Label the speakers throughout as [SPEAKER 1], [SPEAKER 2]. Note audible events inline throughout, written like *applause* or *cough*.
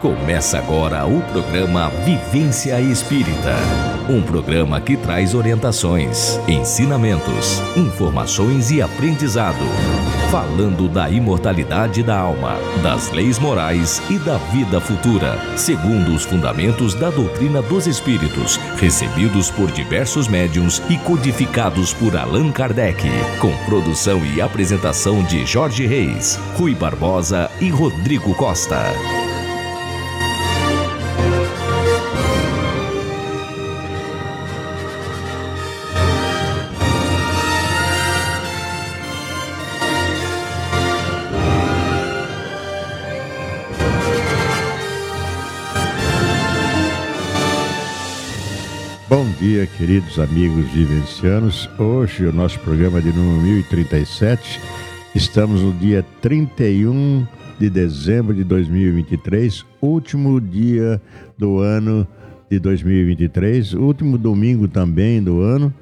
[SPEAKER 1] Começa agora o programa Vivência Espírita. Um programa que traz orientações, ensinamentos, informações e aprendizado. Falando da imortalidade da alma, das leis morais e da vida futura, segundo os fundamentos da doutrina dos espíritos, recebidos por diversos médiums e codificados por Allan Kardec. Com produção e apresentação de Jorge Reis, Rui Barbosa e Rodrigo Costa.
[SPEAKER 2] Dia, queridos amigos vivencianos. Hoje, o nosso programa de número 1037. Estamos no dia 31 de dezembro de 2023, último dia do ano de 2023, último domingo também do ano,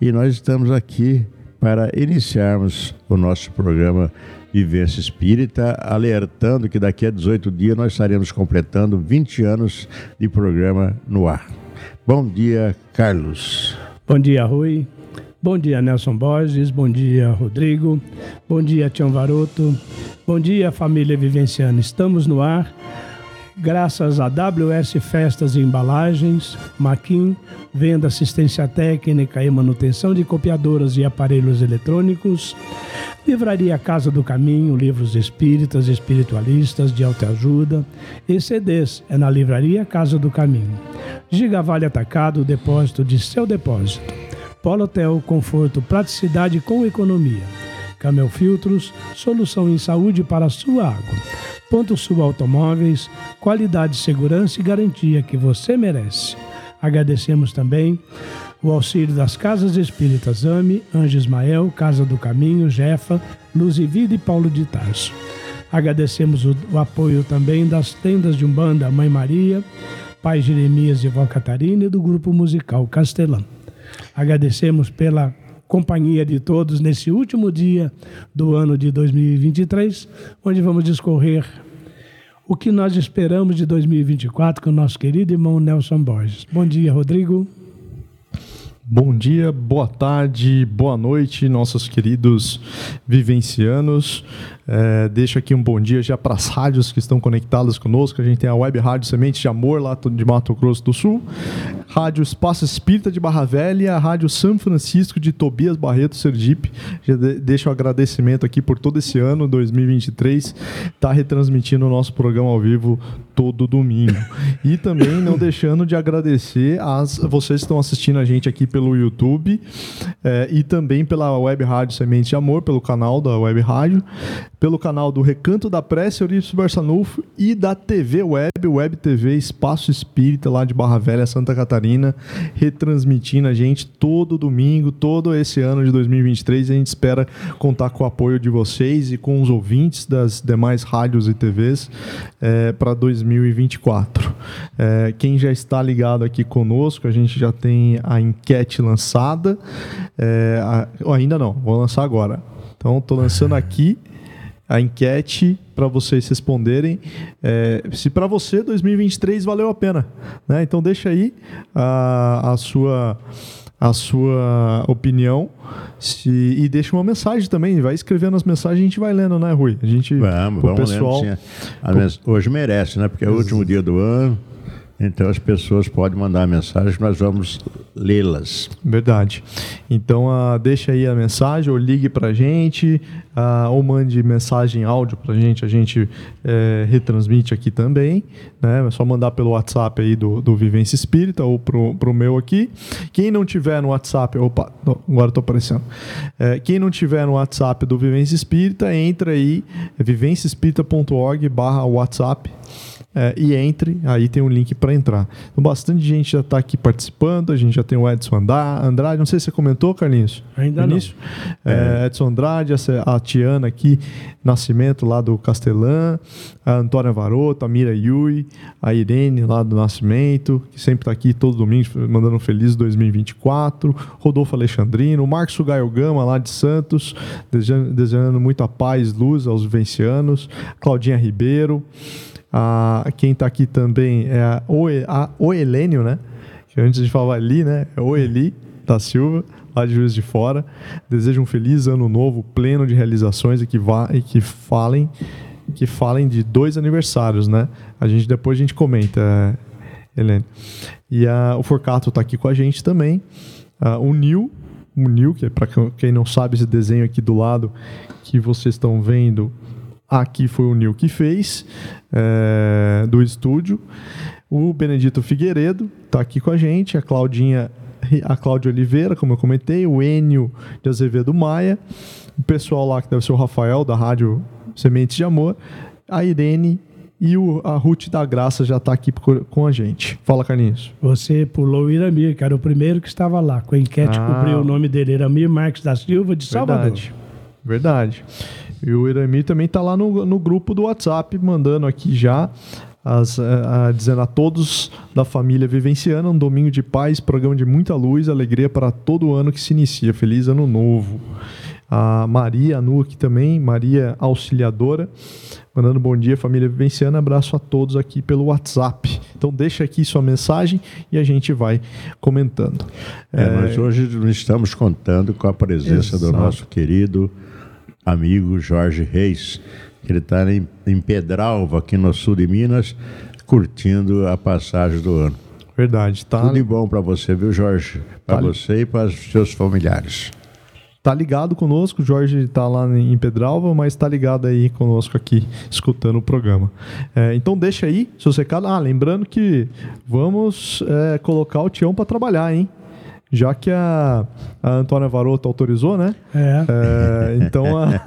[SPEAKER 2] e nós estamos aqui para iniciarmos o nosso programa Vivência Espírita, alertando que daqui a 18 dias nós estaremos completando 20 anos de programa no ar. Bom dia, Carlos.
[SPEAKER 3] Bom dia, Rui. Bom dia, Nelson Borges. Bom dia, Rodrigo. Bom dia, Tião Varoto. Bom dia, família vivenciana. Estamos no ar graças a WS Festas e Embalagens, Maquin, venda assistência técnica e manutenção de copiadoras e aparelhos eletrônicos, Livraria Casa do Caminho, livros espíritas, espiritualistas, de autoajuda e CDs é na Livraria Casa do Caminho. Gigavale Atacado, depósito de seu depósito. Polo Hotel, conforto, praticidade com economia. Camel Filtros, solução em saúde para a sua água. Ponto Sul Automóveis, qualidade, segurança e garantia que você merece. Agradecemos também o auxílio das Casas Espíritas AME, Anjo Ismael, Casa do Caminho, Jefa, Luz e Vida e Paulo de Tarso. Agradecemos o, o apoio também das tendas de Umbanda Mãe Maria, Pai Jeremias e Vó Catarina e do grupo musical Castelão. Agradecemos pela companhia de todos nesse último dia do ano de 2023, onde vamos discorrer o que nós esperamos de 2024 com o nosso querido irmão Nelson Borges. Bom dia, Rodrigo.
[SPEAKER 4] Bom dia, boa tarde, boa noite, nossos queridos vivencianos. É, deixo aqui um bom dia já para as rádios que estão conectadas conosco. A gente tem a Web Rádio Semente de Amor, lá de Mato Grosso do Sul. Rádio Espaço Espírita de Barra Velha, a Rádio São Francisco de Tobias Barreto, Sergipe. Já de, deixo um agradecimento aqui por todo esse ano, 2023, está retransmitindo o nosso programa ao vivo todo domingo. E também não *laughs* deixando de agradecer as vocês que estão assistindo a gente aqui pelo YouTube é, e também pela Web Rádio Semente de Amor, pelo canal da Web Rádio pelo canal do Recanto da Prece, Eurípides Barçanufo, e da TV Web, Web TV Espaço Espírita, lá de Barra Velha, Santa Catarina, retransmitindo a gente todo domingo, todo esse ano de 2023. E a gente espera contar com o apoio de vocês e com os ouvintes das demais rádios e TVs é, para 2024. É, quem já está ligado aqui conosco, a gente já tem a enquete lançada. É, a, ainda não, vou lançar agora. Então, estou lançando aqui a enquete para vocês responderem é, se para você 2023 valeu a pena. Né? Então deixa aí a, a sua a sua opinião se, e deixa uma mensagem também. Vai escrevendo as mensagens, a gente vai lendo, né, Rui? A gente,
[SPEAKER 2] vamos, vamos pessoal, lendo, sim. Hoje merece, né? Porque é o último dia do ano. Então as pessoas podem mandar mensagem, nós vamos lê-las.
[SPEAKER 4] Verdade. Então uh, deixa aí a mensagem, ou ligue para a gente, uh, ou mande mensagem áudio para a gente, a gente é, retransmite aqui também. Né? É só mandar pelo WhatsApp aí do, do Vivência Espírita ou pro, pro meu aqui. Quem não tiver no WhatsApp, opa, agora estou aparecendo. É, quem não tiver no WhatsApp do Vivência Espírita, entra aí, é vivenciaespírita.org barra WhatsApp é, e entre, aí tem um link para entrar. Então, bastante gente já está aqui participando, a gente já tem o Edson Andrade, não sei se você comentou, Carlinhos?
[SPEAKER 3] Ainda não.
[SPEAKER 4] É, Edson Andrade, a Tiana aqui, Nascimento lá do Castelã, a Antônia Varoto, a Mira Yui, a Irene lá do Nascimento, que sempre está aqui todo domingo mandando um feliz 2024, Rodolfo Alexandrino, o Marcos Gaio Gama lá de Santos, desejando, desejando muita paz, luz aos vivencianos, Claudinha Ribeiro, a, quem está aqui também é a, Oe, a né? Que antes a gente falava ali, né? É Oeli da Silva, lá de Juiz de Fora. Desejo um feliz ano novo, pleno de realizações e que, vá, e que falem que falem de dois aniversários, né? A gente depois a gente comenta, Helene. E a, o Forcato está aqui com a gente também. Uh, o Nil, o Nil, que é para quem não sabe esse desenho aqui do lado que vocês estão vendo, Aqui foi o Nil que fez, é, do estúdio. O Benedito Figueiredo está aqui com a gente, a Claudinha, a Cláudia Oliveira, como eu comentei, o Enio de Azevedo Maia, o pessoal lá que deve ser o Rafael, da Rádio Sementes de Amor, a Irene e o, a Ruth da Graça já está aqui com a gente. Fala, Carlinhos.
[SPEAKER 3] Você pulou o Iramir, que era o primeiro que estava lá. Com a enquete ah, cobriu o nome dele, Iramir Marques da Silva, de Salvador.
[SPEAKER 4] Verdade. E o Irami também está lá no, no grupo do WhatsApp, mandando aqui já as, a, eh, a, dizendo a todos da família Vivenciana, um domingo de paz, programa de muita luz, alegria para todo o ano que se inicia. Feliz ano novo. A Maria Anu aqui também, Maria Auxiliadora, mandando bom dia, família Vivenciana. Abraço a todos aqui pelo WhatsApp. Então deixa aqui sua mensagem e a gente vai comentando.
[SPEAKER 2] É, é... Nós hoje estamos contando com a presença Exato. do nosso querido amigo Jorge Reis, que ele está em, em Pedralva, aqui no sul de Minas, curtindo a passagem do ano.
[SPEAKER 4] Verdade, tá.
[SPEAKER 2] Tudo de bom para você, viu, Jorge? Para tá você e para os seus familiares.
[SPEAKER 4] Tá ligado conosco, o Jorge tá lá em Pedralva, mas tá ligado aí conosco aqui, escutando o programa. É, então deixa aí seu recado. Ah, lembrando que vamos é, colocar o Tião para trabalhar, hein? Já que a, a Antônia Varoto autorizou, né?
[SPEAKER 3] É.
[SPEAKER 4] é então, a...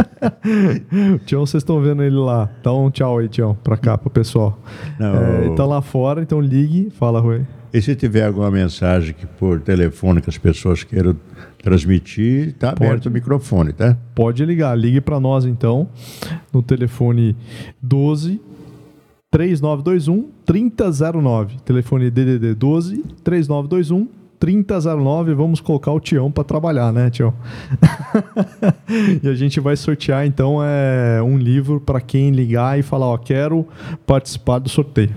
[SPEAKER 4] *laughs* Tião, vocês estão vendo ele lá. Dá um tchau aí, Tião, para cá, pro pessoal. Não, é, Ele tá lá fora, então ligue. Fala, Rui.
[SPEAKER 2] E se tiver alguma mensagem que por telefone que as pessoas queiram transmitir, está aberto o microfone, tá?
[SPEAKER 4] Pode ligar. Ligue para nós, então, no telefone 12 3921 3009. Telefone DDD 12 3921 3009, vamos colocar o Tião para trabalhar, né, Tião? *laughs* e a gente vai sortear então é um livro para quem ligar e falar, ó, quero participar do sorteio.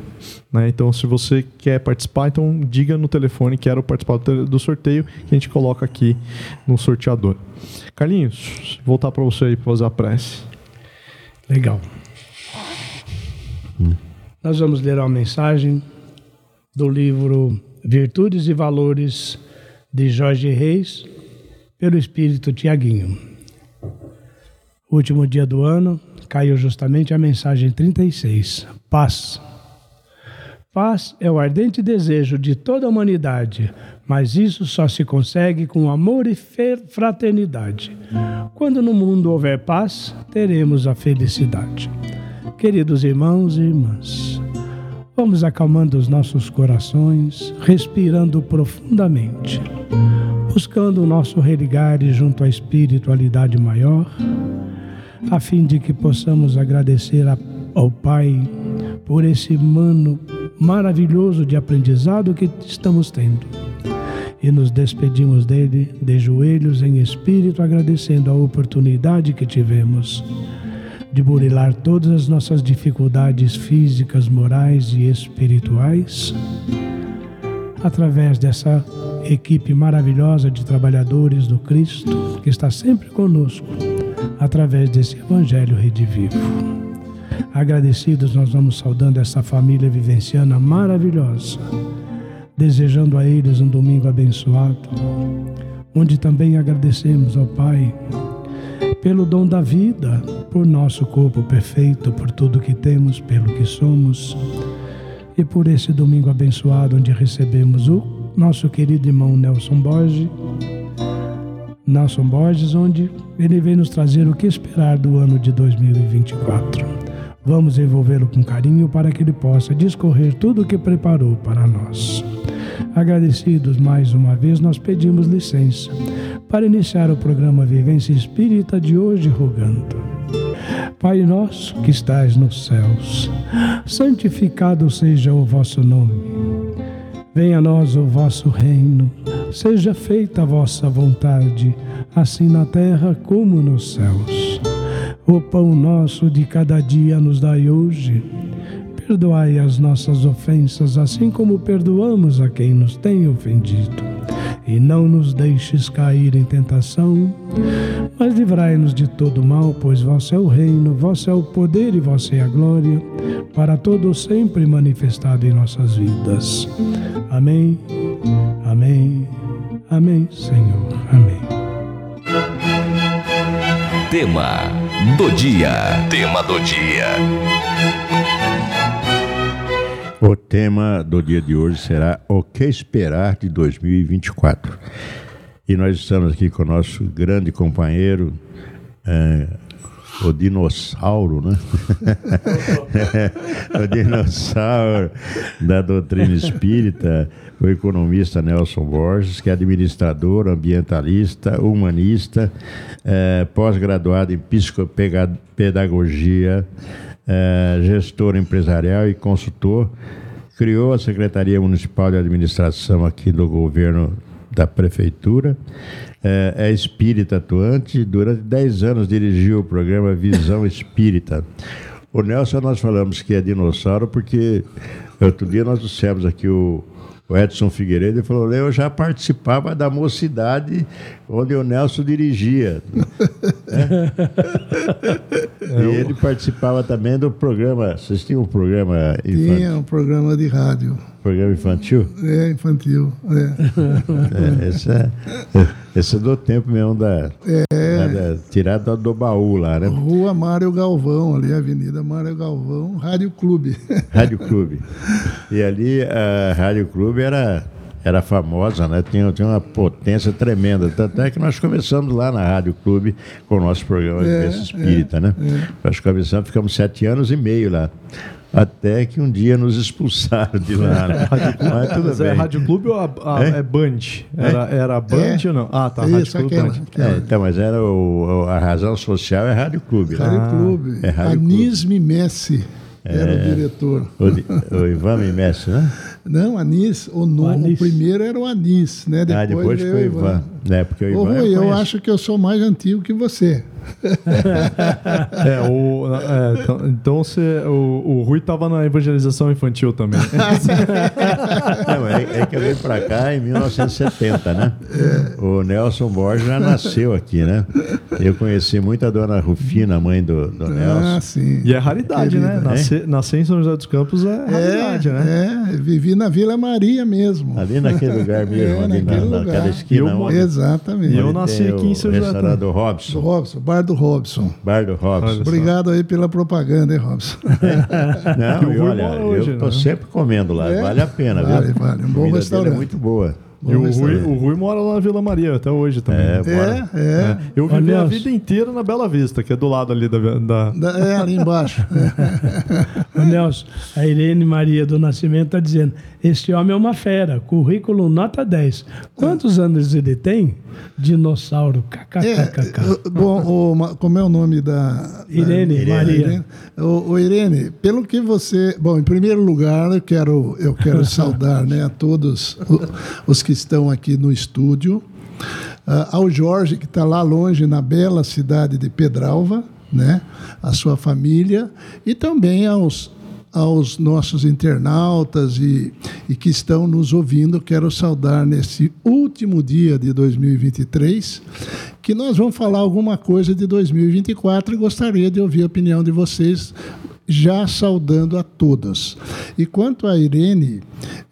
[SPEAKER 4] Né? Então, se você quer participar, então diga no telefone quero participar do sorteio que a gente coloca aqui no sorteador. Carlinhos, voltar para você aí para fazer a prece.
[SPEAKER 3] Legal. Hum. Nós vamos ler uma mensagem do livro Virtudes e Valores de Jorge Reis, pelo Espírito Tiaguinho. Último dia do ano, caiu justamente a mensagem 36, paz. Paz é o ardente desejo de toda a humanidade, mas isso só se consegue com amor e fraternidade. Quando no mundo houver paz, teremos a felicidade. Queridos irmãos e irmãs, Vamos acalmando os nossos corações, respirando profundamente, buscando o nosso religar junto à espiritualidade maior, a fim de que possamos agradecer ao Pai por esse mano maravilhoso de aprendizado que estamos tendo. E nos despedimos dele de joelhos em espírito, agradecendo a oportunidade que tivemos de burilar todas as nossas dificuldades físicas, morais e espirituais, através dessa equipe maravilhosa de trabalhadores do Cristo que está sempre conosco, através desse Evangelho redivivo. Agradecidos, nós vamos saudando essa família vivenciana maravilhosa, desejando a eles um domingo abençoado, onde também agradecemos ao Pai pelo dom da vida, por nosso corpo perfeito, por tudo que temos, pelo que somos, e por esse domingo abençoado onde recebemos o nosso querido irmão Nelson Borges, Nelson Borges, onde ele vem nos trazer o que esperar do ano de 2024. Vamos envolvê-lo com carinho para que ele possa discorrer tudo o que preparou para nós. Agradecidos mais uma vez, nós pedimos licença para iniciar o programa Vivência Espírita de hoje, rogando. Pai nosso que estais nos céus, santificado seja o vosso nome. Venha a nós o vosso reino, seja feita a vossa vontade, assim na terra como nos céus. O pão nosso de cada dia nos dai hoje. Perdoai as nossas ofensas, assim como perdoamos a quem nos tem ofendido. E não nos deixes cair em tentação, mas livrai-nos de todo mal, pois vosso é o reino, vosso é o poder e vossa é a glória, para todo sempre manifestado em nossas vidas. Amém. Amém. Amém, Senhor. Amém.
[SPEAKER 1] Tema do dia. Tema do dia.
[SPEAKER 2] O tema do dia de hoje será O que esperar de 2024. E nós estamos aqui com o nosso grande companheiro, é, o dinossauro, né? *laughs* o dinossauro da doutrina espírita, o economista Nelson Borges, que é administrador, ambientalista, humanista, é, pós-graduado em psicopedagogia, é, gestor empresarial e consultor. Criou a Secretaria Municipal de Administração aqui do governo da prefeitura. É, é espírita atuante. Durante 10 anos dirigiu o programa Visão Espírita. O Nelson, nós falamos que é dinossauro porque outro dia nós dissemos aqui o o Edson Figueiredo, ele falou: Eu já participava da mocidade onde o Nelson dirigia. É? *laughs* e ele participava também do programa. Vocês tinham um programa
[SPEAKER 5] infantil? Tinha um programa de rádio.
[SPEAKER 2] Programa infantil?
[SPEAKER 5] É, infantil.
[SPEAKER 2] É. *laughs* é, esse, é, esse é do tempo mesmo da. É. Da, tirado do baú lá, né?
[SPEAKER 5] Rua Mário Galvão, ali, Avenida Mário Galvão, Rádio Clube.
[SPEAKER 2] Rádio Clube. E ali a Rádio Clube era era famosa, né? Tinha, tinha uma potência tremenda. Tanto é que nós começamos lá na Rádio Clube com o nosso programa de é, Espírita, é, né? É. Nós começamos, ficamos sete anos e meio lá. Até que um dia nos expulsaram de lá. Né? *laughs*
[SPEAKER 4] Mas tudo Mas é bem. é Rádio Clube ou a, a, é? é? Band? Era, era Band é. ou não? Ah, tá.
[SPEAKER 5] Isso, Rádio Clube.
[SPEAKER 2] Aquela, É, então, mas era o, a razão social é Rádio Clube.
[SPEAKER 5] Rádio ah. Clube. É Rádio Anisme Clube. Messi era o diretor.
[SPEAKER 2] O, o Ivan Messi, né?
[SPEAKER 5] Não, Anis, o, no, o, o primeiro era o Anis, né?
[SPEAKER 2] Depois, ah, depois foi o Ivan. Ivan.
[SPEAKER 5] É, porque o Ivan Ô, Rui, eu, eu acho que eu sou mais antigo que você. *laughs*
[SPEAKER 4] é, o, é, então, então você, o, o Rui estava na evangelização infantil também. *laughs*
[SPEAKER 2] Não, é, é, que eu vim para cá em 1970, né? É. O Nelson Borges já nasceu aqui, né? Eu conheci muito a dona Rufina, mãe do, do ah, Nelson.
[SPEAKER 5] Sim.
[SPEAKER 4] E é raridade, né? Nascer, nascer em São José dos Campos é, é raridade,
[SPEAKER 5] né? É, vivi na Vila Maria mesmo.
[SPEAKER 2] Ali naquele lugar *laughs* mesmo, é, ali na, lugar. naquela esquina. Eu,
[SPEAKER 5] exatamente.
[SPEAKER 4] E eu nasci aqui em São José.
[SPEAKER 2] Do Robson.
[SPEAKER 5] Do Robson, Bar do Robson.
[SPEAKER 2] Bar do Robson.
[SPEAKER 5] Obrigado aí pela propaganda, hein, Robson?
[SPEAKER 2] Não, *laughs* eu, olha, eu tô né? sempre comendo lá, é? vale a pena,
[SPEAKER 5] vale,
[SPEAKER 2] viu?
[SPEAKER 5] Vale, um bom é restaurante.
[SPEAKER 2] é muito boa.
[SPEAKER 4] E o Rui, o Rui, mora lá na Vila Maria até hoje também.
[SPEAKER 5] É, é, é. é.
[SPEAKER 4] Eu vivi Aliás, a vida inteira na Bela Vista, que é do lado ali da.
[SPEAKER 5] da... É, ali embaixo. *laughs*
[SPEAKER 3] Nelson, a Irene Maria do Nascimento está dizendo: este homem é uma fera, currículo nota 10. Quantos anos ele tem? Dinossauro.
[SPEAKER 5] É, bom, o, como é o nome da.
[SPEAKER 3] Irene, da, Maria. Irene,
[SPEAKER 5] o, o, Irene, pelo que você. Bom, em primeiro lugar, eu quero, eu quero *laughs* saudar né, a todos os que estão aqui no estúdio. Uh, ao Jorge, que está lá longe, na bela cidade de Pedralva, né? a sua família, e também aos aos nossos internautas e, e que estão nos ouvindo, quero saudar nesse último dia de 2023, que nós vamos falar alguma coisa de 2024 e gostaria de ouvir a opinião de vocês já saudando a todas. E quanto a Irene,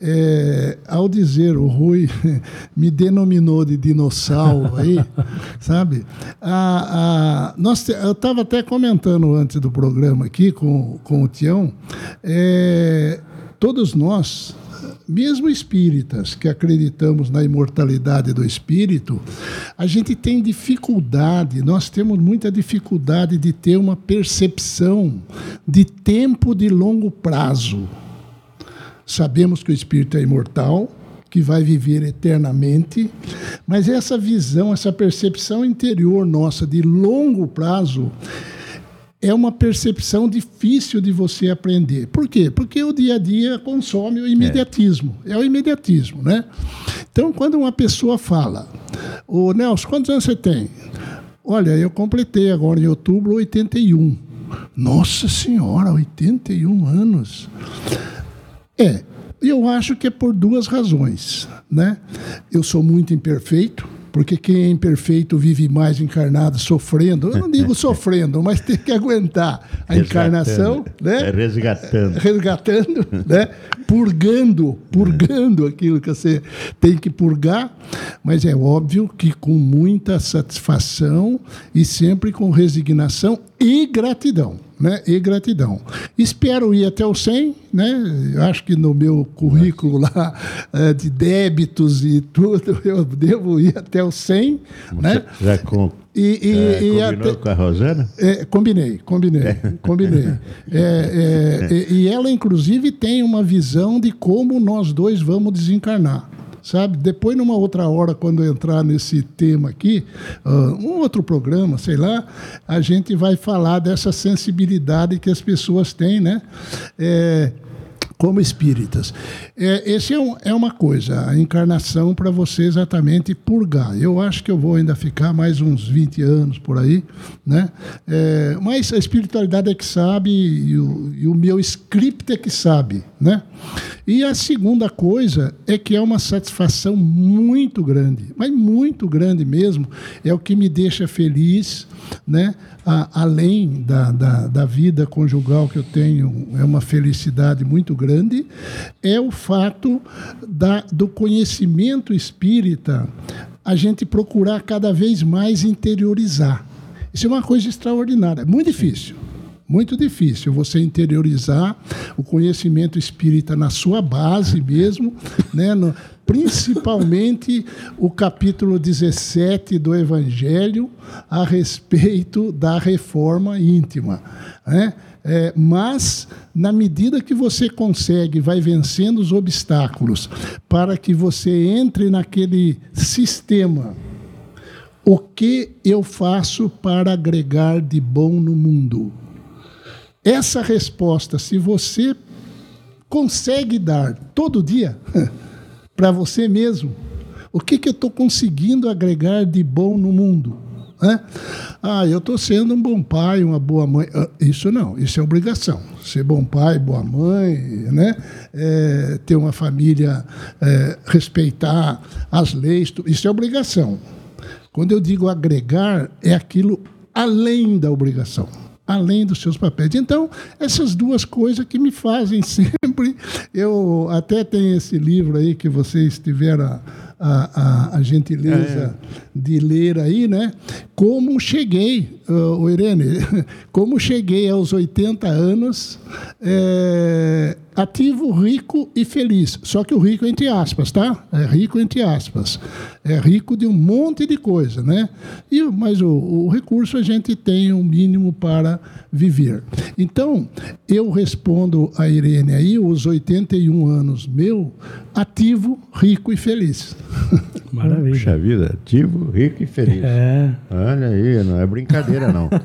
[SPEAKER 5] é, ao dizer o Rui *laughs* me denominou de dinossauro aí, *laughs* sabe? A, a, nós, eu estava até comentando antes do programa aqui com, com o Tião, é, todos nós mesmo espíritas que acreditamos na imortalidade do espírito, a gente tem dificuldade, nós temos muita dificuldade de ter uma percepção de tempo de longo prazo. Sabemos que o espírito é imortal, que vai viver eternamente, mas essa visão, essa percepção interior nossa de longo prazo, é uma percepção difícil de você aprender. Por quê? Porque o dia a dia consome o imediatismo. É, é o imediatismo, né? Então, quando uma pessoa fala, ô Nelson, quantos anos você tem? Olha, eu completei agora em outubro 81. Nossa Senhora, 81 anos. É, eu acho que é por duas razões, né? Eu sou muito imperfeito, porque quem é imperfeito vive mais encarnado, sofrendo. Eu não digo *laughs* sofrendo, mas tem que aguentar a encarnação, né?
[SPEAKER 2] É resgatando.
[SPEAKER 5] Resgatando, né? Purgando, purgando aquilo que você tem que purgar, mas é óbvio que com muita satisfação e sempre com resignação e gratidão né, e gratidão. Espero ir até o 100, né? Acho que no meu currículo lá é, *laughs* de débitos e tudo, *laughs* eu devo ir até o 100,
[SPEAKER 2] Você
[SPEAKER 5] né?
[SPEAKER 2] Já com,
[SPEAKER 5] E, e,
[SPEAKER 2] é,
[SPEAKER 5] e
[SPEAKER 2] combinou
[SPEAKER 5] até-
[SPEAKER 2] com a Rosana?
[SPEAKER 5] é, combinei, combinei, *laughs* combinei. É, é, e ela, inclusive, tem uma visão de como nós dois vamos desencarnar. Sabe? Depois, numa outra hora, quando entrar nesse tema aqui, ah, um outro programa, sei lá, a gente vai falar dessa sensibilidade que as pessoas têm, né? É, como espíritas. É, esse é, um- é uma coisa, a encarnação para você exatamente purgar. Eu acho que eu vou ainda ficar mais uns 20 anos por aí, né? É, mas a espiritualidade é que sabe e o, e o meu script é que sabe, né? E a segunda coisa é que é uma satisfação muito grande, mas muito grande mesmo, é o que me deixa feliz, né? A- além da, da, da vida conjugal que eu tenho, é uma felicidade muito grande, é o fato da, do conhecimento espírita, a gente procurar cada vez mais interiorizar. Isso é uma coisa extraordinária, é muito difícil. Muito difícil você interiorizar o conhecimento espírita na sua base *laughs* mesmo, né? no- principalmente o capítulo 17 do Evangelho a respeito da reforma íntima. Né? É, mas, na medida que você consegue, vai vencendo os obstáculos para que você entre naquele sistema o que eu faço para agregar de bom no mundo? Essa resposta, se você consegue dar todo dia *laughs* para você mesmo, o que, que eu estou conseguindo agregar de bom no mundo? Né? Ah, eu estou sendo um bom pai, uma boa mãe. Ah, Isso não, isso é obrigação. Ser bom pai, boa mãe, né? É, ter uma família, é, respeitar as leis, isso é obrigação. Quando eu digo agregar, é aquilo além da obrigação, além dos seus papéis. Então, essas duas coisas que me fazem *laughs* sempre. Eu até tenho esse livro aí que vocês tiveram a, a, a- gentileza de ler aí, né? Como cheguei, uh, Irene, *laughs* como cheguei aos 80 anos, é, ativo, rico e feliz. Só que o rico entre aspas, tá? É rico entre aspas. É rico de um monte de coisa, né? E, mas o, o recurso a gente tem um mínimo para viver. Então, eu respondo a Irene aí, os 81 anos meu, ativo, rico e feliz. *laughs*
[SPEAKER 3] Maravilha.
[SPEAKER 2] Puxa vida, ativo, rico e feliz.
[SPEAKER 3] É.
[SPEAKER 2] Olha aí, não é brincadeira, não. *laughs*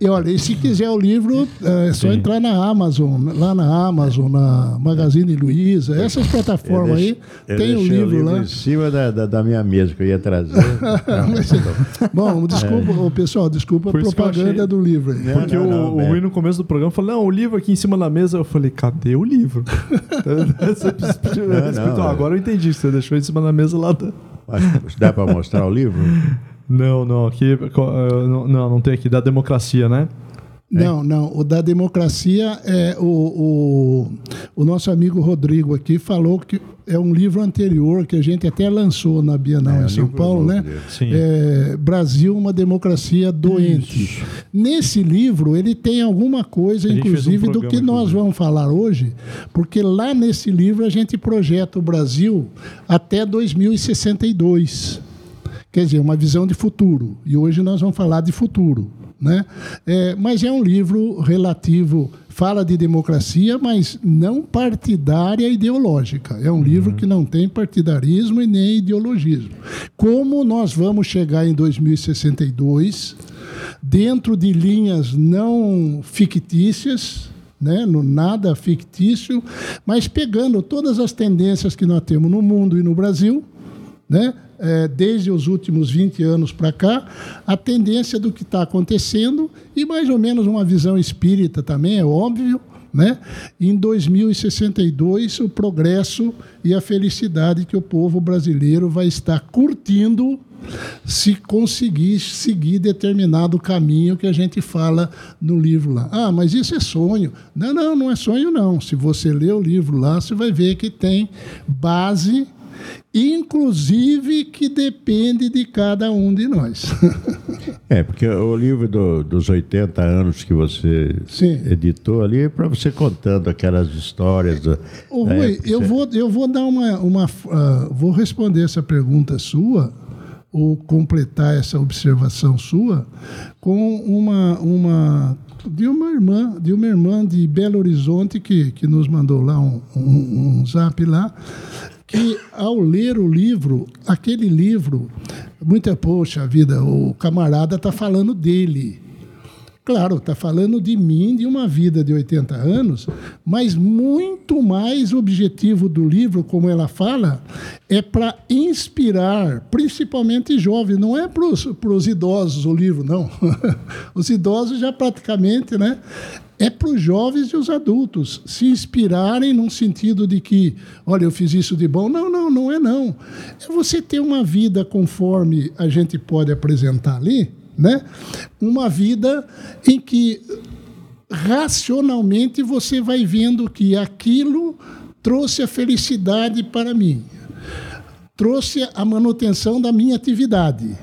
[SPEAKER 5] E olha, e se quiser o livro, é só entrar na Amazon, lá na Amazon, na Magazine Luiza, essas plataformas aí,
[SPEAKER 2] Eu
[SPEAKER 5] tem o
[SPEAKER 2] deixei
[SPEAKER 5] livro lá.
[SPEAKER 2] em cima da, da, da minha mesa que eu ia trazer. *laughs*
[SPEAKER 5] Bom, desculpa, ô, pessoal, desculpa a
[SPEAKER 4] Por eu
[SPEAKER 5] propaganda
[SPEAKER 4] achei-
[SPEAKER 5] do livro aí.
[SPEAKER 2] Não,
[SPEAKER 4] Porque
[SPEAKER 2] não,
[SPEAKER 4] o,
[SPEAKER 2] não,
[SPEAKER 4] o
[SPEAKER 2] é.
[SPEAKER 4] Rui no começo do programa falou: Não, o livro aqui em cima da mesa. Eu falei: Cadê o livro? *laughs*
[SPEAKER 2] É.
[SPEAKER 4] Agora eu entendi. Você deixou em cima da mesa lá. Da...
[SPEAKER 2] Mas Dá para mostrar o livro? *laughs*
[SPEAKER 4] Não, não, aqui. eh, Não, não tem aqui, da democracia, né?
[SPEAKER 5] Não, não. O da democracia é o, o, o nosso amigo Rodrigo aqui falou que é um livro anterior que a gente até lançou na Bienal
[SPEAKER 2] É,
[SPEAKER 5] em São Paulo, né? É, Brasil, uma democracia doente. Nesse livro, ele tem alguma coisa,
[SPEAKER 4] fez um
[SPEAKER 5] inclusive, do que nós
[SPEAKER 4] inclusive.
[SPEAKER 5] vamos falar hoje, porque lá nesse livro a gente projeta o Brasil até 2062. Quer dizer, uma visão de futuro. E hoje nós vamos falar de futuro. Né? É, mas é um livro relativo, fala de democracia, mas não partidária ideológica. É um livro que não tem partidarismo e nem ideologismo. Como nós vamos chegar em 2062, dentro de linhas não fictícias, né, no nada fictício, mas pegando todas as tendências que nós temos no mundo e no Brasil, né, é, desde os últimos 20 anos para cá, a tendência do que está acontecendo e mais ou menos uma visão espírita também, é óbvio. Né? Em 2062, o progresso e a felicidade que o povo brasileiro vai estar curtindo se conseguir seguir determinado caminho que a gente fala no livro lá. Ah, mas isso é sonho. Não, não, não é sonho não. Se você ler o livro lá, você vai ver que tem base, inclusive que depende de cada um de nós. *laughs*
[SPEAKER 2] É, porque o livro do- dos 80 anos que você
[SPEAKER 5] Sim.
[SPEAKER 2] editou ali é para você contando aquelas histórias. Do,
[SPEAKER 5] Ô,
[SPEAKER 2] da
[SPEAKER 5] Rui, eu vou, eu vou dar uma. uma ah, vou responder essa pergunta sua, ou completar essa observação sua, com uma. uma de uma irmã, de uma irmã de Belo Horizonte que, que nos mandou lá um, um, um zap lá, que ao ler o livro, aquele livro, muita, poxa vida, o camarada está falando dele. Claro, está falando de mim, de uma vida de 80 anos, mas muito mais o objetivo do livro, como ela fala, é para inspirar, principalmente jovens. Não é para os idosos o livro, não. *laughs* os idosos já praticamente, né? É para os jovens e os adultos se inspirarem num sentido de que, olha, eu fiz isso de bom. Não, não, não é não. É você ter uma vida conforme a gente pode apresentar ali, né? Uma vida em que racionalmente você vai vendo que aquilo trouxe a felicidade para mim, trouxe a manutenção da minha atividade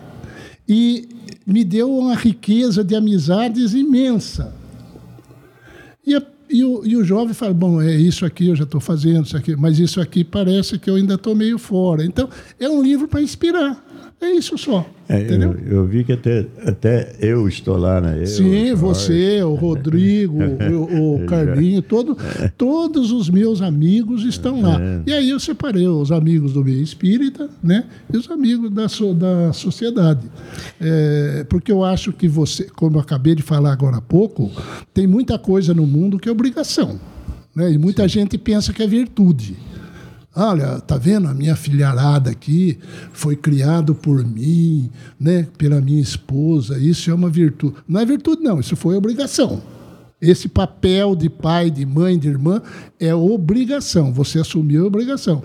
[SPEAKER 5] e me deu uma riqueza de amizades imensa. E, a- e o, e o jovem fala: bom, é isso aqui eu já estou fazendo, isso aqui, mas isso aqui parece que eu ainda estou meio fora. Então, é um livro para inspirar. É isso só.
[SPEAKER 2] É,
[SPEAKER 5] entendeu?
[SPEAKER 2] eu, eu vi que até, até eu estou lá, né? Eu,
[SPEAKER 5] Sim, você, o Rodrigo, *laughs* o, o Carlinho, todo, todos os meus amigos estão lá. E aí eu separei os amigos do meio espírita, né? E os amigos da, so- da sociedade. É, porque eu acho que você, como eu acabei de falar agora há pouco, tem muita coisa no mundo que é obrigação. Né? E muita gente pensa que é virtude. Olha, tá vendo? A minha filharada aqui foi criado por mim, né? Pela minha esposa. Isso é uma virtude. Não é virtude, não. Isso foi obrigação. Esse papel de pai, de mãe, de irmã é obrigação. Você assumiu a obrigação.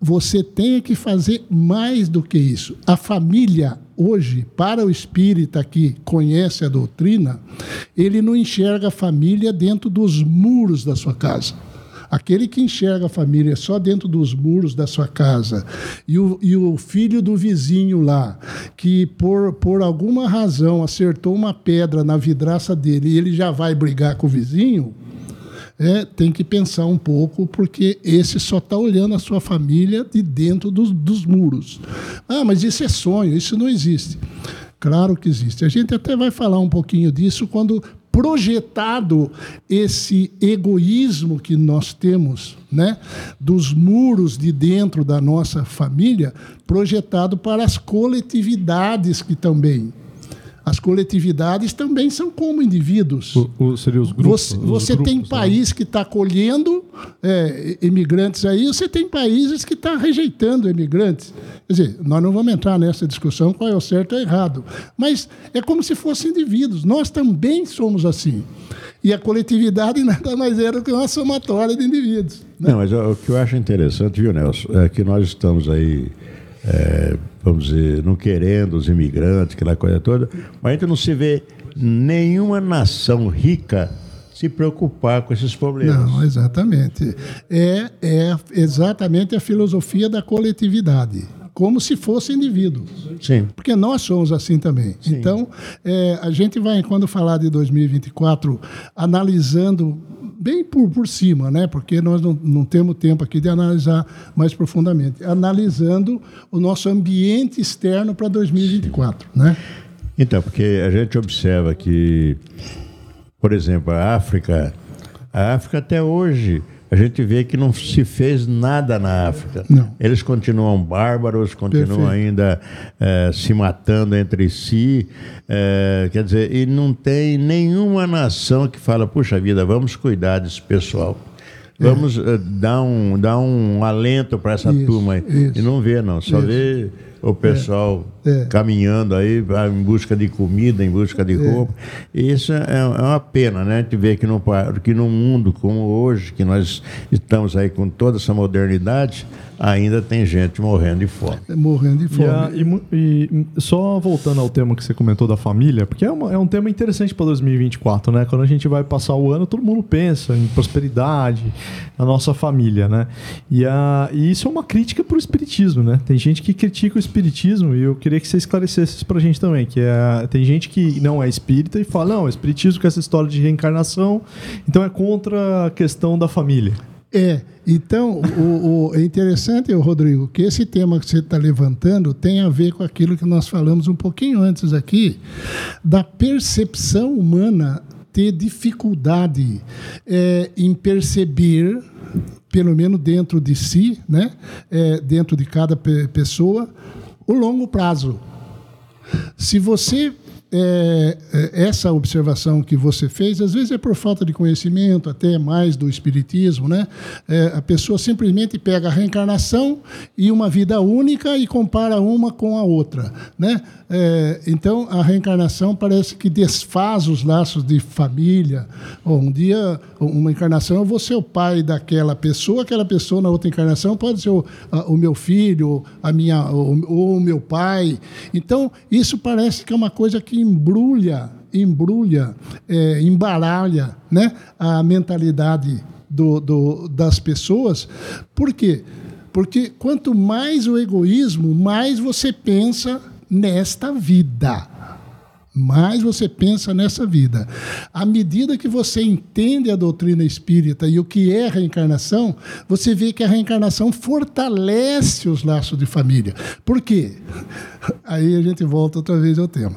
[SPEAKER 5] Você tem que fazer mais do que isso. A família, hoje, para o espírita que conhece a doutrina, ele não enxerga a família dentro dos muros da sua casa. Aquele que enxerga a família só dentro dos muros da sua casa e o, e o filho do vizinho lá, que por, por alguma razão acertou uma pedra na vidraça dele e ele já vai brigar com o vizinho, é, tem que pensar um pouco, porque esse só está olhando a sua família de dentro dos, dos muros. Ah, mas isso é sonho, isso não existe. Claro que existe. A gente até vai falar um pouquinho disso quando projetado esse egoísmo que nós temos, né, dos muros de dentro da nossa família, projetado para as coletividades que também as coletividades também são como indivíduos.
[SPEAKER 4] O, o, seria os grupos.
[SPEAKER 5] Você,
[SPEAKER 4] os
[SPEAKER 5] você tem
[SPEAKER 4] grupos, né?
[SPEAKER 5] país que está acolhendo é, imigrantes aí, você tem países que está rejeitando imigrantes. Quer dizer, nós não vamos entrar nessa discussão qual é o certo ou errado, mas é como se fossem indivíduos. Nós também somos assim. E a coletividade *laughs* nada mais é do que uma somatória de indivíduos. né?
[SPEAKER 2] Não, mas o, o que eu acho interessante, viu, Nelson, é que nós estamos aí, é, vamos dizer, não querendo os imigrantes, aquela coisa toda, mas a gente não se vê nenhuma nação rica se preocupar com esses problemas.
[SPEAKER 5] Não, exatamente. É, é exatamente a filosofia da coletividade como se fosse indivíduo.
[SPEAKER 2] Sim.
[SPEAKER 5] Porque nós somos assim também. Sim. Então, é, a gente vai, quando falar de 2024, analisando bem por, por cima, né? porque nós não, não temos tempo aqui de analisar mais profundamente, analisando o nosso ambiente externo para 2024. Né?
[SPEAKER 2] Então, porque a gente observa que, por exemplo, a África, a África até hoje a gente vê que não se fez nada na África.
[SPEAKER 5] Não.
[SPEAKER 2] Eles continuam bárbaros, continuam Perfeito. ainda é, se matando entre si. É, quer dizer, e não tem nenhuma nação que fala, puxa vida, vamos cuidar desse pessoal. Vamos é. dar, um, dar um alento para essa isso, turma aí. Isso. E não vê, não. Só isso. vê o pessoal é, é. caminhando aí em busca de comida, em busca de é. roupa. E isso é, é, uma pena, né? A gente vê que, no, que num mundo como hoje, que nós estamos aí com toda essa modernidade, ainda tem gente morrendo de fome.
[SPEAKER 5] Morrendo de fome.
[SPEAKER 4] E, a, e, e só voltando ao tema que você comentou da família, porque é, uma, é um tema interessante para 2024, né? Quando a gente vai passar o ano, todo mundo pensa em prosperidade, na nossa família, né? E, a, e isso é uma crítica para o espiritismo, né? Tem gente que critica o espiritismo e eu queria que você esclarecesse isso para a gente também, que é, tem gente que não é espírita e fala, não, espiritismo com essa história de reencarnação, então é contra a questão da família.
[SPEAKER 5] É, então, o, o, é interessante, Rodrigo, que esse tema que você está levantando tem a ver com aquilo que nós falamos um pouquinho antes aqui, da percepção humana ter dificuldade é, em perceber, pelo menos dentro de si, né, é, dentro de cada pessoa, o longo prazo. Se você é, essa observação que você fez, às vezes é por falta de conhecimento, até mais do espiritismo, né? É, a pessoa simplesmente pega a reencarnação e uma vida única e compara uma com a outra, né? É, então, a reencarnação parece que desfaz os laços de família. Ou um dia, uma encarnação, eu vou ser o pai daquela pessoa, aquela pessoa na outra encarnação pode ser o, a, o meu filho, a minha, ou o meu pai. Então, isso parece que é uma coisa que embrulha, embrulha, é, embaralha né, a mentalidade do, do, das pessoas. Por quê? Porque quanto mais o egoísmo, mais você pensa nesta vida. Mais você pensa nessa vida. À medida que você entende a doutrina espírita e o que é reencarnação, você vê que a reencarnação fortalece os laços de família. Por quê? *laughs* Aí a gente volta outra vez ao tema.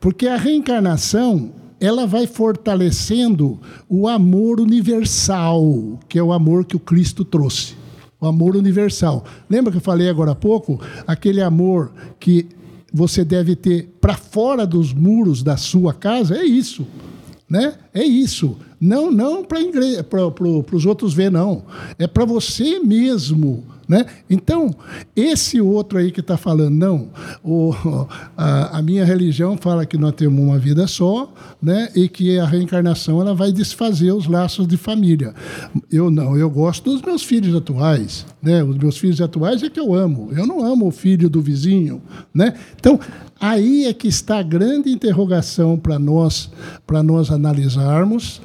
[SPEAKER 5] Porque a reencarnação ela vai fortalecendo o amor universal, que é o amor que o Cristo trouxe. O amor universal. Lembra que eu falei agora há pouco? Aquele amor que você deve ter para fora dos muros da sua casa, é isso. Né? É isso. Não, não para pro, os outros ver, não. É para você mesmo. Né? Então, esse outro aí que está falando, não, o, a, a, minha religião fala que nós temos uma vida só né? e que a reencarnação ela vai desfazer os laços de família. Eu não, eu gosto dos meus filhos atuais. Né? Os meus filhos atuais é que eu amo. Eu não amo o filho do vizinho. Né? Então, aí é que está a grande interrogação para nós, para nós analisarmos.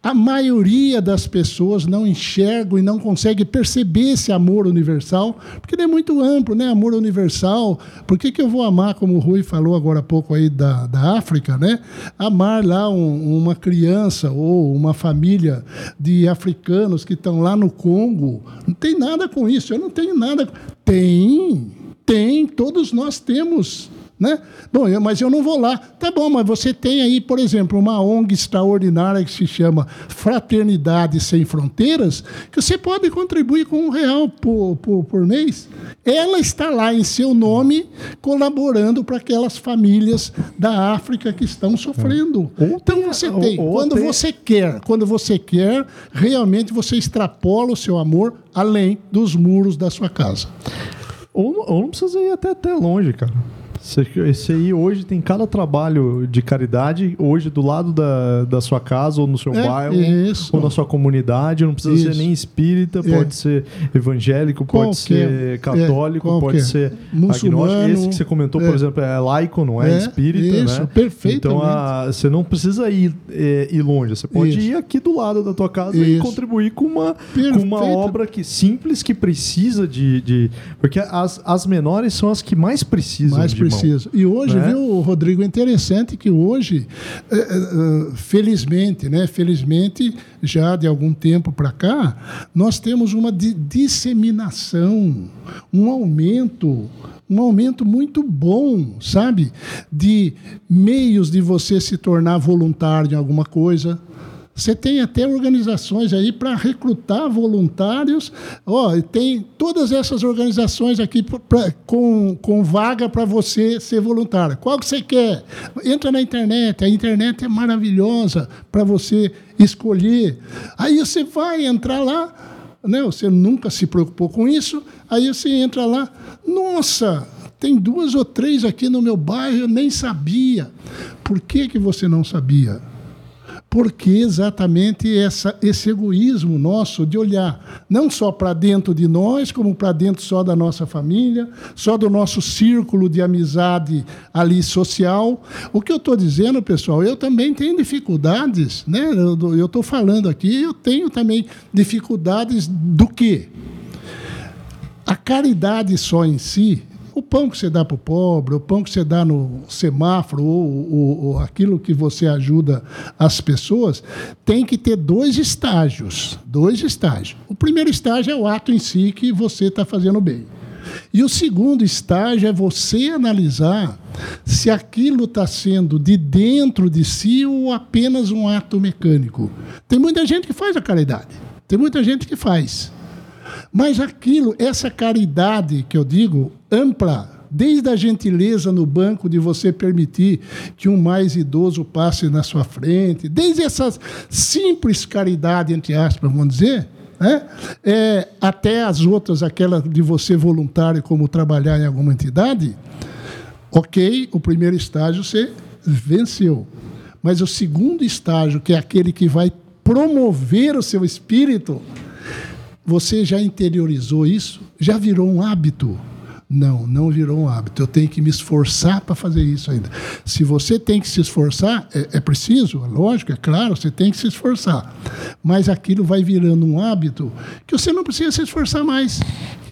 [SPEAKER 5] A maioria das pessoas não enxerga e não consegue perceber esse amor universal, porque ele é muito amplo, né? Amor universal. Por que, que eu vou amar, como o Rui falou agora há pouco aí da, da África, né? Amar lá um, uma criança ou uma família de africanos que estão lá no Congo. Não tem nada com isso, eu não tenho nada. Tem, tem, todos nós temos né? Bom, eu, mas eu não vou lá. Tá bom, mas você tem aí, por exemplo, uma ONG extraordinária que se chama Fraternidade Sem Fronteiras, que você pode contribuir com um real por, por, por mês. Ela está lá em seu nome, colaborando para aquelas famílias da África que estão sofrendo. É. Então você tem, quando você quer, quando você quer, realmente você extrapola o seu amor além dos muros da sua casa.
[SPEAKER 4] Ou, ou não precisa ir até, até longe, cara. Esse aí hoje tem cada trabalho de caridade, hoje do lado da, da sua casa, ou no seu
[SPEAKER 5] É,
[SPEAKER 4] bairro,
[SPEAKER 5] isso.
[SPEAKER 4] ou na sua comunidade. Não precisa
[SPEAKER 5] Isso.
[SPEAKER 4] ser nem espírita,
[SPEAKER 5] É.
[SPEAKER 4] pode ser evangélico, pode
[SPEAKER 5] Qualquer.
[SPEAKER 4] ser católico,
[SPEAKER 5] É,
[SPEAKER 4] pode ser
[SPEAKER 5] Muçulmano.
[SPEAKER 4] agnóstico. Esse que você comentou, por
[SPEAKER 5] É.
[SPEAKER 4] exemplo, é laico, não é,
[SPEAKER 5] É,
[SPEAKER 4] espírita,
[SPEAKER 5] isso,
[SPEAKER 4] né?
[SPEAKER 5] perfeitamente.
[SPEAKER 4] Então a- você não precisa ir, é, ir longe, você pode
[SPEAKER 5] Isso.
[SPEAKER 4] ir aqui do lado da tua casa e contribuir com uma, com uma
[SPEAKER 5] Perfeito.
[SPEAKER 4] obra que simples que precisa de, de- porque as, as menores são as que mais precisam
[SPEAKER 5] mais
[SPEAKER 4] de.
[SPEAKER 5] Precisa. E hoje,
[SPEAKER 4] né?
[SPEAKER 5] viu, Rodrigo, é interessante que hoje, eh, eh, felizmente, né, felizmente, já de algum tempo para cá, nós temos uma di- disseminação, um aumento, um aumento muito bom, sabe, de meios de você se tornar voluntário em alguma coisa. Você tem até organizações aí para recrutar voluntários. Ó, tem todas essas organizações aqui pra- com, com vaga para você ser voluntário. Qual que você quer? Entra na internet. A internet é maravilhosa para você escolher. Aí você vai entrar lá, né? Você nunca se preocupou com isso. Aí você entra lá. Nossa, tem duas ou três aqui no meu bairro, eu nem sabia. Por que, que você não sabia? Porque exatamente essa, esse egoísmo nosso de olhar não só para dentro de nós, como para dentro só da nossa família, só do nosso círculo de amizade ali social. O que eu estou dizendo, pessoal, eu também tenho dificuldades, né? Eu estou falando aqui, eu tenho também dificuldades do quê? A caridade só em si, o pão que você dá para o pobre, o pão que você dá no semáforo, ou, ou- ou aquilo que você ajuda as pessoas, tem que ter dois estágios. Dois estágios. O primeiro estágio é o ato em si que você está fazendo bem. E o segundo estágio é você analisar se aquilo está sendo de dentro de si ou apenas um ato mecânico. Tem muita gente que faz a caridade. Tem muita gente que faz. Mas aquilo, essa caridade que eu digo, ampla, desde a gentileza no banco de você permitir que um mais idoso passe na sua frente, desde essas simples caridade, entre aspas, vamos dizer, né? É, até as outras, aquela de você voluntário, como trabalhar em alguma entidade, ok, o primeiro estágio você venceu. Mas o segundo estágio, que é aquele que vai promover o seu espírito, você já interiorizou isso? Já virou um hábito? Não, não virou um hábito. Eu tenho que me esforçar para fazer isso ainda. Se você tem que se esforçar, é, é preciso, é lógico, é claro, você tem que se esforçar. Mas aquilo vai virando um hábito que você não precisa se esforçar mais.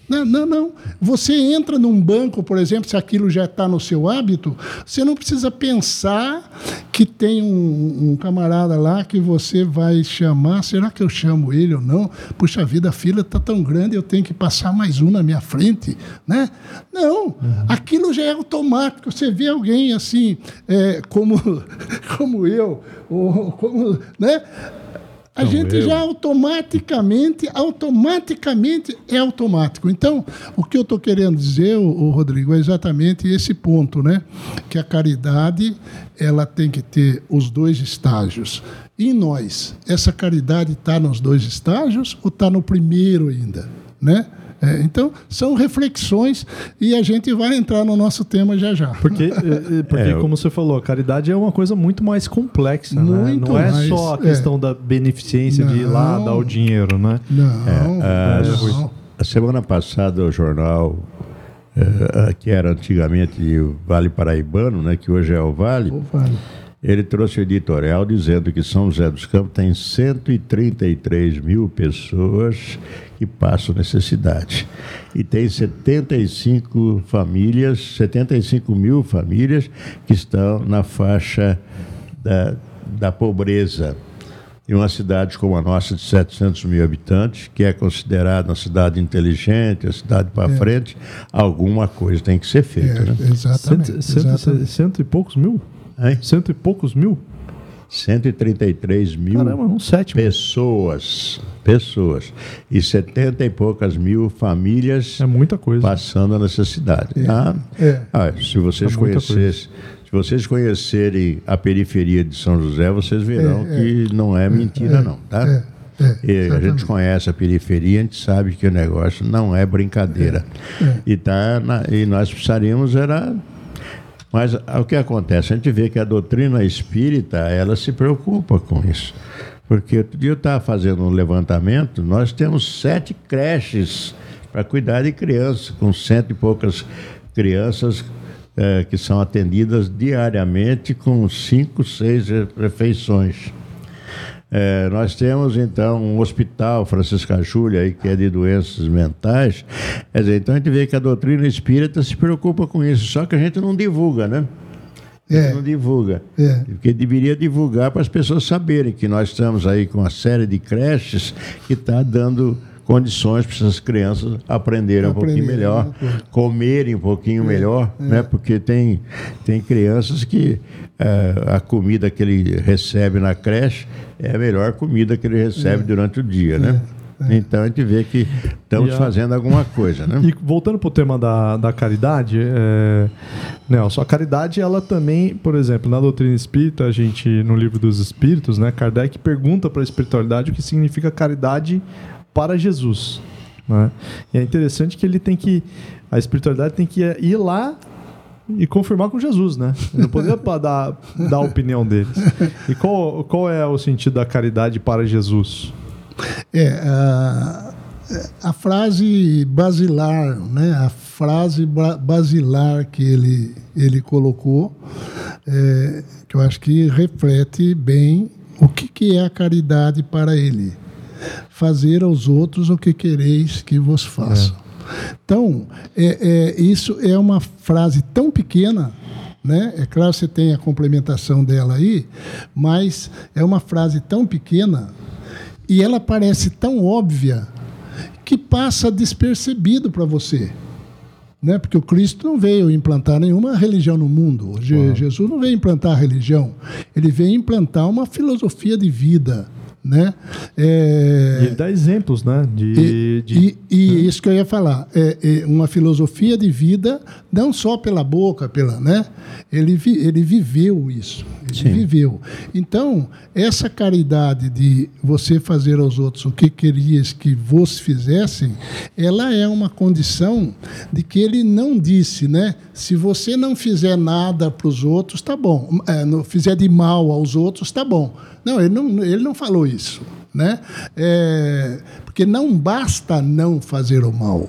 [SPEAKER 5] Não, não, não. Você entra num banco, por exemplo, se aquilo já está no seu hábito, você não precisa pensar que tem um, um camarada lá que você vai chamar. Será que eu chamo ele ou não? Puxa vida, a fila está tão grande, eu tenho que passar mais um na minha frente, né? Não, aquilo já é automático. Você vê alguém assim, é, como, *laughs* como eu, ou como, né? A
[SPEAKER 2] Como
[SPEAKER 5] gente
[SPEAKER 2] eu.
[SPEAKER 5] já automaticamente, automaticamente é automático. Então, o que eu estou querendo dizer, o, Rodrigo, é exatamente esse ponto, né? Que a caridade ela tem que ter os dois estágios. E nós, essa caridade está nos dois estágios ou está no primeiro ainda, né? É, então, são reflexões e a gente vai entrar no nosso tema já já.
[SPEAKER 4] Porque, eh, eh, porque *laughs*
[SPEAKER 2] É,
[SPEAKER 4] como você falou, a caridade é uma coisa muito mais complexa, né?
[SPEAKER 5] Muito
[SPEAKER 4] Não é
[SPEAKER 5] mais,
[SPEAKER 4] só a
[SPEAKER 5] é.
[SPEAKER 4] questão da beneficência de ir lá
[SPEAKER 5] Não.
[SPEAKER 4] dar o dinheiro, né?
[SPEAKER 5] Não,
[SPEAKER 2] É,
[SPEAKER 5] não.
[SPEAKER 2] A semana passada o jornal, eh, que era antigamente o Vale Paraibano, né, que hoje é o Vale,
[SPEAKER 5] Ô, Vale.
[SPEAKER 2] ele trouxe o editorial dizendo que São José dos Campos tem 133 mil pessoas que passam necessidade. E tem 75 famílias, 75 mil famílias que estão na faixa da, da pobreza. Em uma cidade como a nossa, de 700 mil habitantes, que é considerada uma cidade inteligente, uma cidade para frente, alguma coisa tem que ser feita.
[SPEAKER 5] É,
[SPEAKER 2] né?
[SPEAKER 5] exatamente.
[SPEAKER 4] Cento, cento,
[SPEAKER 5] exatamente.
[SPEAKER 4] cento e poucos mil?
[SPEAKER 2] Hein?
[SPEAKER 4] Cento e poucos mil?
[SPEAKER 2] 133 mil
[SPEAKER 4] Caramba, um
[SPEAKER 2] pessoas, pessoas, e 70 e poucas mil famílias
[SPEAKER 4] É muita coisa.
[SPEAKER 2] passando a necessidade. Ah,
[SPEAKER 5] É.
[SPEAKER 2] ah, se vocês
[SPEAKER 4] É
[SPEAKER 2] conhecessem, se vocês conhecerem a periferia de São José, vocês verão
[SPEAKER 5] É, é.
[SPEAKER 2] que não é mentira, não, tá?
[SPEAKER 5] É, é,
[SPEAKER 2] E a gente conhece a periferia, a gente sabe que o negócio não é brincadeira.
[SPEAKER 5] É.
[SPEAKER 2] E, tá na- e nós precisaríamos era Mas o que acontece? A gente vê que a doutrina espírita, ela se preocupa com isso. Porque outro dia eu estava fazendo um levantamento, nós temos sete creches para cuidar de crianças, com cento e poucas crianças é, que são atendidas diariamente com cinco, seis refeições. É, nós temos então um hospital, Francisca Júlia, aí, que é de doenças mentais. Quer dizer, então a gente vê que a doutrina espírita se preocupa com isso, só que a gente não divulga, né? É. Não divulga. É. Porque deveria divulgar para as pessoas saberem que nós estamos aí com uma série de creches que está dando condições para essas crianças aprenderem um pouquinho melhor, né? comerem um pouquinho é, melhor, é. né? Porque tem, tem crianças que é, a comida que ele recebe na creche é a melhor comida que ele recebe é. durante o dia, né? É. Então a gente vê que estamos a... fazendo alguma coisa, né?
[SPEAKER 4] E voltando para o tema da, da caridade, é... Nelson, a caridade ela também, por exemplo, na doutrina espírita, a gente no livro dos Espíritos, né, Kardec pergunta para a espiritualidade o que significa caridade para Jesus. Né? E é interessante que ele tem que. A espiritualidade tem que ir lá e confirmar com Jesus, né? Não poderia dar, dar a opinião deles. E qual, qual é o sentido da caridade para Jesus?
[SPEAKER 5] É, a, a frase basilar, né? A frase basilar que ele, ele colocou, é, que eu acho que reflete bem o que, que é a caridade para ele fazer aos outros o que quereis que vos façam. É. Então, é, é, isso é uma frase tão pequena, né? É claro que você tem a complementação dela aí, mas é uma frase tão pequena e ela parece tão óbvia que passa despercebido para você. Né? Porque o Cristo não veio implantar nenhuma religião no mundo. Jesus não veio implantar religião. Ele veio implantar uma filosofia de vida né?
[SPEAKER 4] É... Ele dá exemplos, né?
[SPEAKER 5] De, e, de, e, e né? isso que eu ia falar, é, é, uma filosofia de vida, não só pela boca, pela, né? Ele, vi, ele viveu isso, ele Sim. viveu. Então, essa caridade de você fazer aos outros o que querias que vos fizessem, ela é uma condição de que ele não disse, né? Se você não fizer nada para os outros, tá bom. É, não fizer de mal aos outros, tá bom não, ele não, ele não falou isso. Né? É, porque não basta não fazer o mal.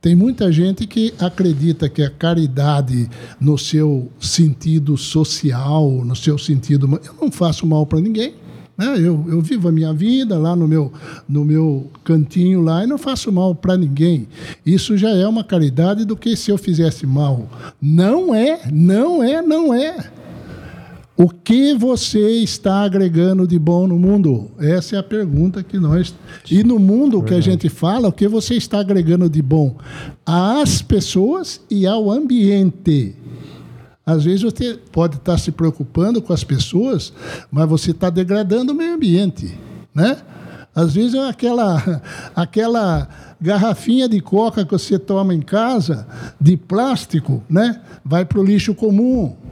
[SPEAKER 5] Tem muita gente que acredita que a caridade, no seu sentido social, no seu sentido. Eu não faço mal para ninguém. Né? Eu, eu vivo a minha vida lá no meu, no meu cantinho lá e não faço mal para ninguém. Isso já é uma caridade do que se eu fizesse mal. Não é, não é, não é. O que você está agregando de bom no mundo? Essa é a pergunta que nós. E no mundo que a gente fala, o que você está agregando de bom às pessoas e ao ambiente? Às vezes você pode estar se preocupando com as pessoas, mas você está degradando o meio ambiente, né? Às vezes é aquela, *laughs* aquela garrafinha de coca que você toma em casa, de plástico, né? Vai para o lixo comum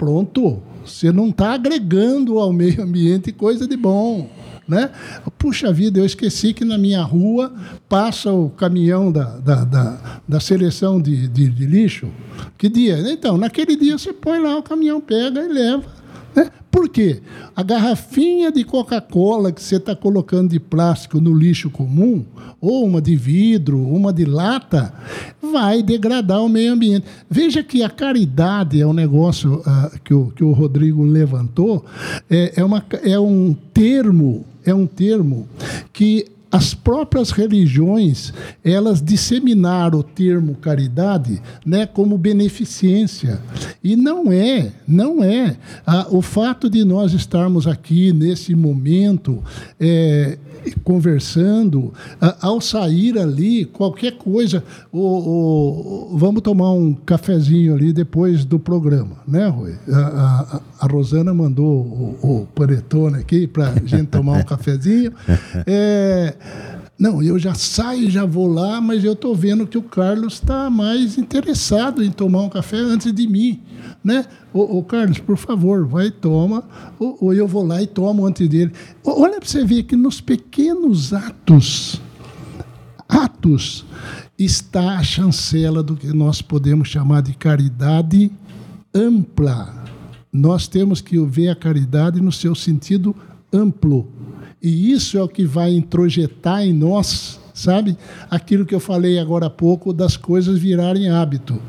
[SPEAKER 5] Pronto, você não está agregando ao meio ambiente coisa de bom. Né? Puxa vida, eu esqueci que na minha rua passa o caminhão da, da, da, da seleção de, de, de, lixo. Que dia? Então, naquele dia você põe lá, o caminhão pega e leva. Né? Por quê? A garrafinha de Coca-Cola que você está colocando de plástico no lixo comum, ou uma de vidro, uma de lata, vai degradar o meio ambiente. Veja que a caridade é um negócio uh, que, o, que o Rodrigo levantou, é, é, uma, é um termo, é um termo que as próprias religiões elas disseminaram o termo caridade né, como beneficência e não é não é ah, o fato de nós estarmos aqui nesse momento é, conversando, ao sair ali, qualquer coisa, o, o, vamos tomar um cafezinho ali depois do programa, né, Rui? A, a, a Rosana mandou o, o panetone aqui para a gente tomar um *laughs* cafezinho. É, não, eu já saio, já vou lá, mas eu estou vendo que o Carlos está mais interessado em tomar um café antes de mim né? Ô, Carlos, por favor, vai e toma, ou, ou eu vou lá e tomo antes dele. Olha para você ver que nos pequenos atos, hábitos está a chancela do que nós podemos chamar de caridade ampla. Nós temos que ver a caridade no seu sentido amplo. E isso é o que vai introjetar em nós, sabe? Aquilo que eu falei agora há pouco das coisas virarem hábito.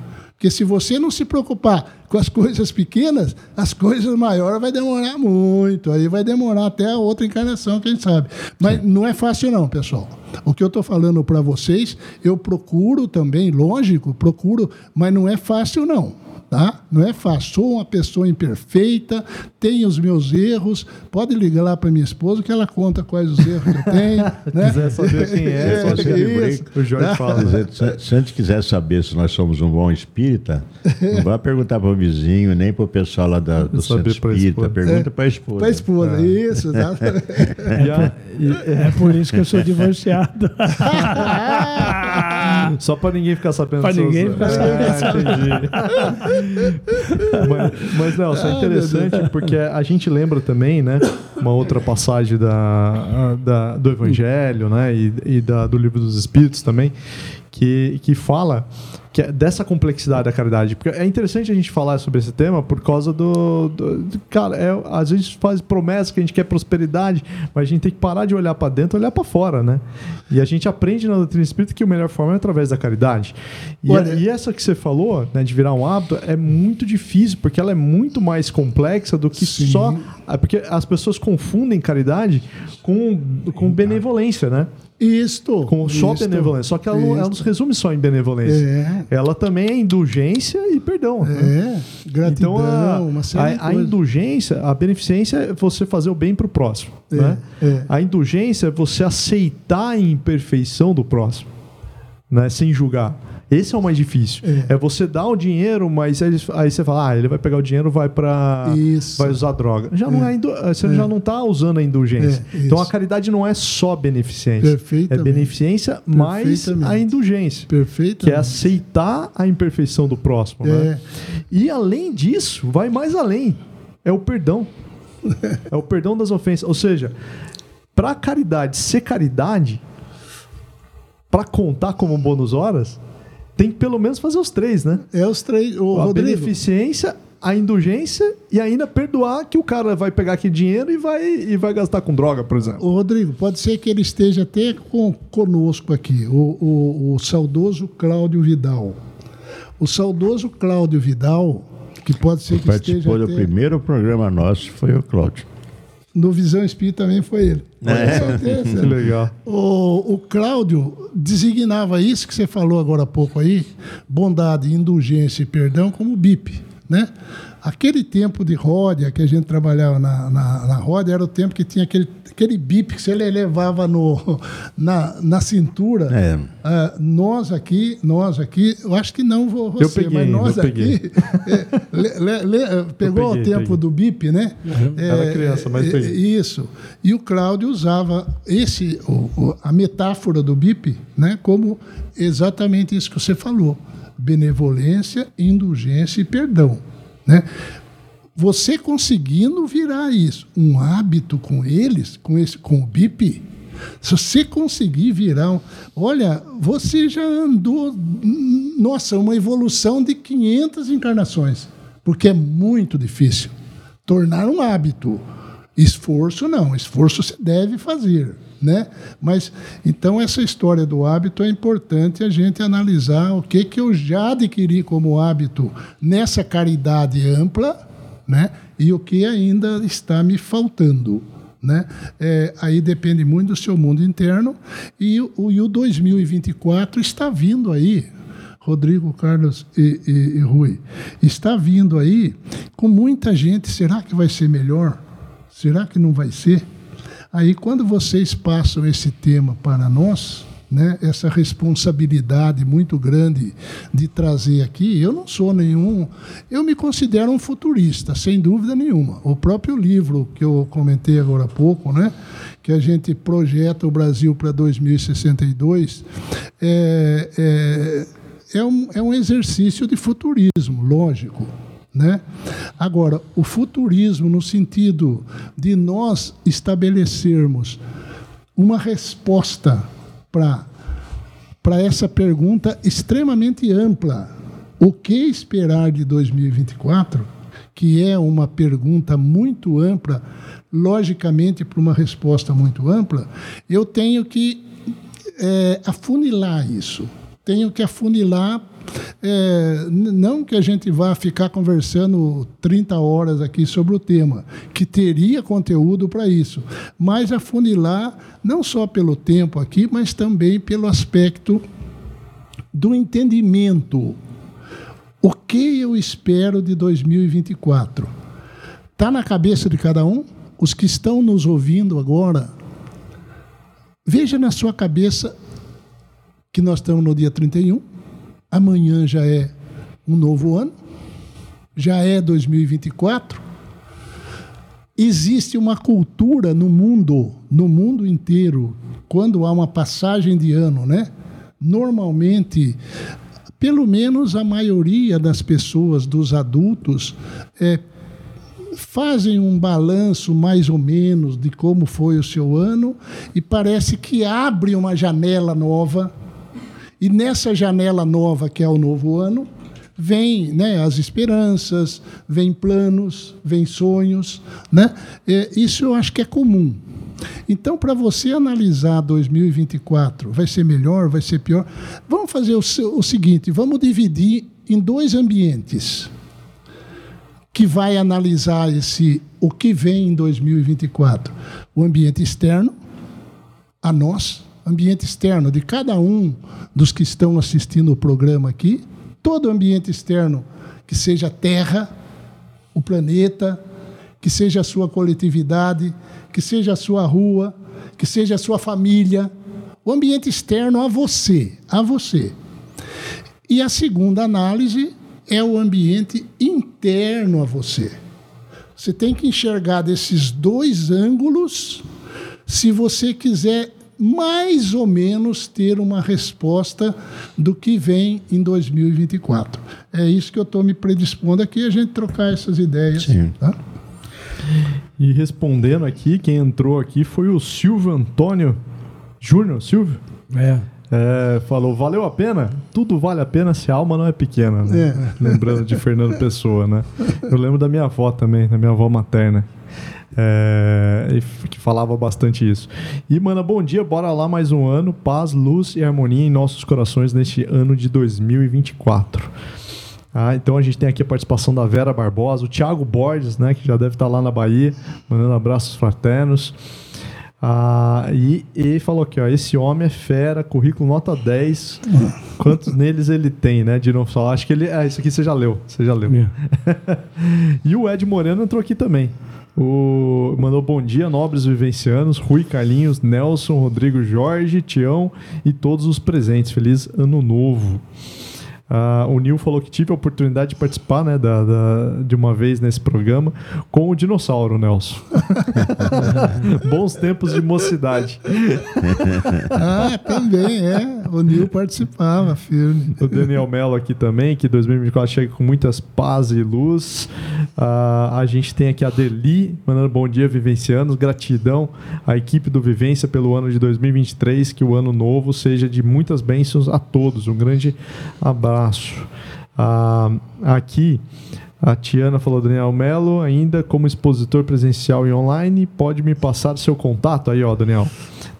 [SPEAKER 5] Porque se você não se preocupar com as *laughs* coisas pequenas, as coisas maiores vai demorar muito. Aí vai demorar até a outra encarnação, quem sabe. Mas não é fácil não, pessoal. O que eu estou falando para vocês, eu procuro também, lógico, procuro, mas não é fácil não. Tá? Não é fácil. Sou uma pessoa imperfeita, tenho os meus erros. Pode ligar lá para minha esposa que ela conta quais os erros que eu tenho. *laughs* né?
[SPEAKER 4] quiser saber quem é, é só *laughs* isso. o Jorge né? fala.
[SPEAKER 2] Se, se a gente quiser saber se nós somos um bom espírita, não vai perguntar para o vizinho, nem para o pessoal lá da, do centro espírita. Pergunta para a esposa.
[SPEAKER 5] Para a esposa, é. isso, exatamente. *laughs*
[SPEAKER 3] é, é por isso que eu sou divorciado.
[SPEAKER 4] Só para ninguém ficar sabendo.
[SPEAKER 3] Para ninguém ficar sabendo.
[SPEAKER 4] Ah, entendi *laughs* mas, mas não, isso é interessante porque a gente lembra também, né? Uma outra passagem da, da do Evangelho, né? E, e da, do Livro dos Espíritos também, que, que fala que é dessa complexidade da caridade. Porque é interessante a gente falar sobre esse tema por causa do. do, do cara, é, às vezes faz promessa que a gente quer prosperidade, mas a gente tem que parar de olhar para dentro e olhar para fora, né? E a gente aprende na doutrina espírita que a melhor forma é através da caridade. E, Olha, e essa que você falou, né, de virar um hábito, é muito difícil, porque ela é muito mais complexa do que sim. só. Porque as pessoas confundem caridade com, com benevolência, né?
[SPEAKER 5] Isto.
[SPEAKER 4] Com só isto, benevolência. Só que ela não, ela não, se resume só em benevolência. É. Ela também é indulgência e perdão.
[SPEAKER 5] Né? É, né? gratidão, então, a,
[SPEAKER 4] a, a indulgência, a beneficência é você fazer o bem para o próximo. É, né? É. A indulgência é você aceitar a imperfeição do próximo, né? sem julgar. Esse é o mais difícil. É, é você dar o dinheiro, mas aí, aí, você fala, ah, ele vai pegar o dinheiro, vai para vai usar droga. Já não é, é você é. já não está usando a indulgência. É, então a caridade não é só beneficência. É beneficência mais a indulgência.
[SPEAKER 5] Perfeito.
[SPEAKER 4] Que é aceitar a imperfeição do próximo. Né? É. E além disso, vai mais além. É o perdão. *laughs* é o perdão das ofensas. Ou seja, para caridade ser caridade, para contar como bônus horas, tem que pelo menos fazer os três, né?
[SPEAKER 5] É os três. O
[SPEAKER 4] a Rodrigo. beneficência, a indulgência e ainda perdoar que o cara vai pegar aqui dinheiro e vai, e vai gastar com droga, por exemplo.
[SPEAKER 5] O Rodrigo, pode ser que ele esteja até com, conosco aqui, o, o, o saudoso Cláudio Vidal. O saudoso Cláudio Vidal, que pode ser que
[SPEAKER 2] Participou
[SPEAKER 5] esteja.
[SPEAKER 2] Participou do até... primeiro programa nosso, foi o Cláudio.
[SPEAKER 5] No Visão Espírita também foi ele.
[SPEAKER 4] É. *laughs* Que legal.
[SPEAKER 5] O, o Cláudio designava isso que você falou agora há pouco aí, bondade, indulgência e perdão, como BIP. Né? Aquele tempo de ródia que a gente trabalhava na, na, na ródia era o tempo que tinha aquele, aquele bip que você levava no, *laughs* na, na cintura. É. Uh, nós aqui, nós aqui, eu acho que não você,
[SPEAKER 4] eu peguei,
[SPEAKER 5] mas nós
[SPEAKER 4] aqui.
[SPEAKER 5] É, le, le, pegou peguei, o tempo peguei. do bip, né?
[SPEAKER 4] Uhum. É, era criança, mas
[SPEAKER 5] é,
[SPEAKER 4] peguei.
[SPEAKER 5] Isso. E o Cláudio usava esse, o, o, a metáfora do bip né, como exatamente isso que você falou benevolência, indulgência e perdão. Né? Você conseguindo virar isso, um hábito com eles, com, esse, com o BIP, se você conseguir virar, olha, você já andou, nossa, uma evolução de 500 encarnações, porque é muito difícil tornar um hábito. Esforço não, esforço você deve fazer né? Mas então essa história do hábito é importante a gente analisar o que que eu já adquiri como hábito nessa caridade ampla, né? E o que ainda está me faltando. Né? É, aí depende muito do seu mundo interno e o, e o 2024 está vindo aí, Rodrigo, Carlos e, e, e Rui, está vindo aí com muita gente. Será que vai ser melhor? Será que não vai ser? Aí, quando vocês passam esse tema para nós, né, essa responsabilidade muito grande de trazer aqui, eu não sou nenhum. Eu me considero um futurista, sem dúvida nenhuma. O próprio livro que eu comentei agora há pouco, né, que a gente projeta o Brasil para 2062, é, é, é, um, é um exercício de futurismo, lógico. Né? Agora, o futurismo, no sentido de nós estabelecermos uma resposta para essa pergunta extremamente ampla. O que esperar de 2024? Que é uma pergunta muito ampla, logicamente, para uma resposta muito ampla, eu tenho que é, afunilar isso. Tenho que afunilar é, não que a gente vá ficar conversando 30 horas aqui sobre o tema, que teria conteúdo para isso, mas afunilar não só pelo tempo aqui, mas também pelo aspecto do entendimento. O que eu espero de 2024? Está na cabeça de cada um? Os que estão nos ouvindo agora, veja na sua cabeça que nós estamos no dia 31, amanhã já é um novo ano, já é 2024. Existe uma cultura no mundo, no mundo inteiro, quando há uma passagem de ano, né? Normalmente, pelo menos a maioria das pessoas, dos adultos, é, fazem um balanço mais ou menos de como foi o seu ano e parece que abre uma janela nova e nessa janela nova, que é o novo ano, vem né, as esperanças, vem planos, vem sonhos. Né? É, isso eu acho que é comum. Então, para você analisar 2024, vai ser melhor, vai ser pior? Vamos fazer o, o seguinte: vamos dividir em dois ambientes que vai analisar esse o que vem em 2024. O ambiente externo, a nós, ambiente externo de cada um dos que estão assistindo o programa aqui, todo ambiente externo que seja a Terra, o planeta, que seja a sua coletividade, que seja a sua rua, que seja a sua família, o ambiente externo a você, a você. E a segunda análise é o ambiente interno a você. Você tem que enxergar desses dois ângulos se você quiser mais ou menos ter uma resposta do que vem em 2024. É isso que eu estou me predispondo aqui, a gente trocar essas ideias. Sim. Tá?
[SPEAKER 4] E respondendo aqui, quem entrou aqui foi o Silvio Antônio Júnior, Silvio?
[SPEAKER 3] É.
[SPEAKER 4] É, falou, valeu a pena? Tudo vale a pena se a alma não é pequena, né? é. Lembrando de Fernando Pessoa, né? Eu lembro da minha avó também, da minha avó materna. É, que falava bastante isso. E, mano, bom dia, bora lá mais um ano. Paz, luz e harmonia em nossos corações neste ano de 2024. Ah, então a gente tem aqui a participação da Vera Barbosa, o Thiago Borges, né, que já deve estar lá na Bahia, mandando abraços fraternos. Ah, e falou aqui, ó, esse homem é fera, currículo nota 10. Quantos neles ele tem, né? De não falar. Acho que ele. Ah, isso aqui você já leu. Você já leu. É. *laughs* e o Ed Moreno entrou aqui também. O, mandou bom dia, nobres vivencianos, Rui Carlinhos, Nelson, Rodrigo Jorge, Tião e todos os presentes. Feliz ano novo. Uh, o Nil falou que tive a oportunidade de participar né, da, da, de uma vez nesse programa com o dinossauro, Nelson. *laughs* Bons tempos de mocidade.
[SPEAKER 5] ah, também, é. O Nil participava, firme.
[SPEAKER 4] O Daniel Mello aqui também, que 2024 chega com muitas paz e luz. Uh, a gente tem aqui a Deli, mandando bom dia, vivencianos. Gratidão à equipe do Vivência pelo ano de 2023. Que o ano novo seja de muitas bênçãos a todos. Um grande abraço Ah, aqui, a Tiana falou, Daniel Melo, ainda como expositor presencial e online, pode me passar seu contato aí, ó, Daniel.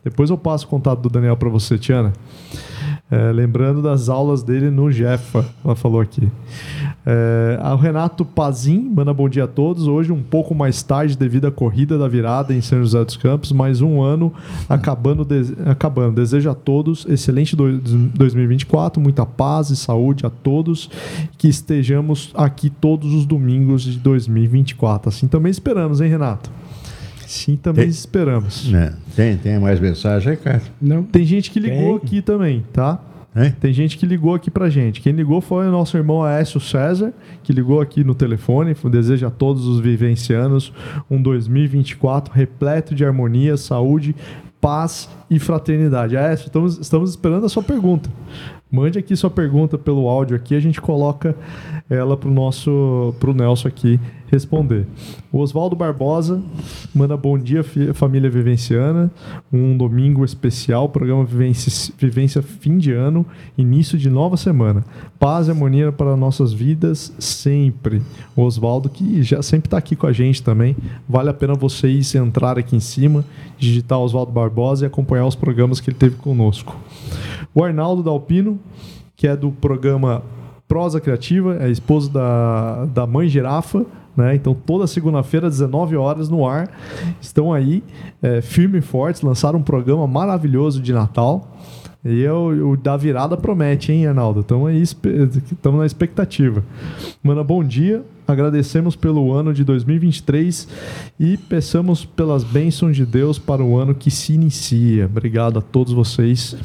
[SPEAKER 4] Depois eu passo o contato do Daniel para você, Tiana. É, lembrando das aulas dele no Jefa, ela falou aqui. É, o Renato Pazin manda bom dia a todos. Hoje, um pouco mais tarde, devido à corrida da virada em São José dos Campos, mais um ano acabando. De, acabando. Desejo a todos excelente do, 2024, muita paz e saúde a todos. Que estejamos aqui todos os domingos de 2024. Assim também esperamos, hein, Renato? Sim, também tem, esperamos.
[SPEAKER 2] É, tem, tem mais mensagem, cara?
[SPEAKER 4] Não. Tem gente que ligou tem. aqui também, tá? É? Tem gente que ligou aqui pra gente. Quem ligou foi o nosso irmão Aécio César, que ligou aqui no telefone. Deseja a todos os vivencianos um 2024 repleto de harmonia, saúde, paz e fraternidade. Aécio, estamos, estamos esperando a sua pergunta. Mande aqui sua pergunta pelo áudio aqui, a gente coloca ela para o nosso, para o Nelson aqui responder. O Oswaldo Barbosa manda bom dia, família vivenciana. Um domingo especial, programa Vivência, Vivência Fim de Ano, início de nova semana. Paz e harmonia para nossas vidas sempre. O Oswaldo, que já sempre está aqui com a gente também. Vale a pena vocês entrarem aqui em cima, digitar Oswaldo Barbosa e acompanhar os programas que ele teve conosco. O Arnaldo Dalpino, que é do programa Prosa Criativa, é esposo da, da mãe girafa, né? Então, toda segunda-feira, 19 horas no ar, estão aí, é, firme e fortes, lançaram um programa maravilhoso de Natal. E eu, o da virada promete, hein, Arnaldo? Estamos aí, estamos na expectativa. Mana, bom dia. Agradecemos pelo ano de 2023 e peçamos pelas bênçãos de Deus para o ano que se inicia. Obrigado a todos vocês.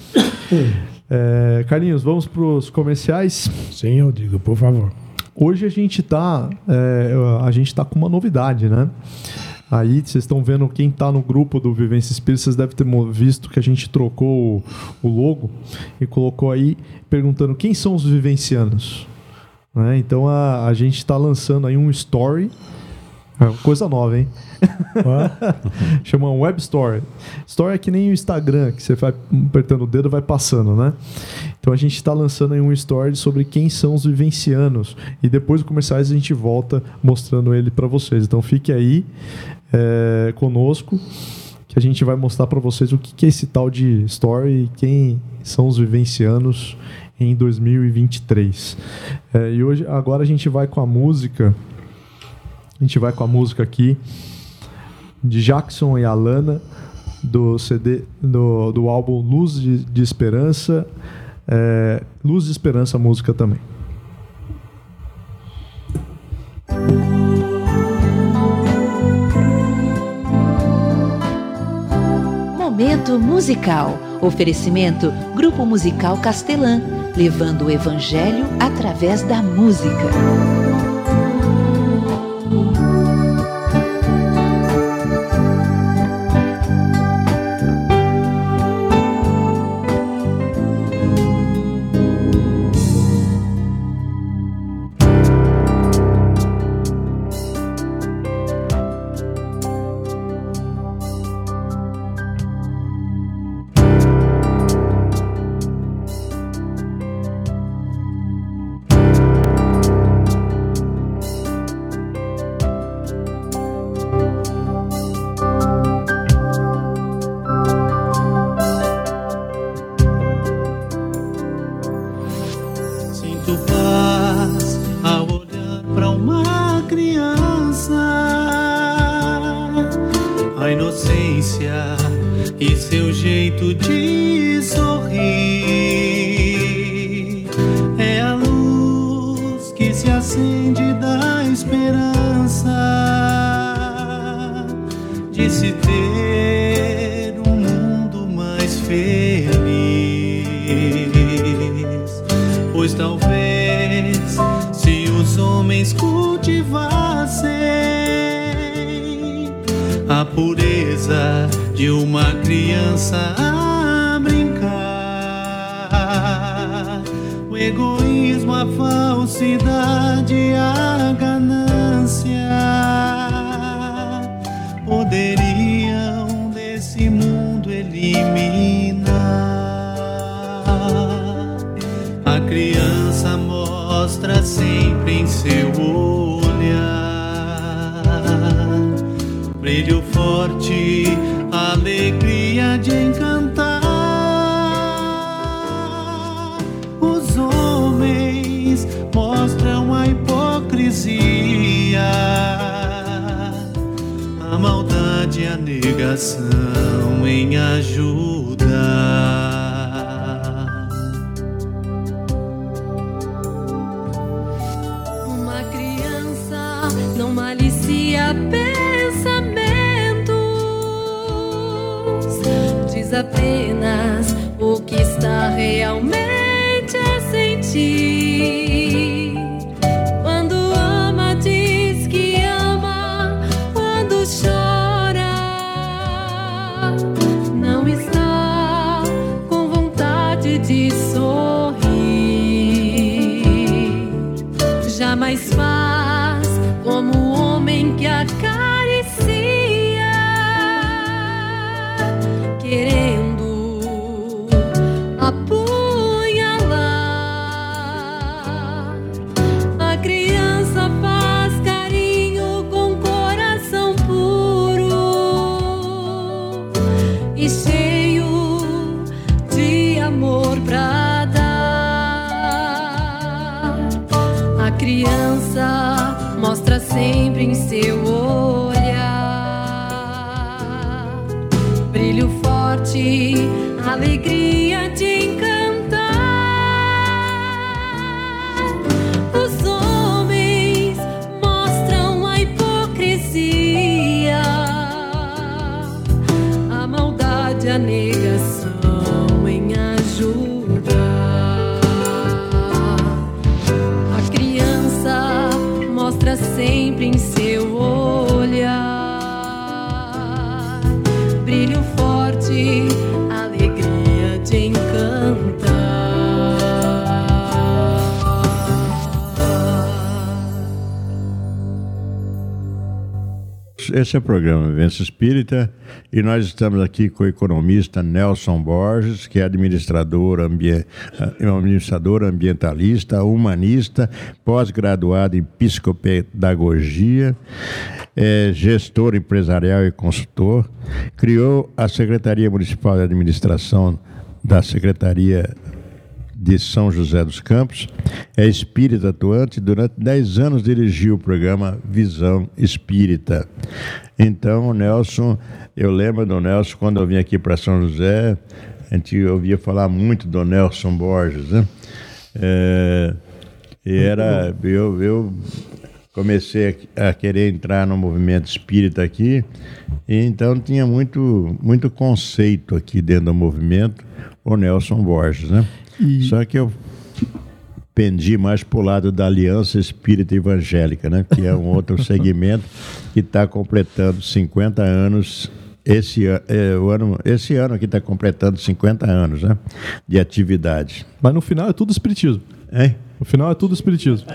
[SPEAKER 4] É, Carlinhos, vamos para os comerciais?
[SPEAKER 3] Sim, eu digo, por favor.
[SPEAKER 4] Hoje a gente está é, a gente tá com uma novidade, né? Aí vocês estão vendo quem está no grupo do Vivência Espírita, vocês devem ter visto que a gente trocou o, logo e colocou aí perguntando quem são os vivencianos. Né? Então a, a gente está lançando aí um story é coisa nova, hein? *laughs* Chama Web Story. Story é que nem o Instagram, que você vai apertando o dedo vai passando, né? Então a gente está lançando aí um story sobre quem são os vivencianos. E depois do comerciais a gente volta mostrando ele para vocês. Então fique aí é, conosco que a gente vai mostrar para vocês o que é esse tal de story e quem são os vivencianos em 2023. É, e hoje, agora a gente vai com a música a gente vai com a música aqui de Jackson e Alana do CD do, do álbum Luz de, de Esperança, é, Luz de Esperança música também.
[SPEAKER 6] Momento musical. Oferecimento Grupo Musical Castelã, levando o evangelho através da música.
[SPEAKER 2] Esse é o programa Vivência Espírita e nós estamos aqui com o economista Nelson Borges, que é administrador, ambie... eh, administrador ambientalista, humanista, pós-graduado em psicopedagogia, é gestor empresarial e consultor. Criou a Secretaria Municipal de Administração da Secretaria de São José dos Campos, é espírita atuante e durante 10 anos dirigiu o programa Visão Espírita. Então, o Nelson, eu lembro do Nelson quando eu vim aqui para São José, a gente ouvia falar muito do Nelson Borges, né? É, e era, eu, eu comecei a, a querer entrar no movimento espírita aqui, e então tinha muito, muito conceito aqui dentro do movimento, o Nelson Borges, né? Só que eu pendi mais para o lado da Aliança Espírita Evangélica, né? que é um outro *laughs* segmento que está completando 50 anos. Esse, é, o ano, esse ano aqui está completando 50 anos né? de atividade.
[SPEAKER 4] Mas no final é tudo espiritismo.
[SPEAKER 2] Hein?
[SPEAKER 4] No final é tudo espiritismo.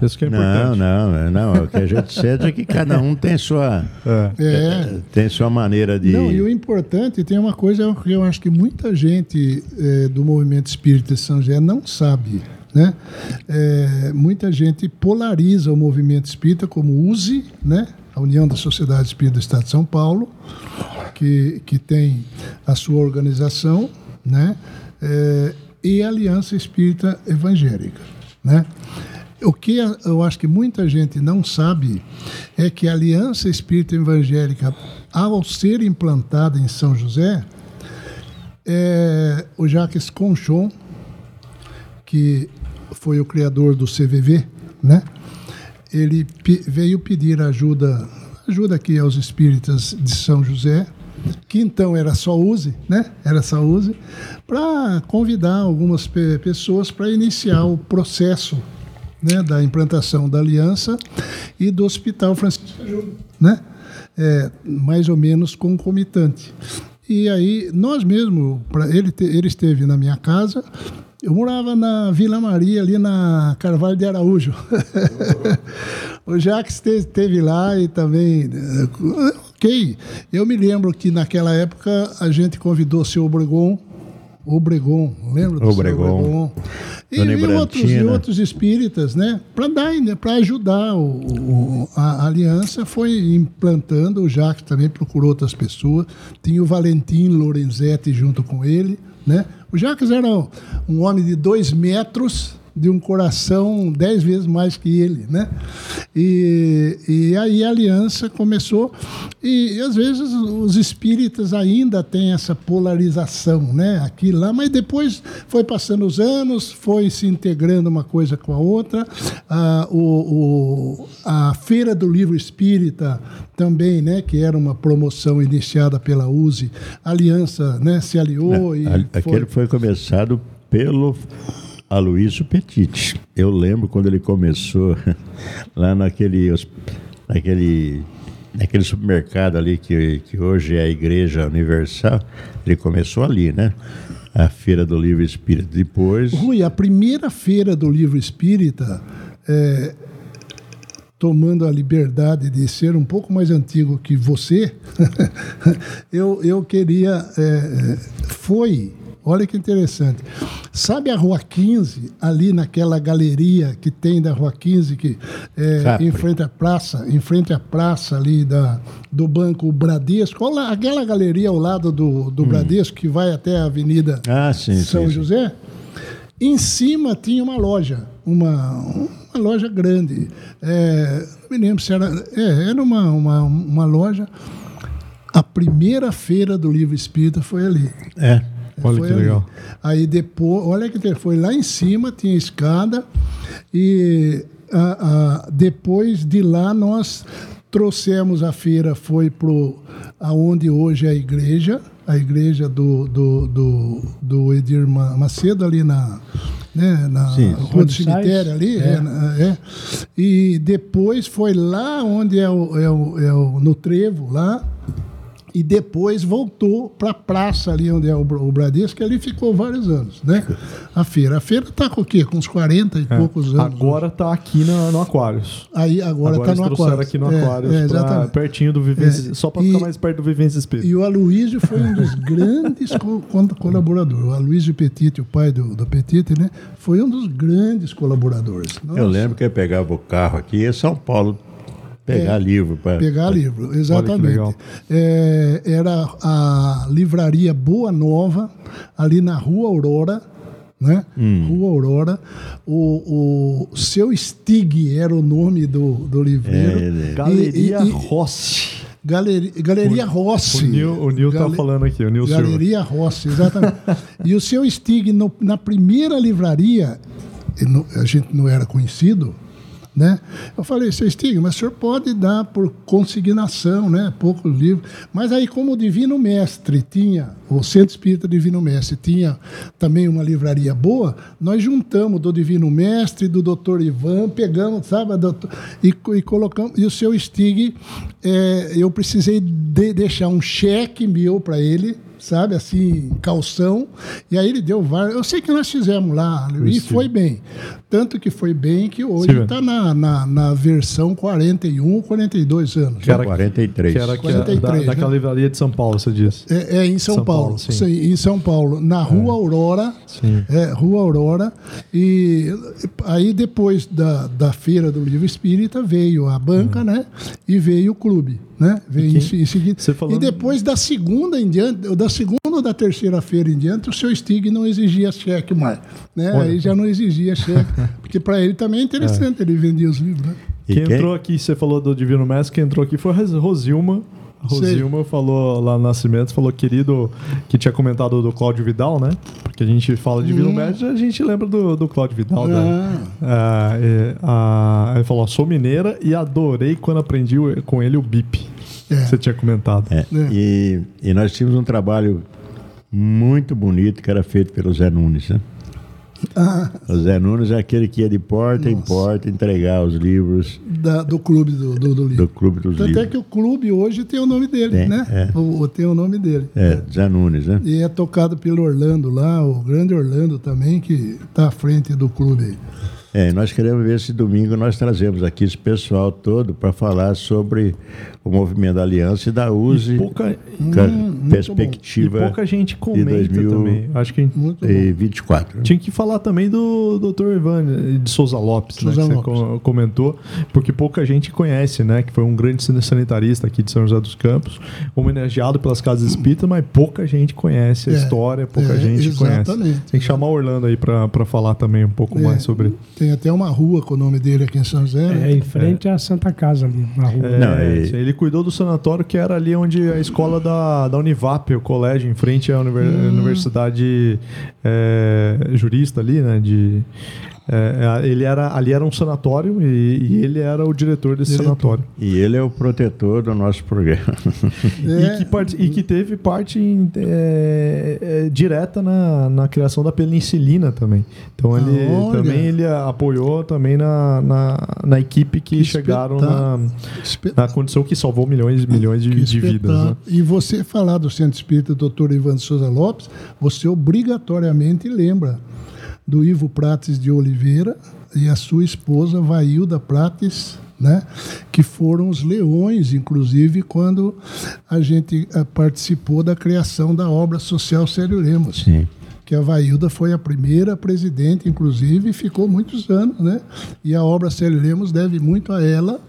[SPEAKER 4] Isso que é
[SPEAKER 2] Não,
[SPEAKER 4] importante.
[SPEAKER 2] não, não. O que a gente sente é que cada um tem sua,
[SPEAKER 4] É.
[SPEAKER 5] É.
[SPEAKER 2] tem sua maneira de.
[SPEAKER 5] Não, e o importante, tem uma coisa que eu acho que muita gente eh, do movimento espírita de São José não sabe. Né? Eh, muita gente polariza o movimento espírita como USE, né? a União da Sociedade Espírita do Estado de São Paulo, que, que tem a sua organização, né? Eh, e a Aliança Espírita Evangélica. Né? O que eu acho que muita gente não sabe é que a Aliança Espírita Evangélica, ao ser implantada em São José, é, o Jacques Conchon, que foi o criador do CVV, né? ele veio pedir ajuda, ajuda aqui aos espíritas de São José, que então era só use, né? Era só use, para convidar algumas pe- pessoas para iniciar o processo né, da implantação da aliança e do Hospital Francisco Ajuda, né? É, mais ou menos concomitante. E aí, nós mesmo, pra, ele, te- ele esteve na minha casa, eu morava na Vila Maria, ali na Carvalho de Araújo. *laughs* o Jacques esteve, esteve lá e também. Ok, eu me lembro que naquela época a gente convidou o seu Obregon, Obregon, lembra do seu
[SPEAKER 2] Obregon.
[SPEAKER 5] Obregon? E, e outros, e outros espíritas, né? Para dar, né? para ajudar o, o- a aliança, foi implantando. O Jacques também procurou outras pessoas. Tinha o Valentim Lorenzetti junto com ele, né? O Jacques era um homem de dois metros, de um coração dez vezes mais que ele, né? E, e aí a aliança começou e, às vezes os espíritas ainda têm essa polarização, né? Aqui e lá, mas depois foi passando os anos, foi se integrando uma coisa com a outra. Ah, o, o- a feira do livro espírita também, né? Que era uma promoção iniciada pela USE, a aliança, né? Se aliou e
[SPEAKER 2] A- Aquele foi começado pelo Aloysio Petit. Eu lembro quando ele começou *laughs* lá naquele, naquele, naquele supermercado ali que, que hoje é a Igreja Universal. Ele começou ali, né? A Feira do Livro Espírita. Depois.
[SPEAKER 5] Rui, a primeira feira do livro espírita, é, tomando a liberdade de ser um pouco mais antigo que você, *laughs* eu, eu queria. é, é, foi. Olha que interessante. Sabe a Rua 15, ali naquela galeria que tem da Rua 15, que é, em frente à praça, em frente à praça ali da, do Banco Bradesco, olha lá, aquela galeria ao lado do, do Bradesco, que vai até a Avenida
[SPEAKER 2] Ah, sim,
[SPEAKER 5] São
[SPEAKER 2] sim.
[SPEAKER 5] José. Em cima tinha uma loja, uma, uma loja grande. É, não me lembro se era. É, era uma, uma, uma loja. A primeira feira do livro espírita foi ali.
[SPEAKER 2] É.
[SPEAKER 4] Olha
[SPEAKER 5] Foi
[SPEAKER 4] que
[SPEAKER 5] ali.
[SPEAKER 4] legal.
[SPEAKER 5] Aí depois, olha que foi lá em cima, tinha escada, e ah, ah, depois de lá nós trouxemos a feira, foi pro aonde hoje é a igreja, a igreja do, do, do, do Edir Ma- Macedo ali na, né, na
[SPEAKER 2] Sim.
[SPEAKER 5] rua do cemitério ali,
[SPEAKER 3] É.
[SPEAKER 5] é, é. E depois foi lá onde é o, é o, é o no trevo lá, e depois voltou para a praça ali onde é o, o Bradesco, que ali ficou vários anos, né? A feira. A feira está com o quê? Com uns 40 e
[SPEAKER 4] É.
[SPEAKER 5] poucos anos.
[SPEAKER 4] Agora tá aqui na- no Aquários.
[SPEAKER 5] Aí agora está
[SPEAKER 4] eles
[SPEAKER 5] no
[SPEAKER 4] trouxeram
[SPEAKER 5] Aquário.
[SPEAKER 4] aqui no
[SPEAKER 5] É,
[SPEAKER 4] Aquários,
[SPEAKER 5] é,
[SPEAKER 4] pra-
[SPEAKER 5] exatamente.
[SPEAKER 4] pertinho do Vivência,
[SPEAKER 5] É.
[SPEAKER 4] só para
[SPEAKER 5] E-
[SPEAKER 4] ficar mais perto do Vivência Espírita.
[SPEAKER 5] E o Aloysio foi um dos *laughs* grandes co- co- colaboradores. O Aloysio Petit, o pai do, do Petit, né? Foi um dos grandes colaboradores.
[SPEAKER 2] Eu
[SPEAKER 5] Nossa,
[SPEAKER 2] lembro que eu pegava o carro aqui em São Paulo pegar livro para
[SPEAKER 5] É. Pegar livro, exatamente. É, era a livraria Boa Nova, ali na Rua Aurora, né?
[SPEAKER 2] Hum.
[SPEAKER 5] Rua Aurora. O, o seu Stig era o nome do, do livreiro.
[SPEAKER 2] É,
[SPEAKER 5] E-
[SPEAKER 4] Galeria
[SPEAKER 5] e- e-
[SPEAKER 4] Rossi.
[SPEAKER 5] Galeri- Galeria Rossi.
[SPEAKER 4] O Nil, o Nil tá
[SPEAKER 5] Gale-
[SPEAKER 4] falando aqui, o Nil Silva.
[SPEAKER 5] Galeria Rossi, exatamente. *laughs* e o seu Stig, no- na primeira livraria, e não- a gente não era conhecido, né? Eu falei, seu Stig, mas o senhor pode dar por consignação, né? Poucos livros. Mas aí, como o Divino Mestre tinha, o Centro Espírita Divino Mestre tinha também uma livraria boa, nós juntamos do Divino Mestre, do Dr. Ivan, pegamos, sabe, doutor, e, e colocamos. E o seu Stig, é, eu precisei de- deixar um cheque meu para ele, sabe, assim, calção. E aí ele deu vários. Eu sei que nós fizemos lá, e foi bem. Tanto que foi bem que hoje está na, na, na versão 41, 42 anos.
[SPEAKER 4] Que era-
[SPEAKER 2] 43.
[SPEAKER 4] Que era que
[SPEAKER 5] 43,
[SPEAKER 4] da,
[SPEAKER 5] né?
[SPEAKER 4] daquela livraria de São Paulo, você disse.
[SPEAKER 5] É, é em São,
[SPEAKER 4] São
[SPEAKER 5] Paulo,
[SPEAKER 4] Paulo, sim.
[SPEAKER 5] em São Paulo, na Rua Aurora,
[SPEAKER 4] Sim.
[SPEAKER 5] é, Rua Aurora, e aí depois da, da Feira do Livro Espírita veio a banca, né, e veio o clube, né, veio
[SPEAKER 4] Hum. E
[SPEAKER 5] em,
[SPEAKER 4] quem-
[SPEAKER 5] se- em seguida,
[SPEAKER 4] falando-
[SPEAKER 5] e depois da segunda em diante, ou da segunda ou da terceira feira em diante, o seu Stig não exigia cheque mais, né,
[SPEAKER 4] Olha.
[SPEAKER 5] aí já não exigia cheque, *laughs* porque para ele também é interessante, ele vendia os livros, né.
[SPEAKER 4] Quem
[SPEAKER 2] quem-
[SPEAKER 4] entrou aqui, você falou do Divino Mestre, quem entrou aqui foi a Ros- Rosilma. A
[SPEAKER 5] Sei.
[SPEAKER 4] Rosilma falou lá no Nascimento, falou querido, que tinha comentado do Cláudio Vidal, né? Porque a gente fala de Divino Mestre, a gente lembra do, do Cláudio Vidal. né?
[SPEAKER 5] Hum. Ah.
[SPEAKER 4] Ah, é, a- ele falou, sou mineira e adorei quando aprendi com ele o BIP.
[SPEAKER 5] É.
[SPEAKER 4] Você tinha comentado.
[SPEAKER 2] É, E, e nós tínhamos um trabalho muito bonito que era feito pelo Zé Nunes, né?
[SPEAKER 5] Ah,
[SPEAKER 2] O Zé Nunes é aquele que ia de porta em porta entregar os livros
[SPEAKER 5] da- do clube do, do, do livro.
[SPEAKER 2] do Clube dos
[SPEAKER 5] Tanto é
[SPEAKER 2] Livros.
[SPEAKER 5] que o clube hoje tem o nome dele,
[SPEAKER 2] Tem,
[SPEAKER 5] né?
[SPEAKER 2] é.
[SPEAKER 5] O, o- tem o nome dele.
[SPEAKER 2] É, Zé Nunes, né?
[SPEAKER 5] E é tocado pelo Orlando lá, o grande Orlando também, que está à frente do clube aí.
[SPEAKER 2] É, nós queremos ver se domingo nós trazemos aqui esse pessoal todo para falar sobre o movimento da Aliança e da USE,
[SPEAKER 4] E pouca,
[SPEAKER 5] Hum, muito
[SPEAKER 4] e
[SPEAKER 2] perspectiva
[SPEAKER 4] pouca gente comenta
[SPEAKER 2] 2000
[SPEAKER 4] também. Acho que
[SPEAKER 5] Muito
[SPEAKER 2] e 24. né?
[SPEAKER 4] Tinha que falar também do Dr. Ivan de Souza Lopes, né,
[SPEAKER 5] Souza
[SPEAKER 4] que
[SPEAKER 5] Lopes.
[SPEAKER 4] você co- comentou, porque pouca gente conhece, né? Que foi um grande sanitarista aqui de São José dos Campos, homenageado pelas casas espíritas, mas pouca gente conhece a
[SPEAKER 5] É,
[SPEAKER 4] história, pouca
[SPEAKER 5] é,
[SPEAKER 4] gente conhece.
[SPEAKER 5] exatamente.
[SPEAKER 4] Tem que chamar o Orlando aí para falar também um pouco
[SPEAKER 5] É,
[SPEAKER 4] mais sobre.
[SPEAKER 5] Tem até uma rua com o nome dele aqui em São José. né?
[SPEAKER 3] É, em frente à Santa Casa ali, na rua.
[SPEAKER 4] É,
[SPEAKER 2] Não, e-
[SPEAKER 4] Ele cuidou do sanatório que era ali onde a escola da, da Univap, o colégio, em frente à univer-
[SPEAKER 5] Hum.
[SPEAKER 4] universidade é, jurista ali, né? De, é, ele era, ali era um sanatório e, e ele era o diretor desse
[SPEAKER 5] Diretor.
[SPEAKER 4] sanatório.
[SPEAKER 2] E ele é o protetor do nosso programa. *laughs*
[SPEAKER 5] É,
[SPEAKER 4] E, que part- e que teve parte em- é, é, direta na, na criação da penicilina também. Então ele
[SPEAKER 5] olha.
[SPEAKER 4] também ele apoiou também na, na, na equipe que,
[SPEAKER 5] Que
[SPEAKER 4] chegaram na, na condição que salvou milhões e milhões de, de vidas. Né?
[SPEAKER 5] E você falar do Centro Espírita Dr. Ivan Souza Lopes, você obrigatoriamente lembra do Ivo Prates de Oliveira e a sua esposa Vailda Prates, né? que foram os leões, inclusive, quando a gente eh, participou da criação da obra social Célio Lemos.
[SPEAKER 2] Sim.
[SPEAKER 5] Que a Vailda foi a primeira presidente, inclusive, e ficou muitos anos, né? E a obra Célio Lemos deve muito a ela,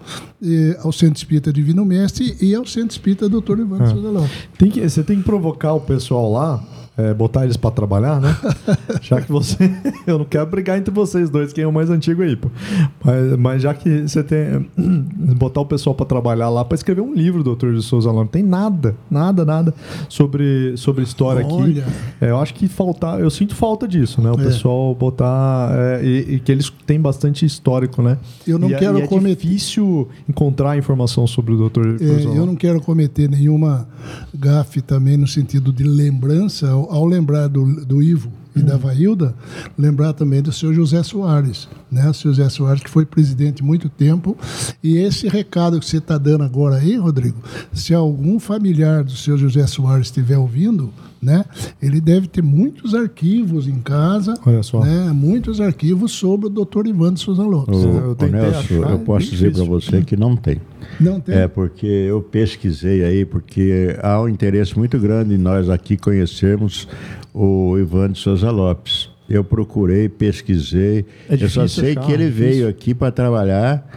[SPEAKER 5] eh, ao Centro Espírita Divino Mestre e ao Centro Espírita Dr. Ivan de Souza Lopes.
[SPEAKER 4] Tem que, você tem que provocar o pessoal lá é, botar eles para trabalhar, né? *laughs* já que você. *laughs* eu não quero brigar entre vocês dois, quem é o mais antigo aí, pô. Mas, mas já que você tem. *clears throat* botar o pessoal para trabalhar lá para escrever um livro, doutor de Souza Lama. Não tem nada, nada, nada sobre, sobre história
[SPEAKER 5] Olha.
[SPEAKER 4] aqui. É, eu acho que faltar. Eu sinto falta disso, né? O
[SPEAKER 5] É.
[SPEAKER 4] pessoal botar. é, e, e que eles têm bastante histórico, né?
[SPEAKER 5] Eu não
[SPEAKER 4] E é-
[SPEAKER 5] quero
[SPEAKER 4] é
[SPEAKER 5] cometer-
[SPEAKER 4] difícil encontrar informação sobre o doutor
[SPEAKER 5] É, eu não quero cometer nenhuma gafe também no sentido de lembrança, ao, ao lembrar do, do Ivo e da Vailda, lembrar também do seu José Soares, né? O seu José Soares que foi presidente muito tempo. E esse recado que você está dando agora aí, Rodrigo, se algum familiar do seu José Soares estiver ouvindo, né? Ele deve ter muitos arquivos em casa,
[SPEAKER 4] Olha só.
[SPEAKER 5] né? Muitos arquivos sobre o Dr. Ivan de Souza Lopes.
[SPEAKER 2] Ô,
[SPEAKER 4] Eu
[SPEAKER 2] Nelson, eu
[SPEAKER 4] é
[SPEAKER 2] posso dizer para você que não tem.
[SPEAKER 5] Não tem?
[SPEAKER 2] É porque eu pesquisei aí, porque há um interesse muito grande em nós aqui conhecermos o Ivan de Souza Lopes. Eu procurei, pesquisei.
[SPEAKER 4] É
[SPEAKER 2] eu só sei
[SPEAKER 4] achar,
[SPEAKER 2] que ele
[SPEAKER 4] é
[SPEAKER 2] veio aqui para trabalhar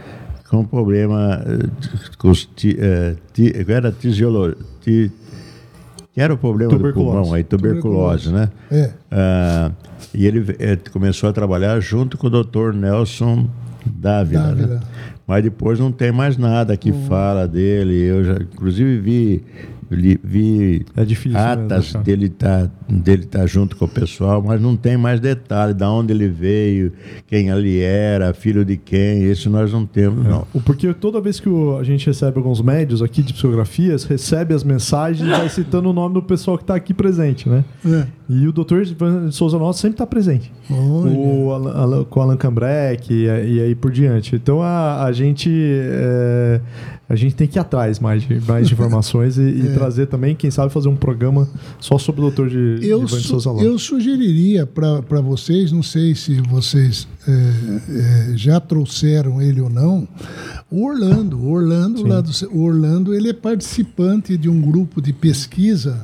[SPEAKER 2] com problema eh, de- com ti- eh, ti- era tisiolo, ti- que era o problema
[SPEAKER 4] Tuberculose.
[SPEAKER 2] do pulmão aí, tuberculose, né?
[SPEAKER 5] É.
[SPEAKER 2] Ah, e ele eh, começou a trabalhar junto com o Dr. Nelson Dávila,
[SPEAKER 5] Dávila.
[SPEAKER 2] né? Mas depois não tem mais nada que fala dele. Eu já, inclusive, vi, li- vi
[SPEAKER 4] É difícil mesmo
[SPEAKER 2] atas dele tá, dele tá junto com o pessoal, mas não tem mais detalhe de onde ele veio, quem ele era, filho de quem. Isso nós não temos, não.
[SPEAKER 4] O- Porque toda vez que o- a gente recebe alguns médios aqui de psicografias, recebe as mensagens e vai citando o nome do pessoal que está aqui presente, né?
[SPEAKER 5] É.
[SPEAKER 4] E o doutor Souza Nossa sempre está presente.
[SPEAKER 5] Olha.
[SPEAKER 4] O Alan- Alan- com o Allan Kambreck e, e aí por diante. Então a, a gente é, a gente tem que ir atrás mais de, mais de *laughs* informações e, e trazer também, quem sabe, fazer um programa só sobre o doutor de,
[SPEAKER 5] Eu,
[SPEAKER 4] Ivan de
[SPEAKER 5] su-
[SPEAKER 4] Souza Lopes.
[SPEAKER 5] eu sugeriria para vocês, não sei se vocês é, é, já trouxeram ele ou não, o Orlando. O Orlando, lá do, o Orlando ele é participante de um grupo de pesquisa,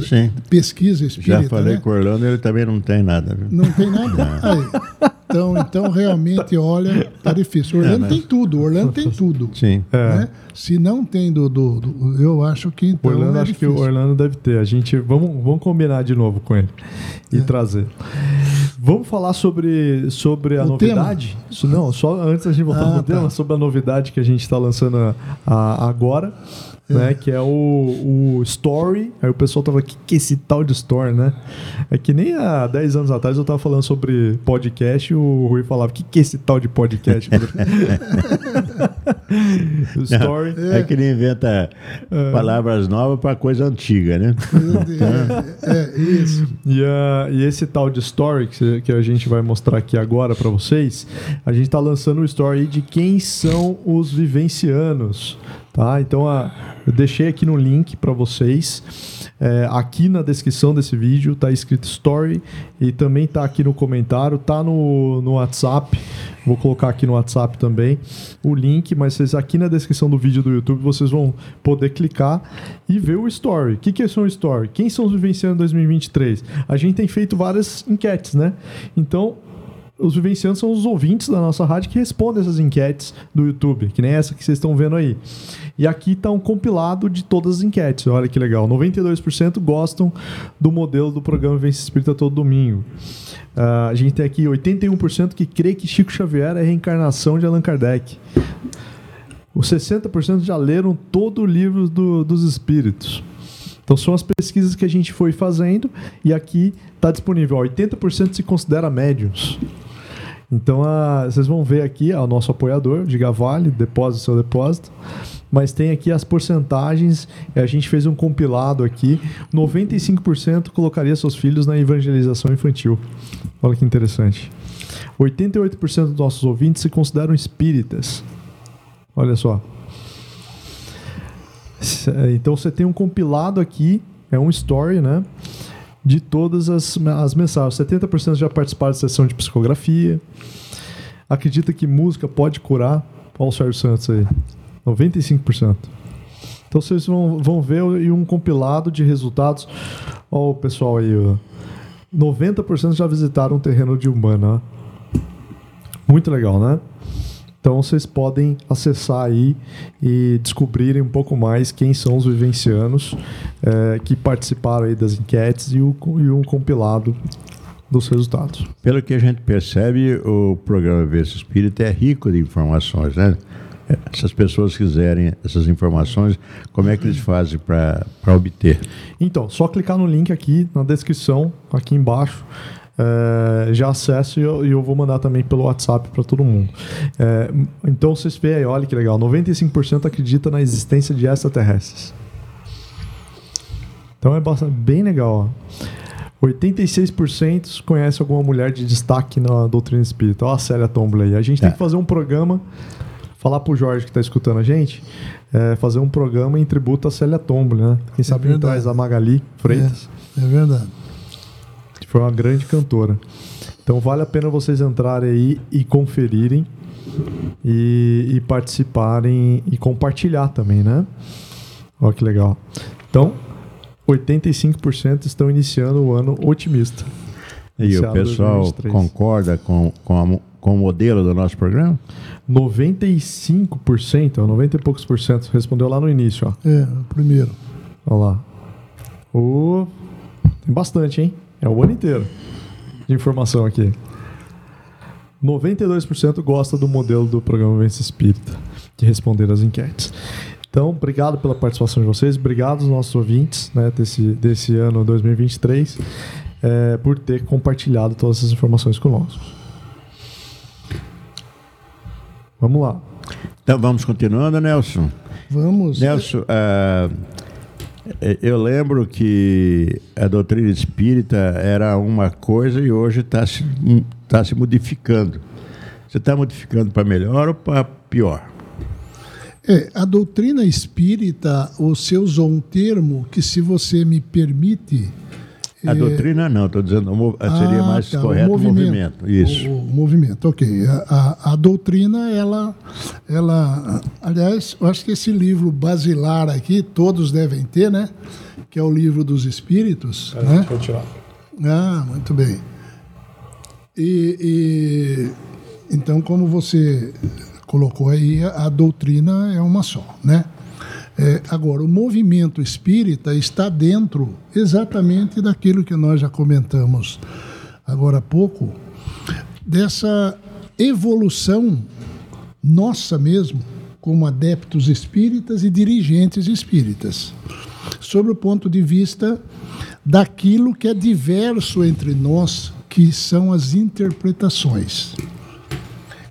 [SPEAKER 2] Sim.
[SPEAKER 5] pesquisa espírita.
[SPEAKER 2] Já falei
[SPEAKER 5] né?
[SPEAKER 2] com o Orlando, ele também não tem nada. viu?
[SPEAKER 5] Não tem nada? Aí. Então, então, realmente, olha, tá difícil.
[SPEAKER 2] É,
[SPEAKER 5] Orlando tem tudo, Orlando tem tudo.
[SPEAKER 2] Sim.
[SPEAKER 5] né? Se não tem do, do- do- Eu acho que
[SPEAKER 4] O
[SPEAKER 5] então.
[SPEAKER 4] Orlando,
[SPEAKER 5] é
[SPEAKER 4] acho que
[SPEAKER 5] difícil.
[SPEAKER 4] o Orlando deve ter. A gente vamos, vamos combinar de novo com ele e
[SPEAKER 5] É.
[SPEAKER 4] trazer. Vamos falar sobre, sobre a
[SPEAKER 5] O
[SPEAKER 4] novidade? Isso não, só antes da gente voltar
[SPEAKER 5] Ah,
[SPEAKER 4] no tema,
[SPEAKER 5] tá.
[SPEAKER 4] sobre a novidade que a gente está lançando a- a- agora. Né, que é o, o Story. Aí o pessoal tava, o que, que é esse tal de Story, né? É que nem há 10 anos atrás eu tava falando sobre podcast e o Rui falava, o que, que é esse tal de podcast? *laughs* o Story.
[SPEAKER 2] É que ele inventa palavras novas para coisa antiga, né?
[SPEAKER 5] É, é, isso.
[SPEAKER 4] E, a- e esse tal de story que, que a gente vai mostrar aqui agora para vocês, a gente está lançando o story aí de quem são os vivencianos, tá? Então a- eu deixei aqui no link para vocês. É, aqui na descrição desse vídeo tá escrito story e também tá aqui no comentário, tá no, no WhatsApp. Vou colocar aqui no WhatsApp também o link, mas vocês aqui na descrição do vídeo do YouTube vocês vão poder clicar e ver o story. O que, que é um story? Quem são os vivencianos 2023? A gente tem feito várias enquetes, né? Então, os vivencianos são os ouvintes da nossa rádio que respondem essas enquetes do YouTube, que nem essa que vocês estão vendo aí. E aqui está um compilado de todas as enquetes. Olha que legal. 92% gostam do modelo do programa Vence Espírita todo domingo. Ah, a gente tem aqui 81% que crê que Chico Xavier é a reencarnação de Allan Kardec. Os 60% já leram todo o livro do- dos espíritos. Então são as pesquisas que a gente foi fazendo e aqui está disponível. ó, 80% se considera médiums. Então a- vocês vão ver aqui o nosso apoiador, Diga Vale, depósito seu depósito. Mas tem aqui as porcentagens, a gente fez um compilado aqui. 95% colocaria seus filhos na evangelização infantil. Olha que interessante. 88% dos nossos ouvintes se consideram espíritas. Olha só. Então você tem um compilado aqui, é um story, né? De todas as, as mensagens. 70% já participaram da sessão de psicografia. Acredita que música pode curar. Olha o Sérgio Santos aí. 95%. Então vocês vão, vão ver aí um compilado de resultados. Olha o pessoal aí, ó. 90% já visitaram um terreno de Umbanda. ó. Muito legal, né? Então vocês podem acessar aí e descobrirem um pouco mais quem são os vivencianos é, que participaram aí das enquetes e, o, e um compilado dos resultados.
[SPEAKER 2] Pelo que a gente percebe, o programa Vência Espírita é rico de informações, né? Se as pessoas quiserem essas informações, como é que eles fazem para obter?
[SPEAKER 4] Então, só clicar no link aqui na descrição, aqui embaixo. É, já acesso e eu, eu, vou mandar também pelo WhatsApp para todo mundo. É, então vocês veem aí, olha que legal: 95% acredita na existência de extraterrestres. Então é bastante, bem legal. Ó. 86% conhece alguma mulher de destaque na doutrina espírita. Olha a Célia Tomble aí. A gente é. tem que fazer um programa falar pro Jorge que está escutando a gente, é, fazer um programa em tributo a Célia Tombo, né? Quem sabe é ele traz a Magali Freitas.
[SPEAKER 5] É, é verdade.
[SPEAKER 4] Foi uma grande cantora. Então vale a pena vocês entrarem aí e conferirem e, e participarem e compartilhar também, né? Olha que legal. Então, 85% estão iniciando o ano otimista.
[SPEAKER 2] E o pessoal 2023. concorda com, com, a, com o modelo do nosso programa?
[SPEAKER 4] 95%, 90 e poucos por cento, respondeu lá no início. Ó.
[SPEAKER 5] É, o primeiro.
[SPEAKER 4] Olha lá. O... Tem bastante, hein? É o ano inteiro de informação aqui. 92% gosta do modelo do programa Vence Espírita, de responder as enquetes. Então, obrigado pela participação de vocês, obrigado aos nossos ouvintes né, desse, desse ano 2023 é, por ter compartilhado todas essas informações conosco. Vamos lá.
[SPEAKER 2] Então vamos continuando, Nelson.
[SPEAKER 5] Vamos.
[SPEAKER 2] Nelson, uh, eu lembro que a doutrina espírita era uma coisa e hoje está se, tá se modificando. Você está modificando para melhor ou para pior?
[SPEAKER 5] É, a doutrina espírita, você usou um termo que, se você me permite,
[SPEAKER 2] a doutrina não, estou dizendo, seria ah, mais tá, correto o movimento. movimento isso.
[SPEAKER 5] O, o, movimento, ok. A, a, a, doutrina, ela, ela. Aliás, eu acho que esse livro basilar aqui, todos devem ter, né? Que é o livro dos Espíritos. É, né?
[SPEAKER 4] Vou tirar.
[SPEAKER 5] Ah, muito bem. E, e, então, como você colocou aí, a, a doutrina é uma só, né? É, agora, o movimento espírita está dentro exatamente daquilo que nós já comentamos agora há pouco, dessa evolução nossa mesmo, como adeptos espíritas e dirigentes espíritas, sobre o ponto de vista daquilo que é diverso entre nós, que são as interpretações.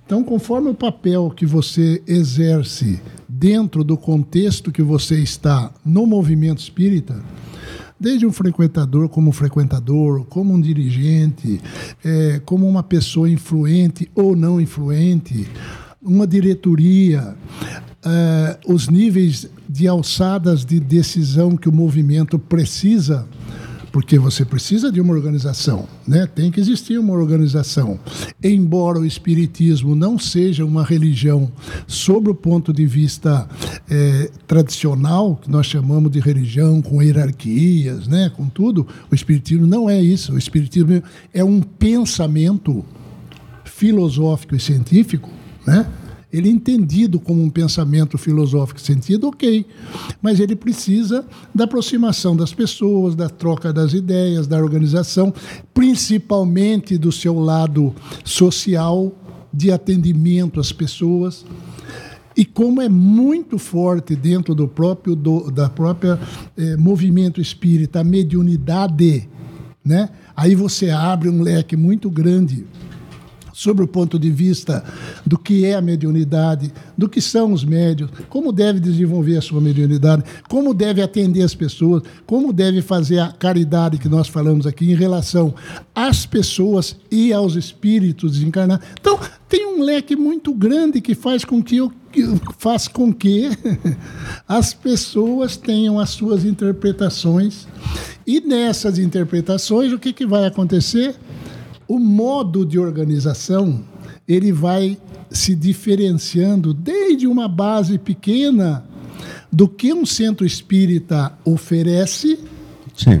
[SPEAKER 5] Então, conforme o papel que você exerce dentro do contexto que você está no movimento espírita, desde um frequentador como frequentador, como um dirigente, é, como uma pessoa influente ou não influente, uma diretoria, é, os níveis de alçadas de decisão que o movimento precisa porque você precisa de uma organização, né? Tem que existir uma organização. Embora o espiritismo não seja uma religião sob o ponto de vista é, tradicional, que nós chamamos de religião com hierarquias, né? Com tudo, o espiritismo não é isso. O espiritismo é um pensamento filosófico e científico, né? Ele é entendido como um pensamento filosófico sentido, ok. Mas ele precisa da aproximação das pessoas, da troca das ideias, da organização, principalmente do seu lado social, de atendimento às pessoas. E como é muito forte dentro do próprio do, da própria eh, movimento espírita a mediunidade, né? Aí você abre um leque muito grande sobre o ponto de vista do que é a mediunidade, do que são os médios, como deve desenvolver a sua mediunidade, como deve atender as pessoas, como deve fazer a caridade que nós falamos aqui em relação às pessoas e aos espíritos desencarnados. Então, tem um leque muito grande que faz com que eu faz com que *laughs* as pessoas tenham as suas interpretações e nessas interpretações o que, que vai acontecer? O modo de organização ele vai se diferenciando desde uma base pequena do que um centro espírita oferece
[SPEAKER 2] Sim.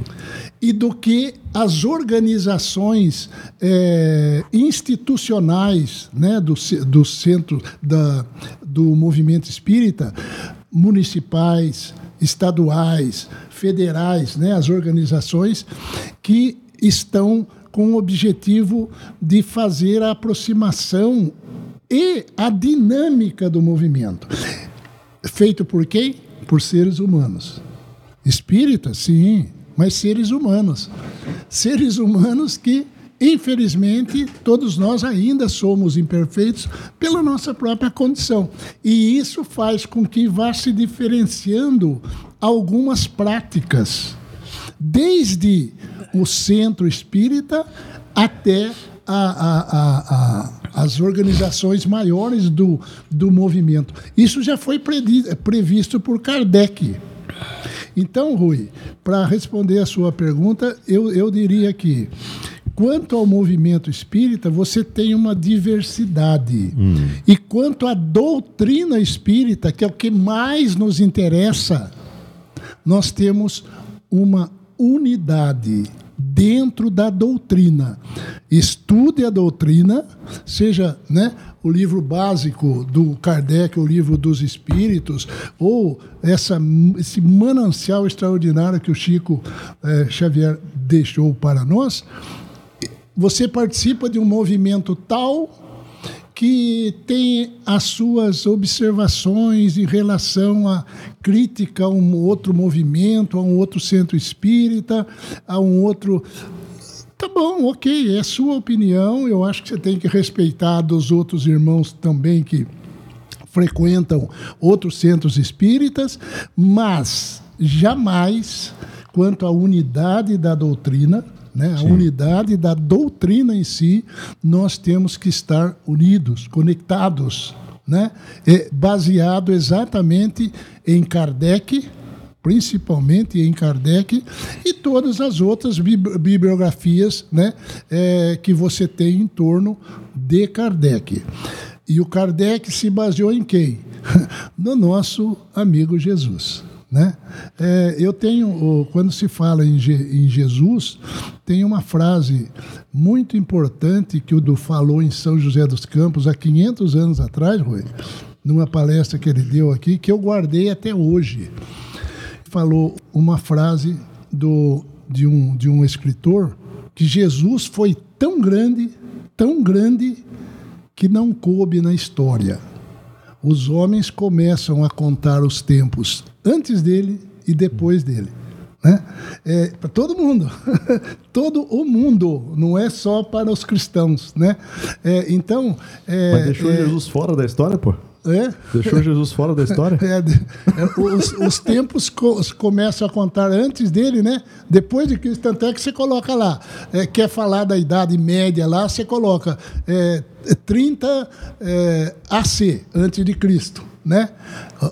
[SPEAKER 5] e do que as organizações eh, institucionais né, do, do centro da, do movimento espírita, municipais, estaduais, federais, né, as organizações que estão com o objetivo de fazer a aproximação e a dinâmica do movimento. Feito por quem? Por seres humanos. Espíritas, sim, mas seres humanos. Seres humanos que, infelizmente, todos nós ainda somos imperfeitos pela nossa própria condição. E isso faz com que vá se diferenciando algumas práticas, desde o centro espírita até a- a- a- as organizações maiores do, do movimento. Isso já foi previsto por Kardec. Então, Rui, para responder a sua pergunta, eu, eu diria que, quanto ao movimento espírita, você tem uma diversidade. E quanto à doutrina espírita, que é o que mais nos interessa, nós temos uma unidade dentro da doutrina. Estude a doutrina, seja né, o livro básico do Kardec, o livro dos Espíritos, ou essa, esse manancial extraordinário que o Chico eh, Xavier deixou para nós. Você participa de um movimento tal que tem as suas observações em relação à crítica a um outro movimento, a um outro centro espírita, a um outro. Tá bom, ok, é sua opinião. Eu acho que você tem que respeitar dos outros irmãos também que frequentam outros centros espíritas, mas jamais quanto à unidade da doutrina, né, a unidade da doutrina em si, nós temos que estar unidos, conectados, né, é baseado exatamente em Kardec, principalmente em Kardec e todas as outras bib- bibliografias né, é, que você tem em torno de Kardec. E o Kardec se baseou em quem? *laughs* No nosso amigo Jesus. Né? É, eu tenho, quando se fala em, Je- em Jesus, tem uma frase muito importante que o do falou em São José dos Campos há 500 anos atrás, Rui, numa palestra que ele deu aqui, que eu guardei até hoje falou uma frase do, de, um, de um escritor que Jesus foi tão grande, tão grande, que não coube na história. Os homens começam a contar os tempos antes dele e depois dele. Né? É, para todo mundo, *laughs* todo o mundo, não é só para os cristãos. Né? É, então, é,
[SPEAKER 4] Mas deixou
[SPEAKER 5] é,
[SPEAKER 4] Jesus fora da história, pô?
[SPEAKER 5] é,
[SPEAKER 4] Deixou Jesus fora da história? *laughs*
[SPEAKER 5] é, é, os, os tempos co- começam a contar antes dele, né? Depois de Cristo, tanto é que você coloca lá, é, quer falar da idade média lá, você coloca é, 30 é, AC, antes de Cristo, né?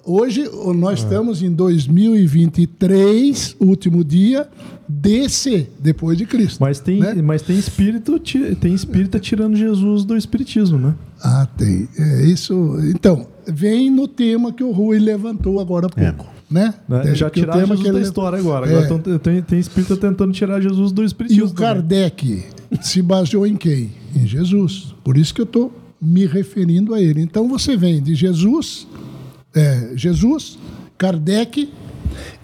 [SPEAKER 5] Hoje nós estamos em 2023, último dia, DC, depois de Cristo.
[SPEAKER 4] Mas tem,
[SPEAKER 5] né?
[SPEAKER 4] mas tem espírito, tem espírita tirando Jesus do espiritismo, né?
[SPEAKER 5] Ah, tem. É isso. Então, vem no tema que o Rui levantou agora há pouco. Né?
[SPEAKER 4] Né?
[SPEAKER 5] É,
[SPEAKER 4] Já tiraram
[SPEAKER 5] tema
[SPEAKER 4] Jesus
[SPEAKER 5] que
[SPEAKER 4] da
[SPEAKER 5] ele-
[SPEAKER 4] história agora.
[SPEAKER 5] É.
[SPEAKER 4] Agora tão- tem, tem espírita tentando tirar Jesus do
[SPEAKER 5] E
[SPEAKER 4] espiritismo.
[SPEAKER 5] o Kardec se baseou em quem? Em Jesus. Por isso que eu estou me referindo a ele. Então você vem de Jesus, é, Jesus, Kardec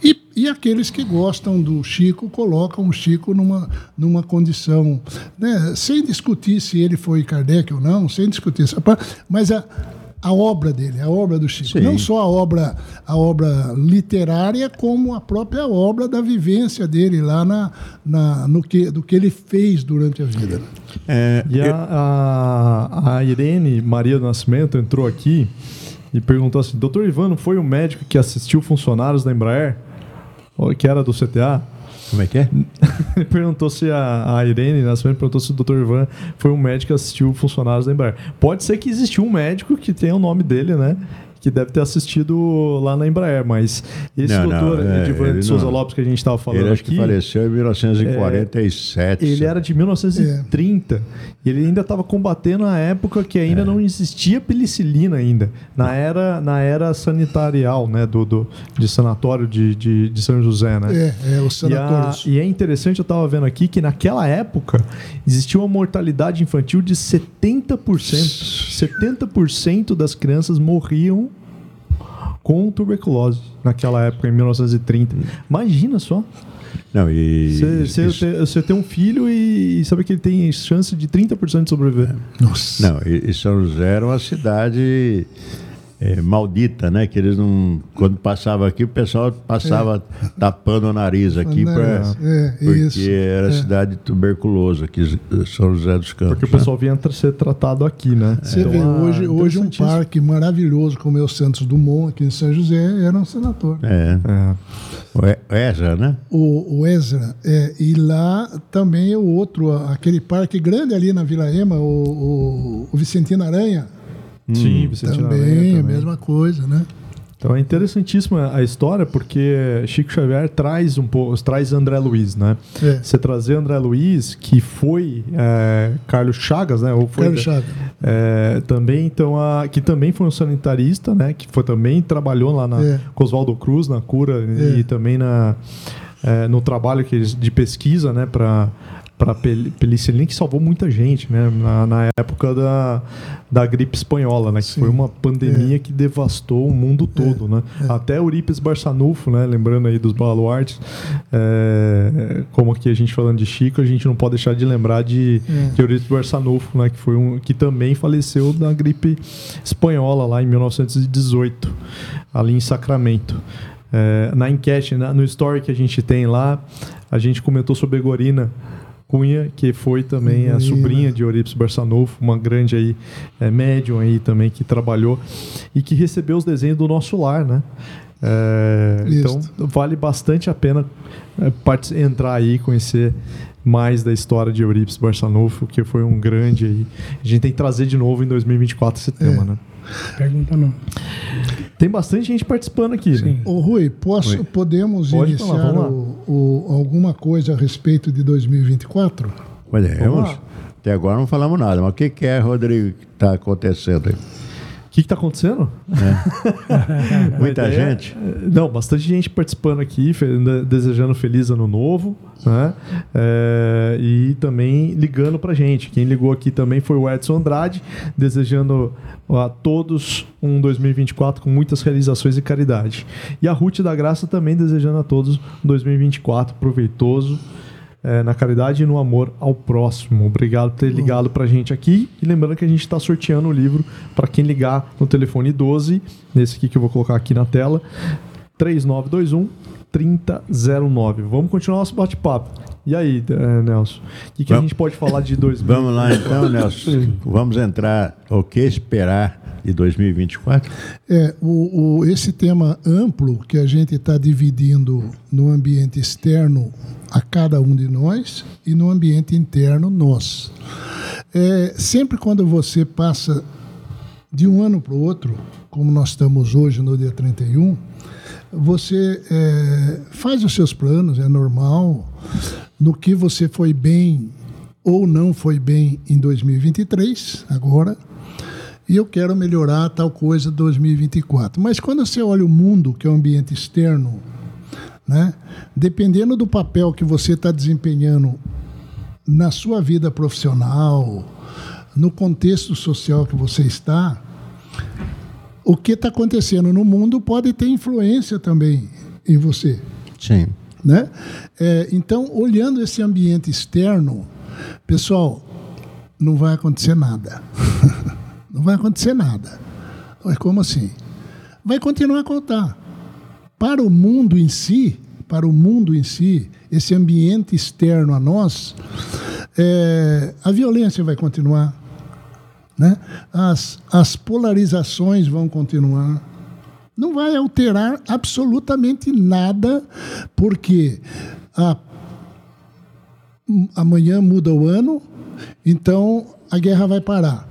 [SPEAKER 5] e, e aqueles que gostam do Chico colocam o Chico numa, numa condição, né, sem discutir se ele foi Kardec ou não, sem discutir essa parte, mas a, a obra dele, a obra do Chico,
[SPEAKER 2] Sim.
[SPEAKER 5] não só a obra, a obra literária, como a própria obra da vivência dele lá na, na, no que, do que ele fez durante a vida.
[SPEAKER 2] É,
[SPEAKER 4] E a, a, a Irene Maria do Nascimento entrou aqui e perguntou assim: Doutor Ivan não foi o médico que assistiu funcionários da Embraer? Ou Que era do CTA?
[SPEAKER 2] Como é que é? *laughs*
[SPEAKER 4] Perguntou se a, a Irene Nascimento perguntou se o Dr. Ivan foi um médico que assistiu funcionários da Embraer. Pode ser que existiu um médico que tenha o nome dele, né? Que deve ter assistido lá na Embraer, mas esse
[SPEAKER 2] Não,
[SPEAKER 4] doutor
[SPEAKER 2] não, é,
[SPEAKER 4] Edivan
[SPEAKER 2] ele
[SPEAKER 4] de Souza
[SPEAKER 2] não.
[SPEAKER 4] Lopes que a gente estava falando
[SPEAKER 2] Ele acho
[SPEAKER 4] aqui,
[SPEAKER 2] que faleceu em 1947.
[SPEAKER 4] ele era de 1930 e ele ainda estava combatendo a época que ainda
[SPEAKER 2] É.
[SPEAKER 4] não existia penicilina ainda, na era, na era sanitarial, né, do, do, de sanatório de, de, de São José, né?
[SPEAKER 5] É, é, os
[SPEAKER 4] E, a-
[SPEAKER 5] sanatórios.
[SPEAKER 4] e é interessante, eu estava vendo aqui que naquela época existia uma mortalidade infantil de 70%. 70% das crianças morriam com tuberculose naquela época, em 1930. Imagina só.
[SPEAKER 2] Não, e.
[SPEAKER 4] Você- tem- um filho e, e sabe que ele tem chance de 30% de sobreviver.
[SPEAKER 5] Nossa.
[SPEAKER 2] Não, e, e São José era uma cidade é, maldita, né? Que eles não. Quando passava aqui, o pessoal passava tapando o nariz aqui, pra,
[SPEAKER 5] Nariz, é,
[SPEAKER 2] porque
[SPEAKER 5] isso,
[SPEAKER 2] era
[SPEAKER 5] é.
[SPEAKER 2] cidade tuberculosa, aqui, São José dos Campos.
[SPEAKER 4] Porque o
[SPEAKER 2] né?
[SPEAKER 4] pessoal vinha tra- ser tratado aqui, né?
[SPEAKER 5] Você
[SPEAKER 4] Então,
[SPEAKER 5] vê,
[SPEAKER 4] ah,
[SPEAKER 5] hoje, hoje um parque maravilhoso como é o Santos Dumont, aqui em São José, era um sanatório.
[SPEAKER 2] É,
[SPEAKER 4] É.
[SPEAKER 2] o Ezra, né?
[SPEAKER 5] O, o Ezra, é, e lá também o outro, aquele parque grande ali na Vila Ema, o, o, o Vicentino Aranha,
[SPEAKER 4] Sim, Vicente
[SPEAKER 5] também,
[SPEAKER 4] Aranha
[SPEAKER 5] a mesma coisa, né?
[SPEAKER 4] Então é interessantíssima a história porque Chico Xavier traz um pouco, traz André Luiz, né?
[SPEAKER 5] É.
[SPEAKER 4] Você trazer André Luiz, que foi é, Carlos Chagas, né? Ou foi
[SPEAKER 5] Carlos Chagas.
[SPEAKER 4] É, também, então, a, que também foi um sanitarista, né? Que foi também trabalhou lá na,
[SPEAKER 5] É.
[SPEAKER 4] com Oswaldo Cruz na cura
[SPEAKER 5] É.
[SPEAKER 4] e também na, é, no trabalho que eles, de pesquisa, né? Para para penicilina que salvou muita gente, né? Na, na época da, da gripe espanhola, né? Que
[SPEAKER 5] Sim.
[SPEAKER 4] foi uma pandemia que devastou o mundo todo, né? Até Eurípides Barçanufo, né? Lembrando aí dos baluartes, é, como aqui a gente falando de Chico, a gente não pode deixar de lembrar de,
[SPEAKER 5] É.
[SPEAKER 4] de Eurípides Barçanufo, né? Que foi um que também faleceu da gripe espanhola lá em 1918, ali em Sacramento. É, na enquete, na- no story que a gente tem lá, a gente comentou sobre Egorina Cunha, que foi também a sobrinha de Eurípides Barçanufo, uma grande aí, é, médium aí também que trabalhou e que recebeu os desenhos do nosso lar, né? É, então vale bastante a pena é, entrar aí e conhecer mais da história de Eurípides Barçanufo, que foi um grande aí. A gente tem que trazer de novo em 2024 esse tema,
[SPEAKER 5] É.
[SPEAKER 4] né?
[SPEAKER 3] Pergunta não.
[SPEAKER 4] Tem bastante gente participando aqui, né?
[SPEAKER 3] Sim.
[SPEAKER 5] Ô Rui, posso,
[SPEAKER 2] Oi.
[SPEAKER 5] podemos
[SPEAKER 4] Pode
[SPEAKER 5] iniciar
[SPEAKER 4] falar,
[SPEAKER 5] o, o- alguma coisa a respeito de 2024?
[SPEAKER 2] Podemos. Até agora não falamos nada, mas o que, que é, Rodrigo, que está acontecendo aí?
[SPEAKER 4] O que está acontecendo? *laughs*
[SPEAKER 2] Muita
[SPEAKER 4] A ideia-
[SPEAKER 2] gente?
[SPEAKER 4] Não, bastante gente participando aqui, de- desejando feliz ano novo, né? É, e também ligando pra gente. Quem ligou aqui também foi o Edson Andrade, desejando a todos um 2024 com muitas realizações e caridade. E a Ruth da Graça também desejando a todos um 2024 proveitoso. É, na caridade e no amor ao próximo. Obrigado por ter ligado pra gente aqui. E lembrando que a gente está sorteando o livro para quem ligar no telefone 12, nesse aqui que eu vou colocar aqui na tela, 3921 3009. Vamos continuar nosso bate-papo. E aí, eh, Nelson? O que, que a gente pode falar de dois
[SPEAKER 2] Vamos lá então, *laughs* Nelson. Vamos entrar. O que esperar de 2024?
[SPEAKER 5] É, o, o- esse tema amplo que a gente está dividindo no ambiente externo a cada um de nós e no ambiente interno nós. É, sempre quando você passa de um ano para o outro, como nós estamos hoje no dia 31, você é, faz os seus planos, é normal, no que você foi bem ou não foi bem em 2023, agora, e eu quero melhorar tal coisa 2024. Mas quando você olha o mundo, que é o ambiente externo, né, dependendo do papel que você está desempenhando na sua vida profissional, no contexto social que você está, o que está acontecendo no mundo pode ter influência também em você.
[SPEAKER 2] Sim.
[SPEAKER 5] Né? É, então, olhando esse ambiente externo, pessoal, não vai acontecer nada. *laughs* não vai acontecer nada. Mas como assim? Vai continuar a contar. Para o mundo em si, para o mundo em si, esse ambiente externo a nós, é, a violência vai continuar. Né? As, as polarizações vão continuar não vai alterar absolutamente nada, porque a- amanhã muda o ano, então a guerra vai parar.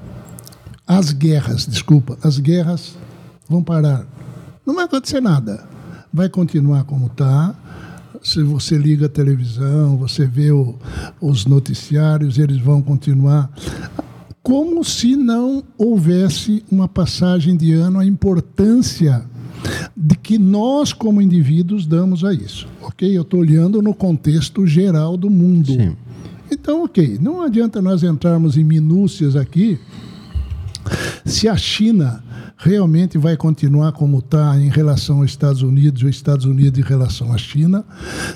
[SPEAKER 5] As guerras, desculpa, as guerras vão parar. Não vai acontecer nada. Vai continuar como está. Se você liga a televisão, você vê o, os noticiários, eles vão continuar como se não houvesse uma passagem de ano, a importância de que nós, como indivíduos, damos a isso. Ok? Eu estou olhando no contexto geral do mundo. Sim. Então, ok, não adianta nós entrarmos em minúcias aqui. Se a China realmente vai continuar como está em relação aos Estados Unidos os Estados Unidos em relação à China.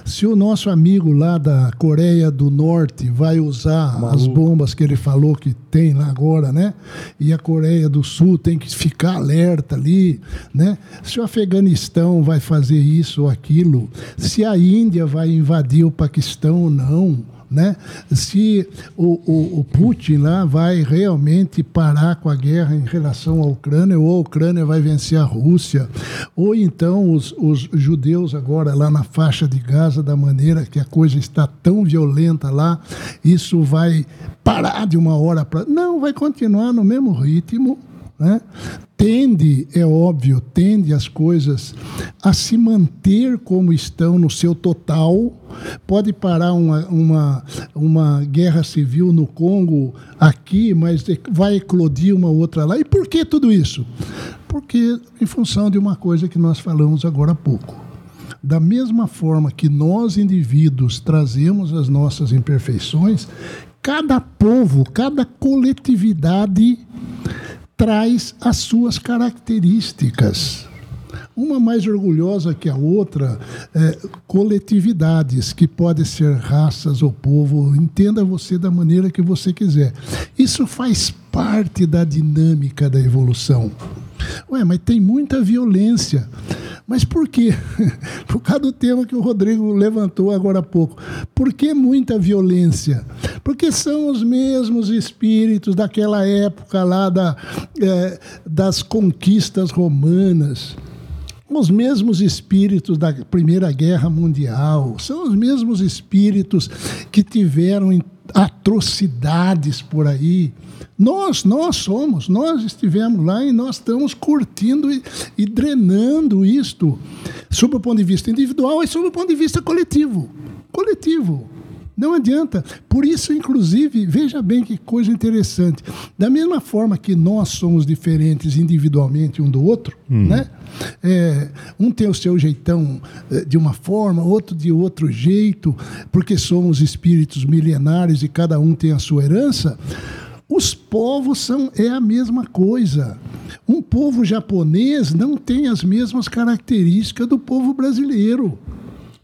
[SPEAKER 5] Se o nosso amigo lá da Coreia do Norte vai usar as bombas que ele falou que tem lá agora, né? E a Coreia do Sul tem que ficar alerta ali, né? Se o Afeganistão vai fazer isso ou aquilo, se a Índia vai invadir o Paquistão ou não né? se o, o, o, Putin lá vai realmente parar com a guerra em relação à Ucrânia, ou a Ucrânia vai vencer a Rússia, ou então os, os judeus agora lá na faixa de Gaza, da maneira que a coisa está tão violenta lá, isso vai parar de uma hora para. Não, vai continuar no mesmo ritmo né? Tende, é óbvio, tende as coisas a se manter como estão no seu total. Pode parar uma, uma, uma guerra civil no Congo aqui, mas vai eclodir uma outra lá. E por que tudo isso? Porque em função de uma coisa que nós falamos agora há pouco. Da mesma forma que nós, indivíduos, trazemos as nossas imperfeições, cada povo, cada coletividade traz as suas características. Uma mais orgulhosa que a outra, é, coletividades, que podem ser raças ou povo, entenda você da maneira que você quiser. Isso faz parte da dinâmica da evolução. Ué, mas tem muita violência. Mas por quê? *laughs* Por causa do tema que o Rodrigo levantou agora há pouco. Por que muita violência? Porque são os mesmos espíritos daquela época lá da, é, das conquistas romanas os mesmos espíritos da Primeira Guerra Mundial, são os mesmos espíritos que tiveram atrocidades por aí. Nós, nós somos, nós estivemos lá e nós estamos curtindo e, e drenando isto, sob o ponto de vista individual e sob o ponto de vista coletivo. Coletivo. Não adianta. Por isso, inclusive, veja bem que coisa interessante. Da mesma forma que nós somos diferentes individualmente um do outro, hum. né? É, um tem o seu jeitão é, de uma forma, outro de outro jeito, porque somos espíritos milenares e cada um tem a sua herança. Os povos são é a mesma coisa. Um povo japonês não tem as mesmas características do povo brasileiro.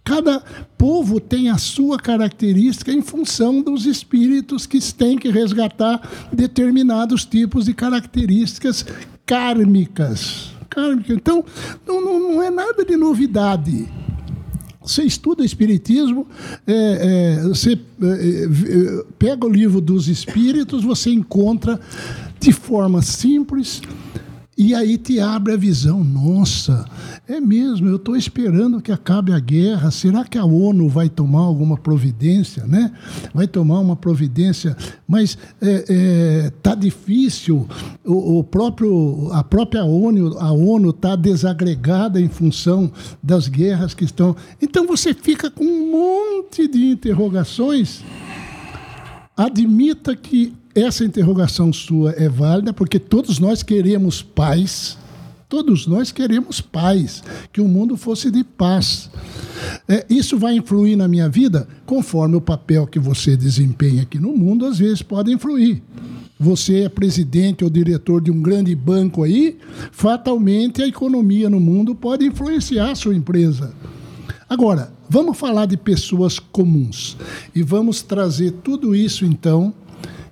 [SPEAKER 5] Cada povo tem a sua característica em função dos espíritos que têm que resgatar determinados tipos de características kármicas. Então, não, não é nada de novidade. Você estuda Espiritismo, é, é, você é, é, pega o livro dos Espíritos, você encontra de forma simples e aí te abre a visão, nossa, é mesmo, eu estou esperando que acabe a guerra. Será que a ONU vai tomar alguma providência, né? Vai tomar uma providência, mas é, é, tá difícil. O, o, próprio, a própria ONU, a ONU está desagregada em função das guerras que estão. Então você fica com um monte de interrogações. Admita que essa interrogação sua é válida porque todos nós queremos paz. Todos nós queremos paz, que o mundo fosse de paz. É, isso vai influir na minha vida conforme o papel que você desempenha aqui no mundo, às vezes pode influir. Você é presidente ou diretor de um grande banco aí, fatalmente a economia no mundo pode influenciar a sua empresa. Agora, vamos falar de pessoas comuns e vamos trazer tudo isso então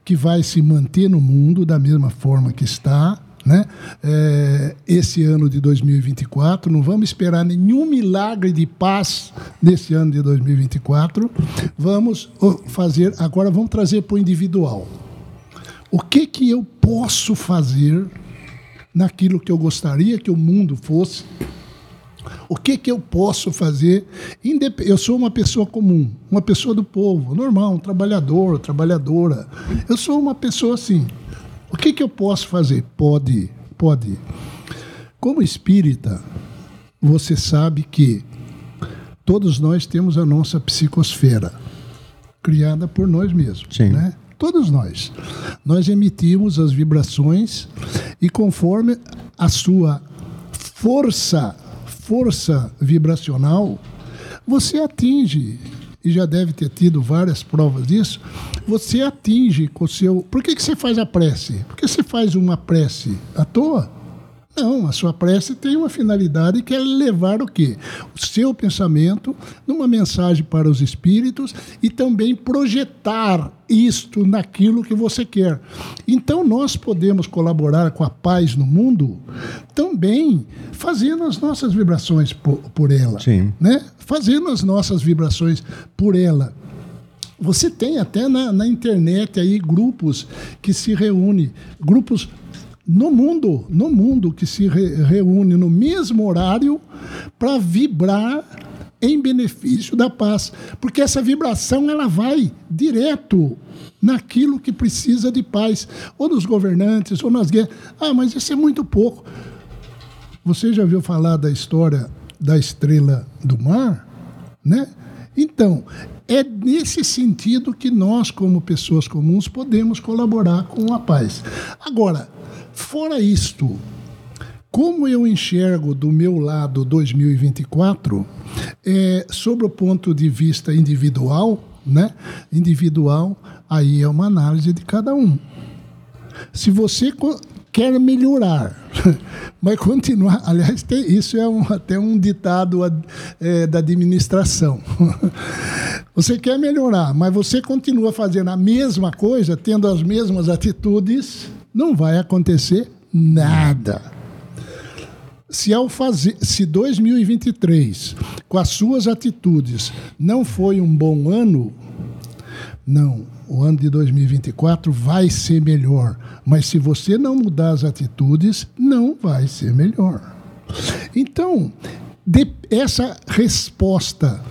[SPEAKER 5] que vai se manter no mundo da mesma forma que está. Né? É, esse ano de 2024, não vamos esperar nenhum milagre de paz nesse ano de 2024. Vamos fazer, agora vamos trazer para o individual. O que, que eu posso fazer naquilo que eu gostaria que o mundo fosse o que, que eu posso fazer? Eu sou uma pessoa comum, uma pessoa do povo, normal, um trabalhador, trabalhadora. Eu sou uma pessoa assim. O que, que eu posso fazer? Pode, pode. Como espírita, você sabe que todos nós temos a nossa psicosfera, criada por nós mesmos.
[SPEAKER 2] Sim.
[SPEAKER 5] Né? Todos nós. Nós emitimos as vibrações e conforme a sua força, força vibracional, você atinge, e já deve ter tido várias provas disso, você atinge com o seu. Por que, que você faz a prece? Por que você faz uma prece à toa? Não, a sua prece tem uma finalidade que é levar o quê? O seu pensamento numa mensagem para os espíritos e também projetar isto naquilo que você quer. Então nós podemos colaborar com a paz no mundo também fazendo as nossas vibrações por, por ela,
[SPEAKER 2] Sim.
[SPEAKER 5] né? Fazendo as nossas vibrações por ela. Você tem até na, na internet aí grupos que se reúnem, grupos no mundo, no mundo que se re, reúne no mesmo horário para vibrar em benefício da paz, porque essa vibração ela vai direto naquilo que precisa de paz, ou nos governantes, ou nas guerras. Ah, mas isso é muito pouco. Você já ouviu falar da história da estrela do mar, né? Então, é nesse sentido que nós, como pessoas comuns, podemos colaborar com a paz. Agora, fora isto, como eu enxergo do meu lado 2024, é, sobre o ponto de vista individual, né? Individual, aí é uma análise de cada um. Se você quer melhorar, *laughs* mas continuar. Aliás, tem- isso é um- até um ditado ad- é, da administração. *laughs* Você quer melhorar, mas você continua fazendo a mesma coisa, tendo as mesmas atitudes, não vai acontecer nada. Se ao fazer, se 2023, com as suas atitudes, não foi um bom ano, não, o ano de 2024 vai ser melhor. Mas se você não mudar as atitudes, não vai ser melhor. Então, essa resposta,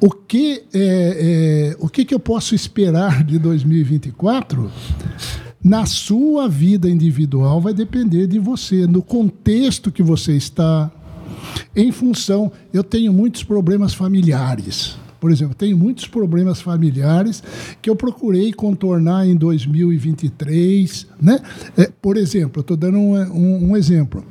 [SPEAKER 5] o que, é, é, o que, que eu posso esperar de 2024? Na sua vida individual vai depender de você, no contexto que você está, em função. Eu tenho muitos problemas familiares. Por exemplo, tenho muitos problemas familiares que eu procurei contornar em 2023. Né? É, por exemplo, estou dando um, um- um exemplo.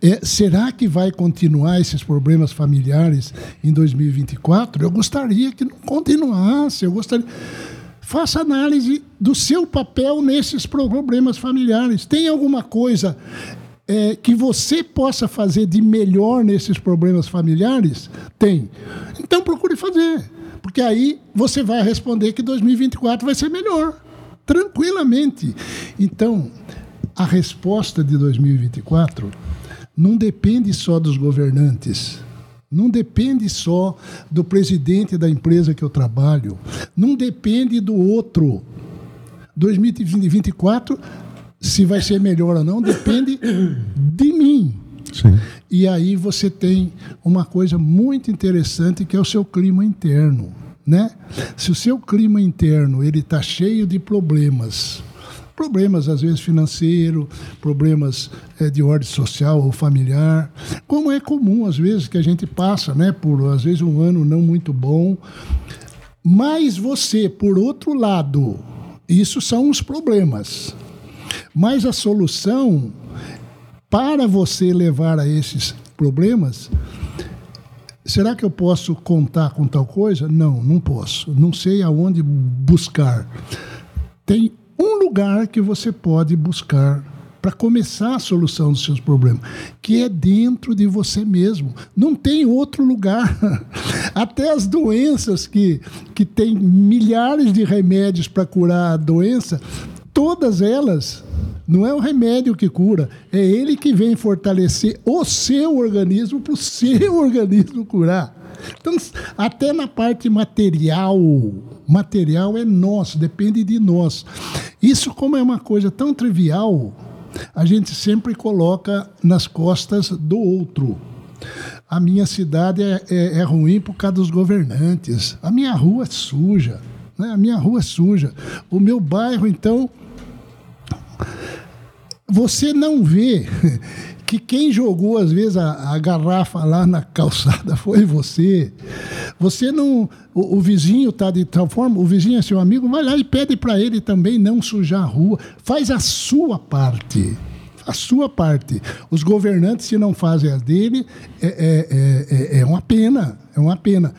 [SPEAKER 5] É, será que vai continuar esses problemas familiares em 2024? Eu gostaria que não continuasse. Eu gostaria. Faça análise do seu papel nesses problemas familiares. Tem alguma coisa é, que você possa fazer de melhor nesses problemas familiares? Tem. Então procure fazer. Porque aí você vai responder que 2024 vai ser melhor. Tranquilamente. Então, a resposta de 2024 não depende só dos governantes. Não depende só do presidente da empresa que eu trabalho. Não depende do outro. 2024, se vai ser melhor ou não, depende de mim.
[SPEAKER 2] Sim.
[SPEAKER 5] E aí você tem uma coisa muito interessante que é o seu clima interno, né? Se o seu clima interno ele está cheio de problemas, problemas às vezes financeiro, problemas eh, de ordem social ou familiar, como é comum às vezes que a gente passa, né? Por às vezes um ano não muito bom, mas você, por outro lado, isso são os problemas. Mas a solução para você levar a esses problemas, será que eu posso contar com tal coisa? Não, não posso. Não sei aonde buscar. Tem um lugar que você pode buscar para começar a solução dos seus problemas, que é dentro de você mesmo. Não tem outro lugar. *laughs* Até as doenças que, que têm milhares de remédios para curar a doença, todas elas não é o remédio que cura, é ele que vem fortalecer o seu organismo para o seu *laughs* organismo curar. Então, até na parte material, material é nosso, depende de nós. Isso, como é uma coisa tão trivial, a gente sempre coloca nas costas do outro. A minha cidade é, é, é ruim por causa dos governantes. A minha rua é suja. Né? A minha rua é suja. O meu bairro, então, você não vê que quem jogou às vezes a, a, garrafa lá na calçada *laughs* foi você. Você não, o, o vizinho está de tal forma, o vizinho é seu amigo, vai lá e pede para ele também não sujar a rua. Faz a sua parte a sua parte. Os governantes, se não fazem a dele, é, é, é, é uma pena. É uma pena.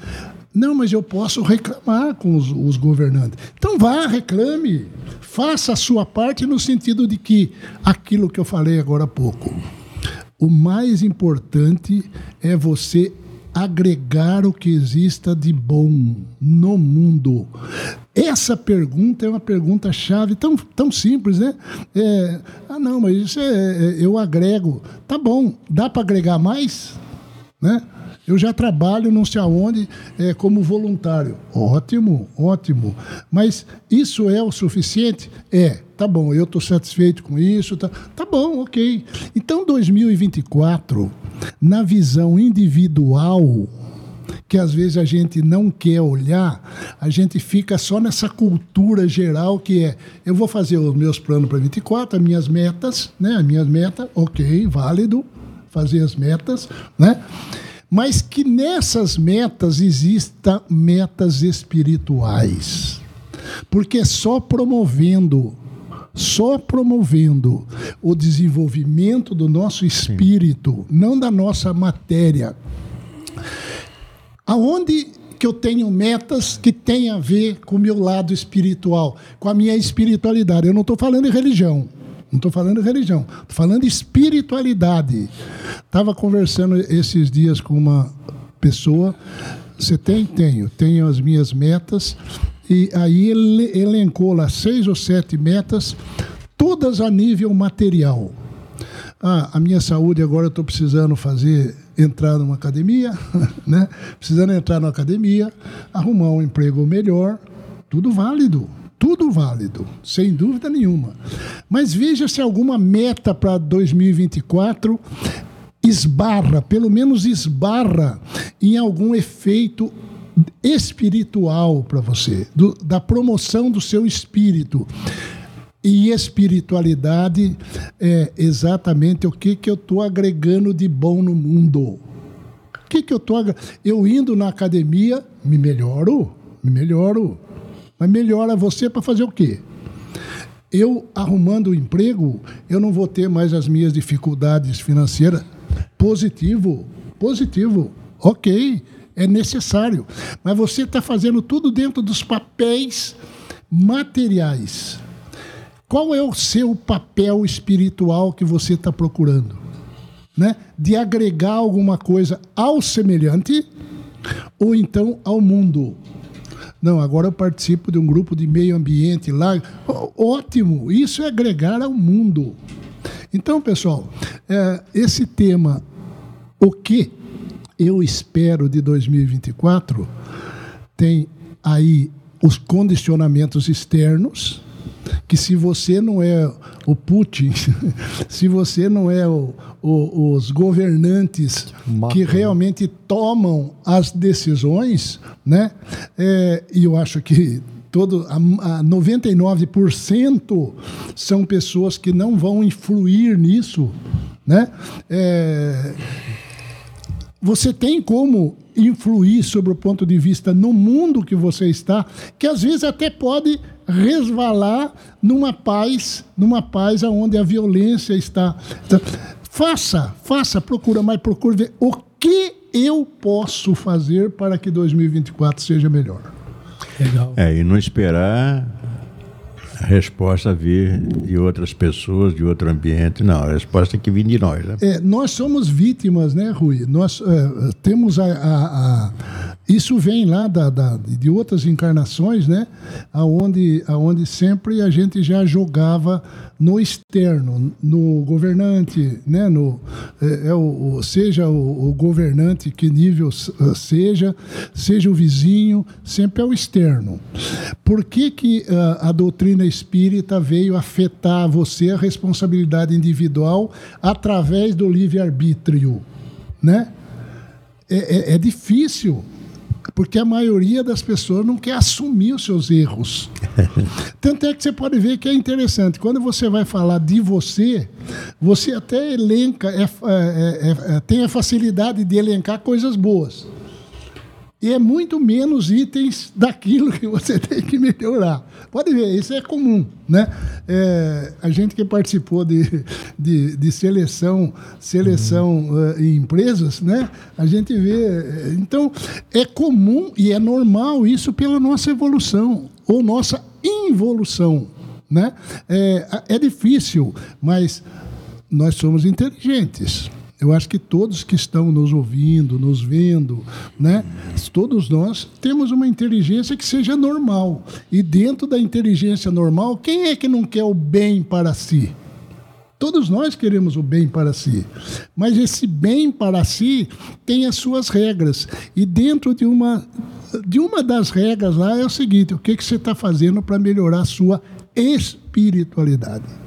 [SPEAKER 5] Não, mas eu posso reclamar com os, os, governantes. Então vá, reclame. Faça a sua parte no sentido de que aquilo que eu falei agora há pouco. O mais importante é você agregar o que exista de bom no mundo. Essa pergunta é uma pergunta chave tão, tão simples, né? É, ah, não, mas isso é, é eu agrego. Tá bom, dá para agregar mais? Né? Eu já trabalho não sei aonde é, como voluntário. Ótimo, ótimo. Mas isso é o suficiente? É, tá bom, eu estou satisfeito com isso. Tá, tá bom, ok. Então, 2024, na visão individual, que às vezes a gente não quer olhar, a gente fica só nessa cultura geral que é eu vou fazer os meus planos para 24, as minhas metas, né? As minhas metas, ok, válido, fazer as metas, né? Mas que nessas metas existam metas espirituais. Porque só promovendo, só promovendo o desenvolvimento do nosso espírito, Sim. não da nossa matéria. Aonde que eu tenho metas que têm a ver com o meu lado espiritual, com a minha espiritualidade. Eu não estou falando de religião. Não estou falando religião, estou falando de espiritualidade. Estava conversando esses dias com uma pessoa. Você tem? Tenho. Tenho as minhas metas. E aí ele elencou lá seis ou sete metas, todas a nível material. Ah, a minha saúde agora eu estou precisando fazer entrar numa academia, *laughs* né? Precisando entrar numa academia, arrumar um emprego melhor, tudo válido. Tudo válido, sem dúvida nenhuma. Mas veja se alguma meta para 2024 esbarra, pelo menos esbarra, em algum efeito espiritual para você, do, da promoção do seu espírito. E espiritualidade é exatamente o que, que eu estou agregando de bom no mundo. O que, que eu estou Eu indo na academia, me melhoro, me melhoro. Mas melhora você para fazer o quê? Eu arrumando o emprego, eu não vou ter mais as minhas dificuldades financeiras. Positivo, positivo, ok, é necessário. Mas você está fazendo tudo dentro dos papéis materiais. Qual é o seu papel espiritual que você está procurando? Né? De agregar alguma coisa ao semelhante ou então ao mundo. Não, agora eu participo de um grupo de meio ambiente lá. Ótimo, isso é agregar ao mundo. Então, pessoal, é, esse tema, o que eu espero de 2024, tem aí os condicionamentos externos, que se você não é o Putin, *laughs* se você não é o, o, os governantes Mata, que realmente tomam as decisões, né? É, e eu acho que todo a, a 99% são pessoas que não vão influir nisso, né? É, você tem como influir sobre o ponto de vista no mundo que você está, que às vezes até pode resvalar numa paz, numa paz onde a violência está. Então, faça, faça, procura, mas procure ver o que eu posso fazer para que 2024 seja melhor.
[SPEAKER 2] Legal. É, e não esperar a resposta vir de outras pessoas, de outro ambiente. Não, a resposta tem que vir de nós. Né?
[SPEAKER 5] É, nós somos vítimas, né, Rui? Nós é, temos a, a, Isso vem lá da, da, de outras encarnações, né? Aonde, aonde sempre a gente já jogava no externo, no governante, né? no, é, é o, seja o, o, governante, que nível eh, seja, seja o vizinho, sempre é o externo. Por que, que uh, a doutrina espírita veio afetar você, a responsabilidade individual, através do livre-arbítrio? Né? É, é, é difícil Porque a maioria das pessoas não quer assumir os seus erros. *laughs* Tanto é que você pode ver que é interessante. Quando você vai falar de você, você até elenca, é, é, é, é tem a facilidade de elencar coisas boas. E é muito menos itens daquilo que você *laughs* tem que melhorar. Pode ver, isso é comum. Né? É, a gente que participou de, de, de seleção, seleção uhum. uh, em empresas, né? a gente vê. Então, é comum e é normal isso pela nossa evolução ou nossa involução. Né? É, é difícil, mas nós somos inteligentes. Eu acho que todos que estão nos ouvindo, nos vendo, né, todos nós temos uma inteligência que seja normal. E dentro da inteligência normal, quem é que não quer o bem para si? Todos nós queremos o bem para si. Mas esse bem para si tem as suas regras. E dentro de uma, de uma das regras lá é o seguinte: o que, que você está fazendo para melhorar a sua espiritualidade?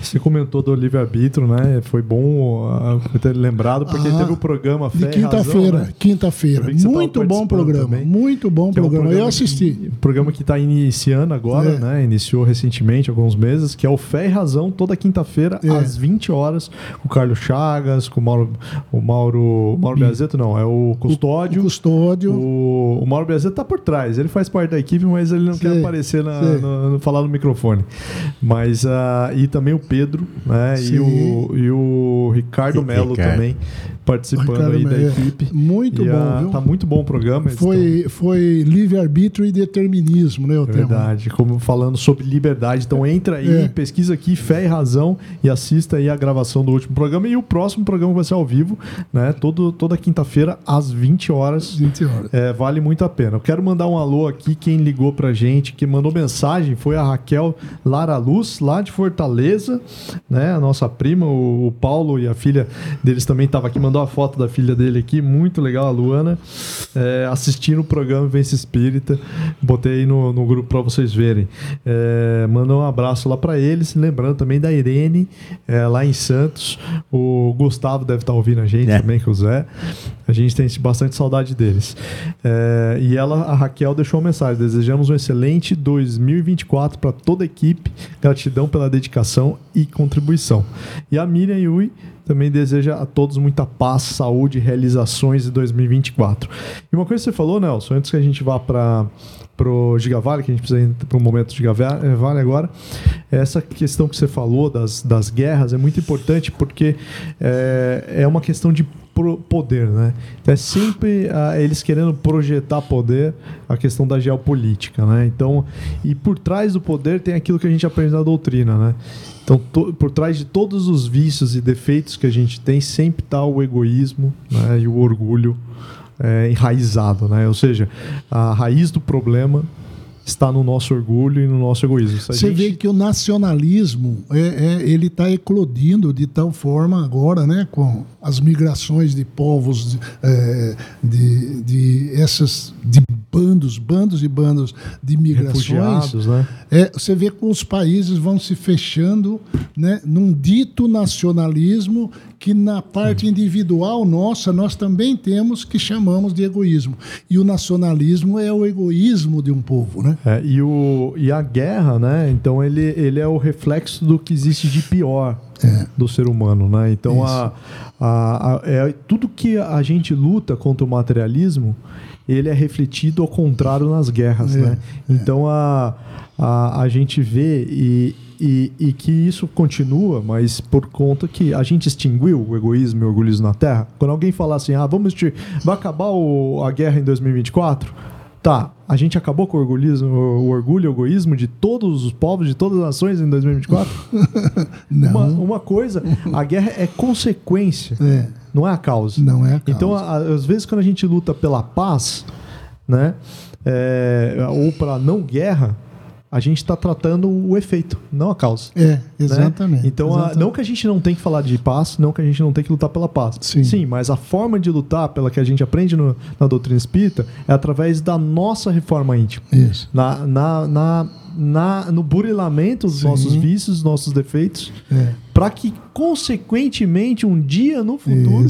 [SPEAKER 4] Você comentou do livre-arbítrio, né? Foi bom uh, ter lembrado, porque ah, teve o programa
[SPEAKER 5] Fé De quinta-feira, né? quinta-feira. Muito bom programa, também, muito bom programa. É um programa. Eu assisti.
[SPEAKER 4] Programa que está iniciando agora, é. né? Iniciou recentemente, alguns meses, que é o Fé e Razão, toda quinta-feira, é. às 20 horas, com o Carlos Chagas, com o Mauro, o Mauro, Mauro Biazeto, não, é o Custódio.
[SPEAKER 5] O, Custódio.
[SPEAKER 4] O, o Mauro Biazeto está por trás, ele faz parte da equipe, mas ele não Sei. quer aparecer, na, falar no microfone. Mas, uh, e também o Pedro, né? E o, e o Ricardo Melo também participando aí da equipe.
[SPEAKER 5] Muito e bom, a, viu?
[SPEAKER 4] Tá muito bom o programa.
[SPEAKER 5] Foi, estão... foi livre-arbítrio e determinismo, né? O
[SPEAKER 4] Verdade, tema. como falando sobre liberdade. Então entra aí, é. pesquisa aqui, Fé e Razão, e assista aí a gravação do último programa. E o próximo programa vai ser ao vivo, né? Todo, toda quinta-feira, às 20 horas.
[SPEAKER 5] 20 horas.
[SPEAKER 4] É, vale muito a pena. Eu quero mandar um alô aqui, quem ligou pra gente, que mandou mensagem, foi a Raquel Lara Luz, lá de Fortaleza, né? A nossa prima, o, o Paulo e a filha deles também estavam aqui mandando mandou a foto da filha dele aqui, muito legal, a Luana, é, assistindo o programa Vence Espírita. Botei no, no grupo para vocês verem. É, mandou um abraço lá para eles, lembrando também da Irene, é, lá em Santos. O Gustavo deve estar tá ouvindo a gente é. também, que o Zé. A gente tem bastante saudade deles. É, e ela, a Raquel, deixou uma mensagem: desejamos um excelente 2024 para toda a equipe. Gratidão pela dedicação e contribuição. E a Miriam Yui também deseja a todos muita paz, saúde realizações em 2024. E uma coisa que você falou, Nelson, antes que a gente vá para pro Gigavale, que a gente precisa ir para um momento de Gigavale agora, essa questão que você falou das, das guerras é muito importante porque é, é uma questão de poder, né? Então é sempre uh, eles querendo projetar poder, a questão da geopolítica, né? Então, e por trás do poder tem aquilo que a gente aprende na doutrina, né? Então, por trás de todos os vícios e defeitos que a gente tem, sempre está o egoísmo né, e o orgulho é, enraizado. Né? Ou seja, a raiz do problema está no nosso orgulho e no nosso egoísmo.
[SPEAKER 5] Você gente... vê que o nacionalismo é, é ele está eclodindo de tal forma agora, né, com as migrações de povos, de, é, de, de essas de bandos, bandos e bandos de migrações.
[SPEAKER 4] Né?
[SPEAKER 5] É, você vê que os países vão se fechando né, num dito nacionalismo que na parte individual nossa nós também temos que chamamos de egoísmo. E o nacionalismo é o egoísmo de um povo, né?
[SPEAKER 4] É, e, o, e a guerra, né? Então ele, ele é o reflexo do que existe de pior é. do ser humano, né? Então a, a, a, é, tudo que a gente luta contra o materialismo ele é refletido ao contrário nas guerras, é, né? É. Então a, a, a gente vê e, e, e, que isso continua, mas por conta que a gente extinguiu o egoísmo e o orgulhismo na Terra. Quando alguém falar assim, ah, vamos vai acabar o, a guerra em 2024? Tá, a gente acabou com o, orgulhismo, o orgulho e o egoísmo de todos os povos, de todas as nações em 2024? *laughs*
[SPEAKER 5] Não.
[SPEAKER 4] Uma, uma coisa, a guerra é consequência.
[SPEAKER 5] É
[SPEAKER 4] não é a causa.
[SPEAKER 5] Não é a
[SPEAKER 4] então,
[SPEAKER 5] causa.
[SPEAKER 4] Então, às vezes, quando a gente luta pela paz, né, é, ou para não guerra, a gente está tratando o efeito, não a causa.
[SPEAKER 5] É, exatamente.
[SPEAKER 4] Né? Então,
[SPEAKER 5] exatamente.
[SPEAKER 4] A, não que a gente não tem que falar de paz, não que a gente não tem que lutar pela paz.
[SPEAKER 5] Sim,
[SPEAKER 4] Sim mas a forma de lutar pela que a gente aprende no, na doutrina espírita é através da nossa reforma íntima.
[SPEAKER 5] Isso.
[SPEAKER 4] Na, na, na na, no burilamento dos
[SPEAKER 5] Sim.
[SPEAKER 4] nossos vícios, dos nossos defeitos,
[SPEAKER 5] É.
[SPEAKER 4] para que, consequentemente, um dia no futuro,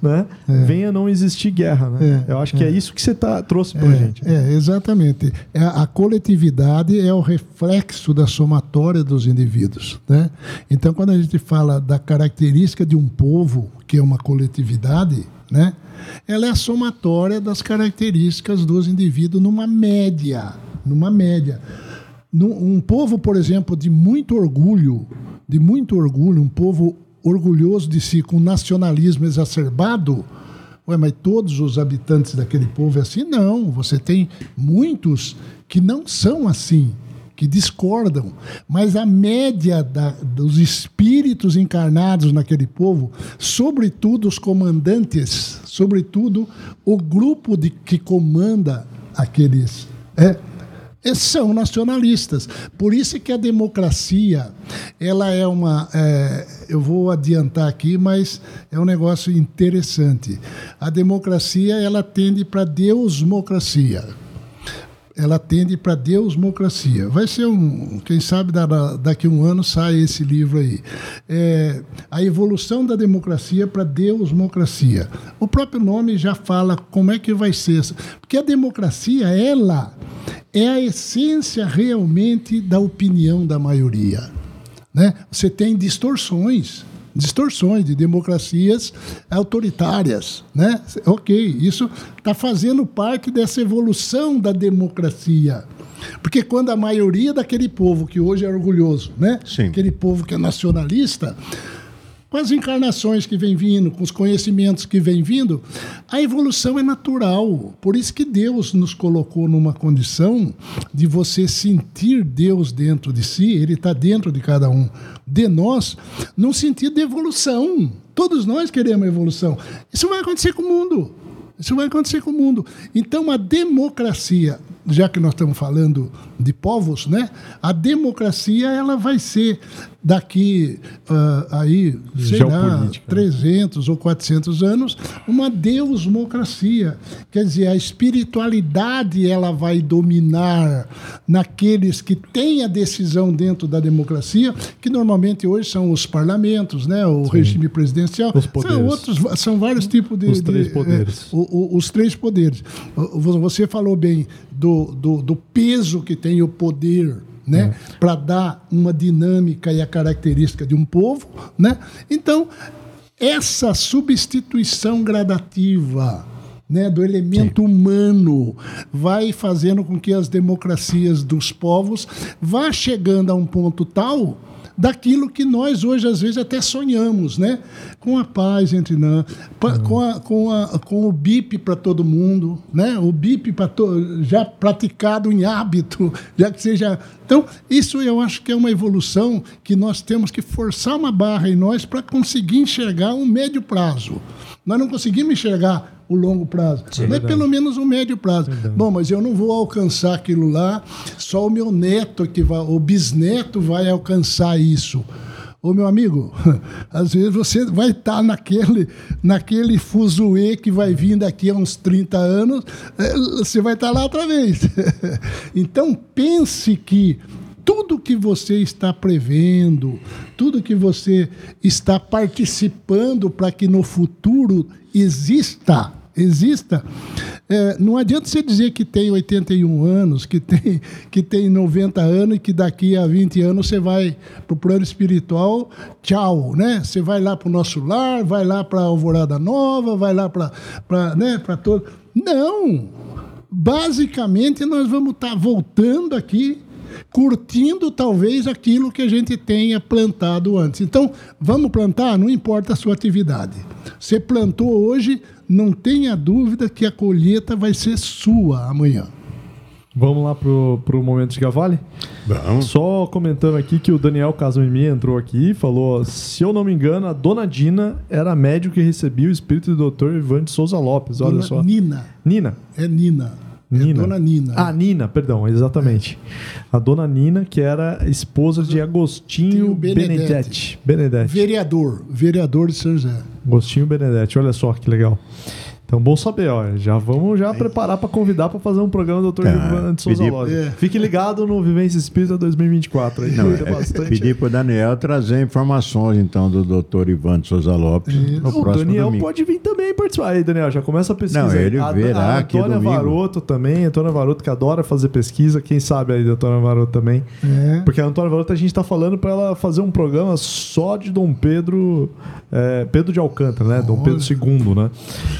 [SPEAKER 4] né, venha a não existir guerra. Né?
[SPEAKER 5] É,
[SPEAKER 4] Eu acho que é isso que você tá, trouxe pra
[SPEAKER 5] É,
[SPEAKER 4] gente.
[SPEAKER 5] é, exatamente. É, a coletividade é o reflexo da somatória dos indivíduos. Né? Então, quando a gente fala da característica de um povo, que é uma coletividade, né? ela é a somatória das características dos indivíduos numa média. Numa média. Um povo, por exemplo, de muito orgulho, de muito orgulho, um povo orgulhoso de si, com nacionalismo exacerbado, Ué, mas todos os habitantes daquele povo é assim? Não, você tem muitos que não são assim, que discordam. Mas a média da- dos espíritos encarnados naquele povo, sobretudo os comandantes, sobretudo o grupo de, que comanda aqueles. É, são nacionalistas. Por isso que a democracia, ela é uma. é, eu vou adiantar aqui, mas é um negócio interessante. A democracia, ela tende para deusmocracia. Ela tende para deusmocracia. Vai ser um. Quem sabe da- daqui a um ano sai esse livro aí. É, a evolução da democracia para deusmocracia. O próprio nome já fala como é que vai ser. Porque a democracia, ela é a essência realmente da opinião da maioria. Né? Você tem distorções, distorções de democracias autoritárias. Né? Ok, isso está fazendo parte dessa evolução da democracia. Porque quando a maioria daquele povo que hoje é orgulhoso, né?
[SPEAKER 2] Sim.
[SPEAKER 5] aquele povo que é nacionalista, com as encarnações que vem vindo, com os conhecimentos que vem vindo, a evolução é natural. Por isso que Deus nos colocou numa condição de você sentir Deus dentro de si, Ele está dentro de cada um de nós, num sentido de evolução. Todos nós queremos evolução. Isso vai acontecer com o mundo. Isso vai acontecer com o mundo. Então, a democracia, já que nós estamos falando de povos, né? A democracia ela vai ser daqui ah, aí, sei lá,
[SPEAKER 4] Geopolítica, né?
[SPEAKER 5] 300 ou 400 anos, uma deusmocracia. Quer dizer, a espiritualidade ela vai dominar naqueles que têm a decisão dentro da democracia, que normalmente hoje são os parlamentos, né? O regime presidencial.
[SPEAKER 4] Os
[SPEAKER 5] São
[SPEAKER 4] poderes.
[SPEAKER 5] outros, são vários tipos de.
[SPEAKER 4] Os três
[SPEAKER 5] de-
[SPEAKER 4] poderes.
[SPEAKER 5] é, o- o- os três poderes. Você falou bem do, do, do peso que tem o poder. Né, para dar uma dinâmica e a característica de um povo, né? Então, essa substituição gradativa né, do elemento humano vai fazendo com que as democracias dos povos vá chegando a um ponto tal daquilo que nós hoje às vezes até sonhamos, né? Com a paz entre nós, pa- com, a, com, a, com o BIP para todo mundo, né? O BIP pra to, já praticado em hábito, *laughs* já que seja. Então, isso eu acho que é uma evolução que nós temos que forçar uma barra em nós para conseguir enxergar um médio prazo. Nós não conseguimos enxergar o longo prazo, mas pelo menos o médio prazo. Bom, mas eu não vou alcançar aquilo lá, só o meu neto que vai, o bisneto vai alcançar isso. Ô meu amigo, *laughs* às vezes você vai estar naquele, naquele fuzuê que vai vir daqui a uns 30 anos, eh, você vai estar lá outra vez. *laughs* Então pense que tudo que você está prevendo, tudo que você está participando para que no futuro exista, exista. É, não adianta você dizer que tem 81 anos, que tem, que tem 90 anos e que daqui a 20 anos você vai para o plano espiritual, tchau, né? Você vai lá para o nosso lar, vai lá para a Alvorada Nova, vai lá para né, todo. Não! Basicamente, nós vamos estar voltando aqui curtindo talvez aquilo que a gente tenha plantado antes. Então, vamos plantar, não importa a sua atividade. Você plantou hoje, não tenha dúvida que a colheita vai ser sua amanhã.
[SPEAKER 4] Vamos lá pro, pro momento de Gavale?
[SPEAKER 2] Vamos.
[SPEAKER 4] Só comentando aqui que o Daniel Casamimi entrou aqui e falou: se eu não me engano, a dona Dina era a médium que recebia o espírito do Dr. Ivan de Souza Lopes. Olha
[SPEAKER 5] Dona
[SPEAKER 4] só.
[SPEAKER 5] Nina,
[SPEAKER 4] Nina.
[SPEAKER 5] é Nina. É
[SPEAKER 4] Nina.
[SPEAKER 5] Dona Nina.
[SPEAKER 4] Ah, Nina, perdão, exatamente. A dona Nina, que era esposa de Agostinho
[SPEAKER 5] Tinho Benedetti.
[SPEAKER 4] Benedetti. Benedetti.
[SPEAKER 5] Vereador, vereador de São José.
[SPEAKER 4] Agostinho Benedetti, olha só que legal. Então, bom saber, ó. Já vamos já preparar para convidar para fazer um programa do Dr.
[SPEAKER 2] Tá.
[SPEAKER 4] Gilvan de Souza
[SPEAKER 2] Pedi-
[SPEAKER 4] Lopes.
[SPEAKER 5] É.
[SPEAKER 4] Fique ligado no Vivência Espírita 2024. Aí
[SPEAKER 2] Não, é,
[SPEAKER 4] bastante.
[SPEAKER 2] pedir para o Daniel trazer informações, então, do doutor Ivan de Souza Lopes no
[SPEAKER 4] o
[SPEAKER 2] próximo
[SPEAKER 4] Daniel
[SPEAKER 2] domingo.
[SPEAKER 4] pode vir também participar. Aí, Daniel, já começa a pesquisa.
[SPEAKER 2] Não, ele
[SPEAKER 4] a,
[SPEAKER 2] verá
[SPEAKER 4] a
[SPEAKER 2] aqui
[SPEAKER 4] Antônia
[SPEAKER 2] domingo.
[SPEAKER 4] Varoto também. A Antônia Varoto que adora fazer pesquisa. Quem sabe aí da Antônia Varoto também.
[SPEAKER 5] É.
[SPEAKER 4] Porque a Antônia Varoto a gente está falando para ela fazer um programa só de Dom Pedro, é, Pedro de Alcântara, né? Dom Pedro II, né?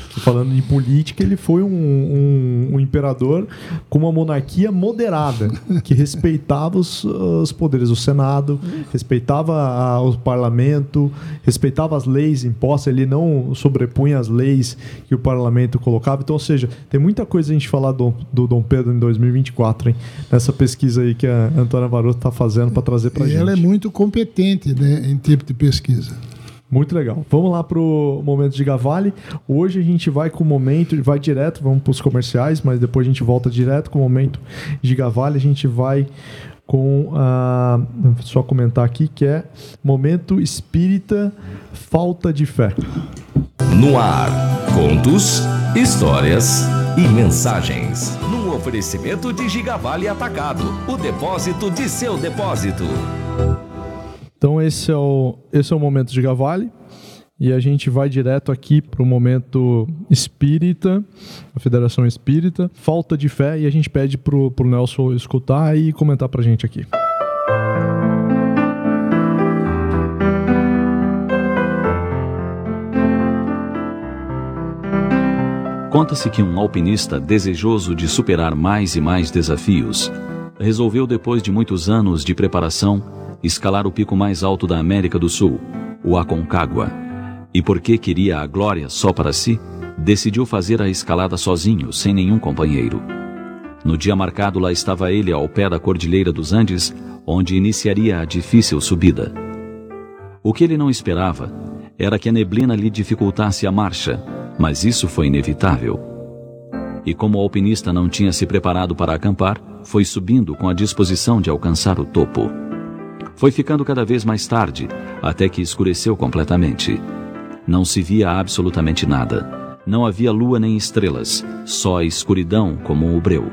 [SPEAKER 4] Que falando em política, ele foi um, um- um imperador com uma monarquia moderada, que respeitava os, os poderes do Senado, respeitava a- o parlamento, respeitava as leis impostas, ele não sobrepunha as leis que o parlamento colocava. Então, ou seja, tem muita coisa a gente falar do, do Dom Pedro em 2024, hein? Nessa pesquisa aí que a Antônia Varoto está fazendo para trazer para gente.
[SPEAKER 5] ela é muito competente né, em tipo de pesquisa.
[SPEAKER 4] Muito legal. Vamos lá pro momento de Gavale. Hoje a gente vai com o momento, vai direto, vamos para os comerciais, mas depois a gente volta direto com o momento de Gavale. A gente vai com a. Só comentar aqui que é Momento Espírita Falta de Fé.
[SPEAKER 1] No ar, contos, histórias e mensagens. Num oferecimento de Gigavale Atacado, o depósito de seu depósito.
[SPEAKER 4] Então esse é o, esse é o momento de Gavale. E a gente vai direto aqui para o momento espírita, a Federação Espírita, falta de fé, e a gente pede pro, pro Nelson escutar e comentar pra gente aqui.
[SPEAKER 7] Conta-se que um alpinista desejoso de superar mais e mais desafios resolveu, depois de muitos anos de preparação, escalar o pico mais alto da América do Sul, o Aconcagua. E porque queria a glória só para si, decidiu fazer a escalada sozinho, sem nenhum companheiro. No dia marcado, lá estava ele ao pé da Cordilheira dos Andes, onde iniciaria a difícil subida. O que ele não esperava era que a neblina lhe dificultasse a marcha, mas isso foi inevitável. E como o alpinista não tinha se preparado para acampar, foi subindo com a disposição de alcançar o topo. Foi ficando cada vez mais tarde, até que escureceu completamente. Não se via absolutamente nada. Não havia lua nem estrelas, só a escuridão como um breu.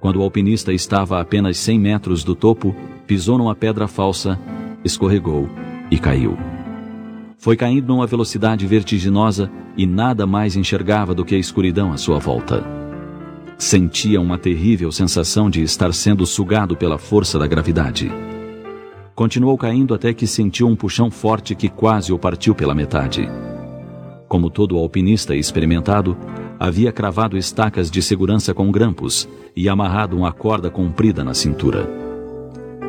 [SPEAKER 7] Quando o alpinista estava a apenas 100 metros do topo, pisou numa pedra falsa, escorregou e caiu. Foi caindo numa velocidade vertiginosa e nada mais enxergava do que a escuridão à sua volta. Sentia uma terrível sensação de estar sendo sugado pela força da gravidade. Continuou caindo até que sentiu um puxão forte que quase o partiu pela metade. Como todo alpinista experimentado, havia cravado estacas de segurança com grampos e amarrado uma corda comprida na cintura.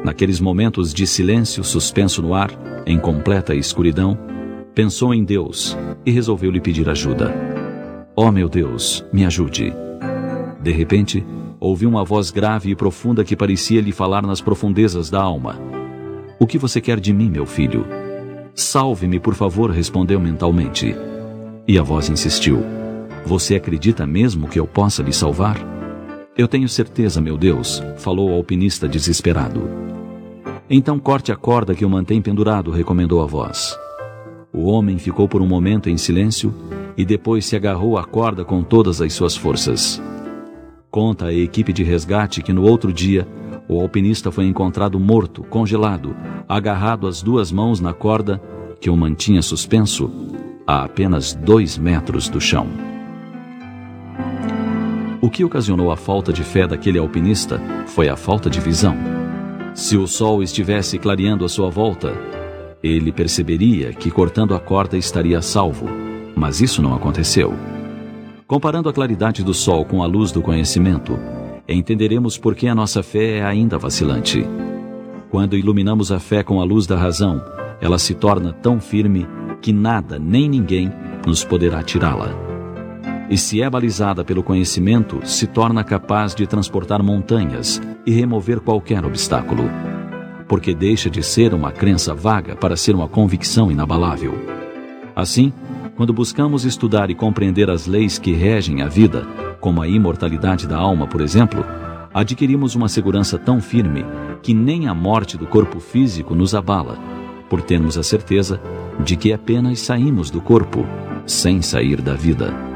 [SPEAKER 7] Naqueles momentos de silêncio suspenso no ar, em completa escuridão, pensou em Deus e resolveu lhe pedir ajuda. Ó meu Deus, me ajude. De repente, ouviu uma voz grave e profunda que parecia lhe falar nas profundezas da alma. O que você quer de mim, meu filho? Salve-me, por favor, respondeu mentalmente. E a voz insistiu: Você acredita mesmo que eu possa lhe salvar? Eu tenho certeza, meu Deus, falou o alpinista desesperado. Então corte a corda que o mantém pendurado, recomendou a voz. O homem ficou por um momento em silêncio e depois se agarrou à corda com todas as suas forças. Conta a equipe de resgate que no outro dia o alpinista foi encontrado morto, congelado, agarrado às duas mãos na corda que o mantinha suspenso a apenas dois metros do chão. O que ocasionou a falta de fé daquele alpinista foi a falta de visão. Se o sol estivesse clareando à sua volta, ele perceberia que cortando a corda estaria salvo, mas isso não aconteceu. Comparando a claridade do sol com a luz do conhecimento, entenderemos por que a nossa fé é ainda vacilante. Quando iluminamos a fé com a luz da razão, ela se torna tão firme que nada nem ninguém nos poderá tirá-la. E se é balizada pelo conhecimento, se torna capaz de transportar montanhas e remover qualquer obstáculo. Porque deixa de ser uma crença vaga para ser uma convicção inabalável. Assim, quando buscamos estudar e compreender as leis que regem a vida, como a imortalidade da alma, por exemplo, adquirimos uma segurança tão firme que nem a morte do corpo físico nos abala, por termos a certeza de que apenas saímos do corpo sem sair da vida.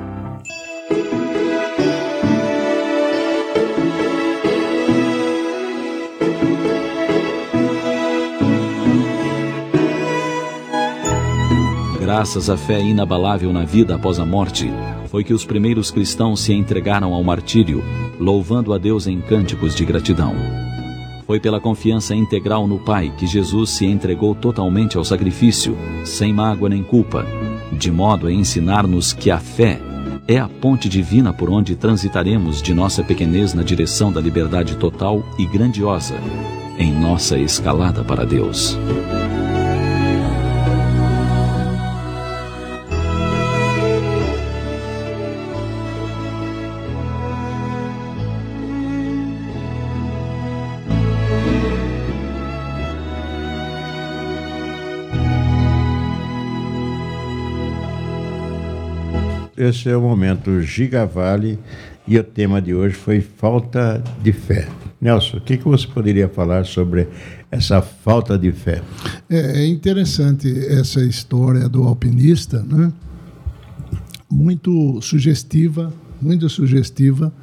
[SPEAKER 7] Graças à fé inabalável na vida após a morte, foi que os primeiros cristãos se entregaram ao martírio, louvando a Deus em cânticos de gratidão. Foi pela confiança integral no Pai que Jesus se entregou totalmente ao sacrifício, sem mágoa nem culpa, de modo a ensinar-nos que a fé é a ponte divina por onde transitaremos de nossa pequenez na direção da liberdade total e grandiosa, em nossa escalada para Deus.
[SPEAKER 2] Esse é o momento Gigavale e o tema de hoje foi falta de fé. Nelson, o que, que você poderia falar sobre essa falta de fé?
[SPEAKER 5] É, é interessante essa história do alpinista, né? Muito sugestiva, muito sugestiva,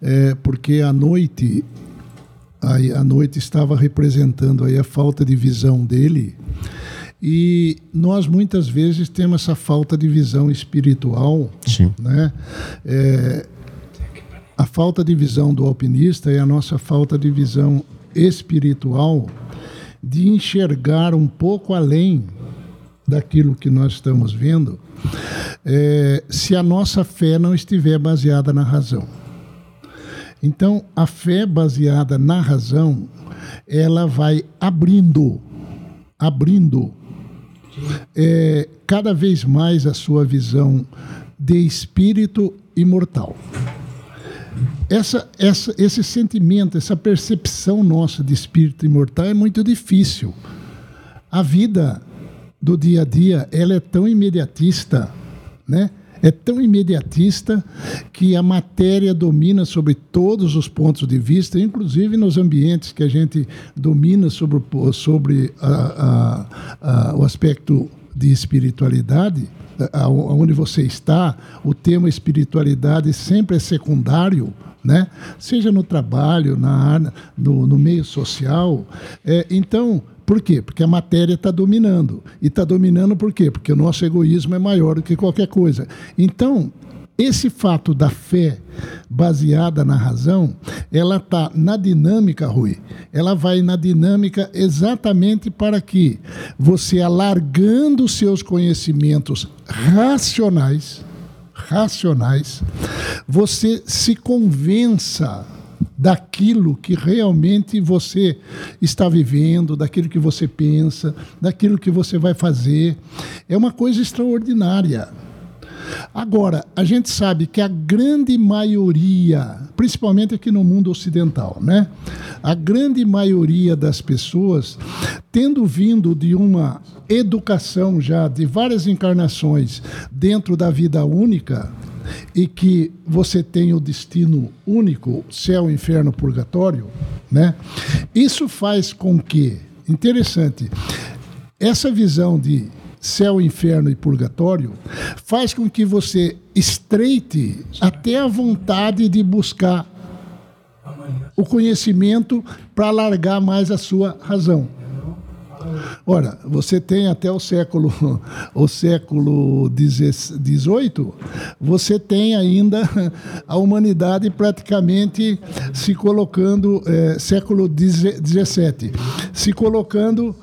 [SPEAKER 5] é, porque a noite, a noite estava representando aí a falta de visão dele e nós muitas vezes temos essa falta de visão espiritual,
[SPEAKER 2] Sim.
[SPEAKER 5] né? É, a falta de visão do alpinista é a nossa falta de visão espiritual de enxergar um pouco além daquilo que nós estamos vendo, é, se a nossa fé não estiver baseada na razão. Então, a fé baseada na razão, ela vai abrindo, abrindo é, cada vez mais a sua visão de espírito imortal. Essa, essa, esse sentimento, essa percepção nossa de espírito imortal é muito difícil. A vida do dia a dia ela é tão imediatista, né? É tão imediatista que a matéria domina sobre todos os pontos de vista, inclusive nos ambientes que a gente domina sobre, sobre a, a, a, o aspecto de espiritualidade, onde você está, o tema espiritualidade sempre é secundário, né? seja no trabalho, na, no, no meio social. É, então, por quê? Porque a matéria está dominando. E está dominando por quê? Porque o nosso egoísmo é maior do que qualquer coisa. Então, esse fato da fé baseada na razão, ela está na dinâmica, Rui. Ela vai na dinâmica exatamente para que você, alargando seus conhecimentos racionais, racionais, você se convença daquilo que realmente você está vivendo, daquilo que você pensa, daquilo que você vai fazer. É uma coisa extraordinária. Agora, a gente sabe que a grande maioria, principalmente aqui no mundo ocidental, né? A grande maioria das pessoas, tendo vindo de uma educação já de várias encarnações dentro da vida única, e que você tem o destino único, céu, inferno, purgatório, né? Isso faz com que, interessante, essa visão de céu, inferno e purgatório faz com que você estreite até a vontade de buscar o conhecimento para alargar mais a sua razão. Ora, você tem até o século *laughs* o século XVIII, você tem ainda a humanidade praticamente se colocando é, século XVII, se colocando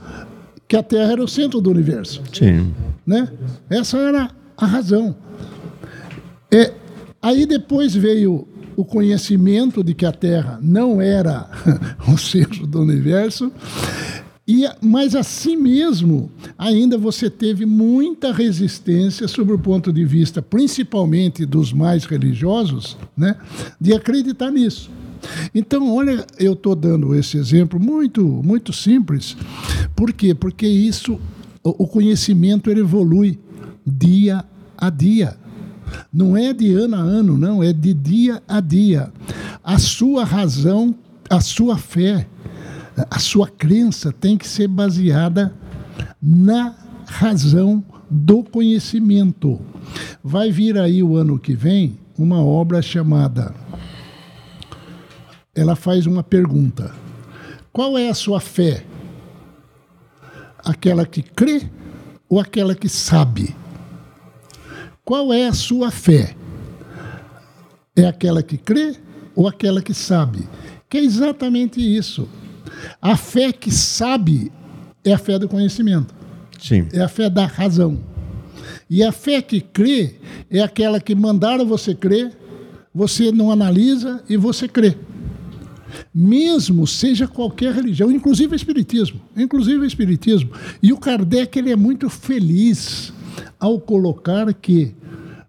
[SPEAKER 5] que a Terra era o centro do universo.
[SPEAKER 2] Sim.
[SPEAKER 5] Né? Essa era a razão. É, aí depois veio o conhecimento de que a Terra não era *laughs* o centro do universo e, mas assim mesmo, ainda você teve muita resistência sobre o ponto de vista, principalmente dos mais religiosos, né, de acreditar nisso. Então, olha, eu estou dando esse exemplo muito, muito simples. Por quê? Porque isso, o conhecimento ele evolui dia a dia. Não é de ano a ano, não, é de dia a dia. A sua razão, a sua fé, a sua crença tem que ser baseada na razão do conhecimento. Vai vir aí o ano que vem uma obra chamada. Ela faz uma pergunta: Qual é a sua fé? Aquela que crê ou aquela que sabe? Qual é a sua fé? É aquela que crê ou aquela que sabe? Que é exatamente isso. A fé que sabe é a fé do conhecimento.
[SPEAKER 2] Sim.
[SPEAKER 5] É a fé da razão. E a fé que crê é aquela que mandaram você crer, você não analisa e você crê. Mesmo seja qualquer religião, inclusive o espiritismo, inclusive o espiritismo. E o Kardec ele é muito feliz ao colocar que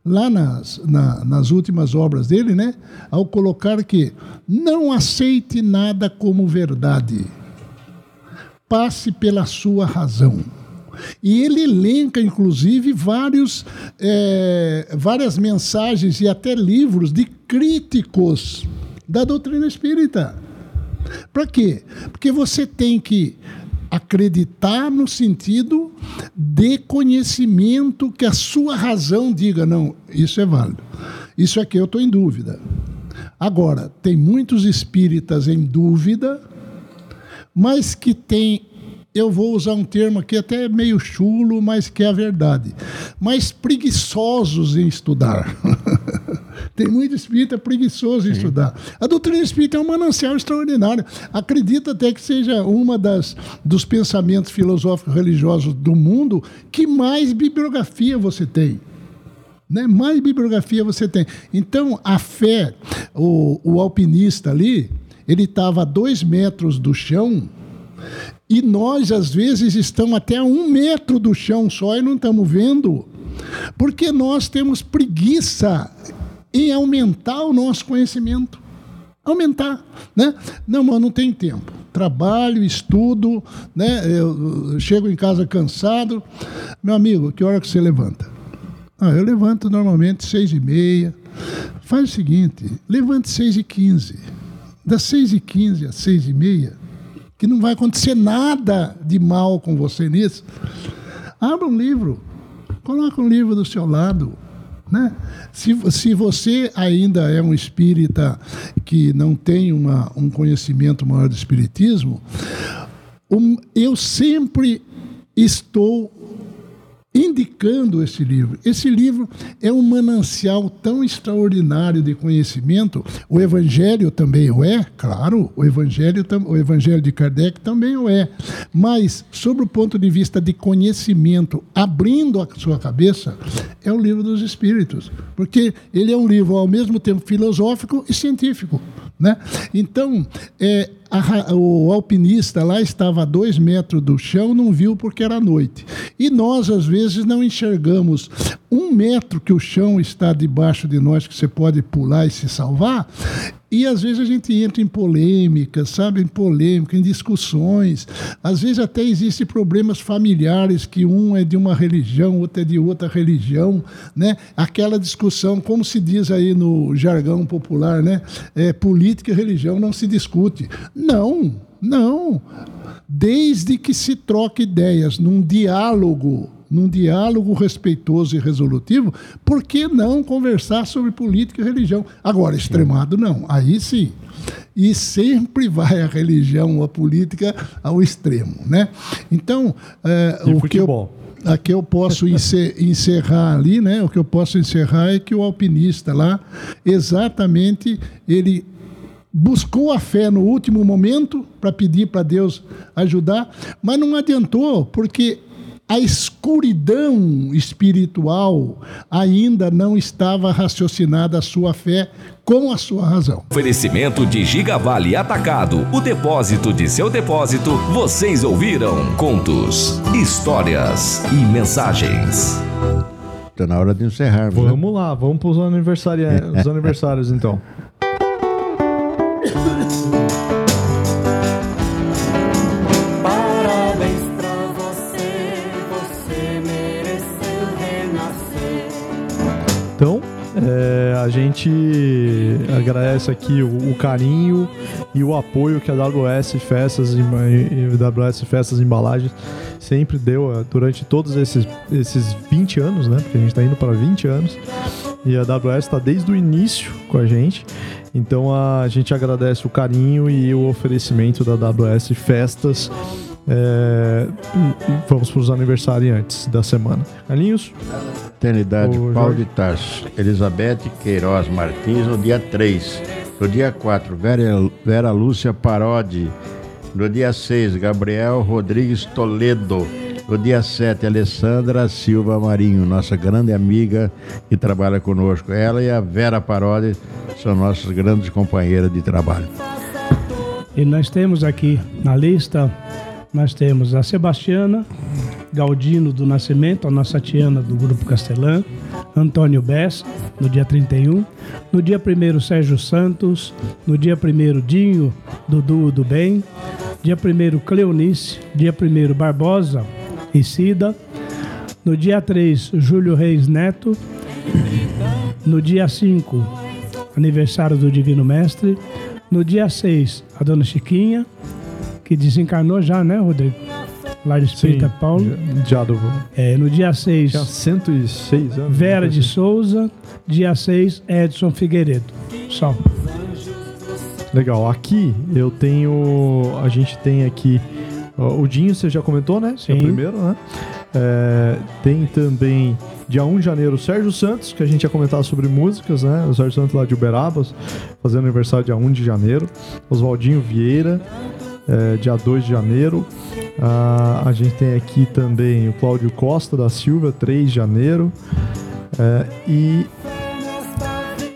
[SPEAKER 5] lá nas, na, nas últimas obras dele, né, ao colocar que não aceite nada como verdade, passe pela sua razão. E ele elenca, inclusive, vários, é, várias mensagens e até livros de críticos da doutrina espírita. Para quê? Porque você tem que acreditar no sentido de conhecimento que a sua razão diga, não, isso é válido. Isso aqui eu estou em dúvida. Agora, tem muitos espíritas em dúvida, mas que têm eu vou usar um termo aqui até meio chulo, mas que é a verdade. Mas preguiçosos em estudar. *laughs* Tem muito espírita preguiçoso em Sim. estudar. A doutrina espírita é um manancial extraordinário. Acredito até que seja uma das dos pensamentos filosóficos religiosos do mundo que mais bibliografia você tem. Né? Mais bibliografia você tem. Então, a fé, o, o alpinista ali, ele estava a dois metros do chão e nós, às vezes, estamos até a um metro do chão só e não estamos vendo, porque nós temos preguiça em aumentar o nosso conhecimento. Aumentar, né? Não, mas não tem tempo. Trabalho, estudo, né? Eu chego em casa cansado. Meu amigo, que hora que você levanta? Ah, eu levanto normalmente seis e meia. Faz o seguinte, levante seis e quinze. Das seis e quinze às seis e meia, que não vai acontecer nada de mal com você nisso. Abra um livro, coloque um livro do seu lado. Né? Se, se você ainda é um espírita que não tem uma, um conhecimento maior do espiritismo, um, eu sempre estou indicando esse livro. Esse livro é um manancial tão extraordinário de conhecimento. O Evangelho também o é, claro, o Evangelho, o Evangelho de Kardec também o é. Mas, sobre o ponto de vista de conhecimento, abrindo a sua cabeça, é o livro dos Espíritos. Porque ele é um livro ao mesmo tempo filosófico e científico. Né? Então, é, a, o alpinista lá estava a dois metros do chão, não viu porque era noite. E nós, às vezes, não enxergamos um metro que o chão está debaixo de nós, que você pode pular e se salvar, e às vezes a gente entra em polêmicas, sabe? Em polêmica, em discussões. Às vezes até existem problemas familiares, que um é de uma religião, outro é de outra religião, né? Aquela discussão, como se diz aí no jargão popular, né? É, política e religião não se discute. Não, não. Desde que se troque ideias num diálogo num diálogo respeitoso e resolutivo, por que não conversar sobre política e religião? Agora, extremado não, aí sim. E sempre vai a religião ou a política ao extremo, né? Então, é, o que eu aqui eu posso *laughs* encerrar ali, né? O que eu posso encerrar é que o alpinista lá, exatamente, ele buscou a fé no último momento para pedir para Deus ajudar, mas não adiantou, porque a escuridão espiritual ainda não estava raciocinada a sua fé com a sua razão.
[SPEAKER 1] Oferecimento de Gigavale Atacado, o depósito de seu depósito. Vocês ouviram contos, histórias e mensagens.
[SPEAKER 2] Está na hora de encerrar.
[SPEAKER 4] Né? Vamos né? lá, vamos para *laughs* os aniversários, aniversários então. Gente agradece aqui o, o carinho e o apoio que a WS Festas e WS Festas Embalagens sempre deu eh, durante todos esses, esses 20 anos, né? Porque a gente está indo para 20 anos. E a AWS está desde o início com a gente. Então a gente agradece o carinho e o oferecimento da AWS Festas. É, vamos para os aniversariantes da semana. Carlinhos?
[SPEAKER 2] Eternidade Paulo de Tarso. Elizabeth Queiroz Martins no dia 3. No dia 4, Vera, Vera Lúcia Parodi. No dia 6, Gabriel Rodrigues Toledo. No dia 7, Alessandra Silva Marinho, nossa grande amiga que trabalha conosco. Ela e a Vera Parodi são nossas grandes companheiras de trabalho.
[SPEAKER 3] E nós temos aqui na lista, nós temos a Sebastiana Galdino do Nascimento, a nossa Tiana do Grupo Castelã, Antônio Bess, no dia 31. No dia 1 Sérgio Santos. No dia 1 Dinho, Dudu do Bem. Dia 1 Cleonice. Dia 1 Barbosa, e Cida. No dia 3, Júlio Reis Neto. No dia 5, aniversário do Divino Mestre. No dia 6, a Dona Chiquinha, que desencarnou já, né, Rodrigo? Lá de Espírita
[SPEAKER 4] Sim,
[SPEAKER 3] Paulo.
[SPEAKER 4] Já do...
[SPEAKER 3] É, no dia 6,
[SPEAKER 4] Tinha 106 anos.
[SPEAKER 3] Vera
[SPEAKER 4] né?
[SPEAKER 3] de Souza. Dia 6, Edson Figueiredo. Só.
[SPEAKER 4] Legal. Aqui eu tenho. A gente tem aqui. O Dinho, você já comentou, né? Que É o
[SPEAKER 3] Sim.
[SPEAKER 4] primeiro, né? É, tem também dia 1 de janeiro Sérgio Santos, que a gente ia comentar sobre músicas, né? O Sérgio Santos lá de Uberabas, fazendo aniversário dia 1 de janeiro. Oswaldinho Vieira, é, dia 2 de janeiro. Ah, a gente tem aqui também o Cláudio Costa da Silva, 3 de janeiro. É, e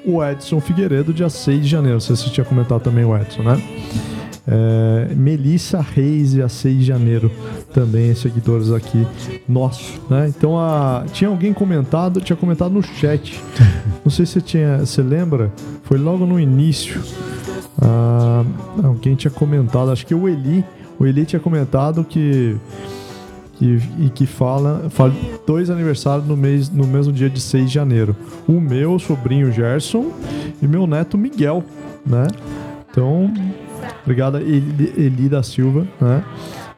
[SPEAKER 4] o Edson Figueiredo, dia 6 de janeiro. Você tinha comentado também o Edson, né? É, Melissa Reis, dia 6 de janeiro, também seguidores aqui nosso, né? Então, a, tinha alguém comentado, tinha comentado no chat. *laughs* Não sei se você tinha, você lembra? Foi logo no início. Ah, alguém tinha comentado, acho que o Eli, o Eli tinha comentado que que, e que fala, fala dois aniversários no, mês, no mesmo dia de 6 de janeiro. O meu sobrinho Gerson e meu neto Miguel, né? Então, obrigado Eli, da Silva, né?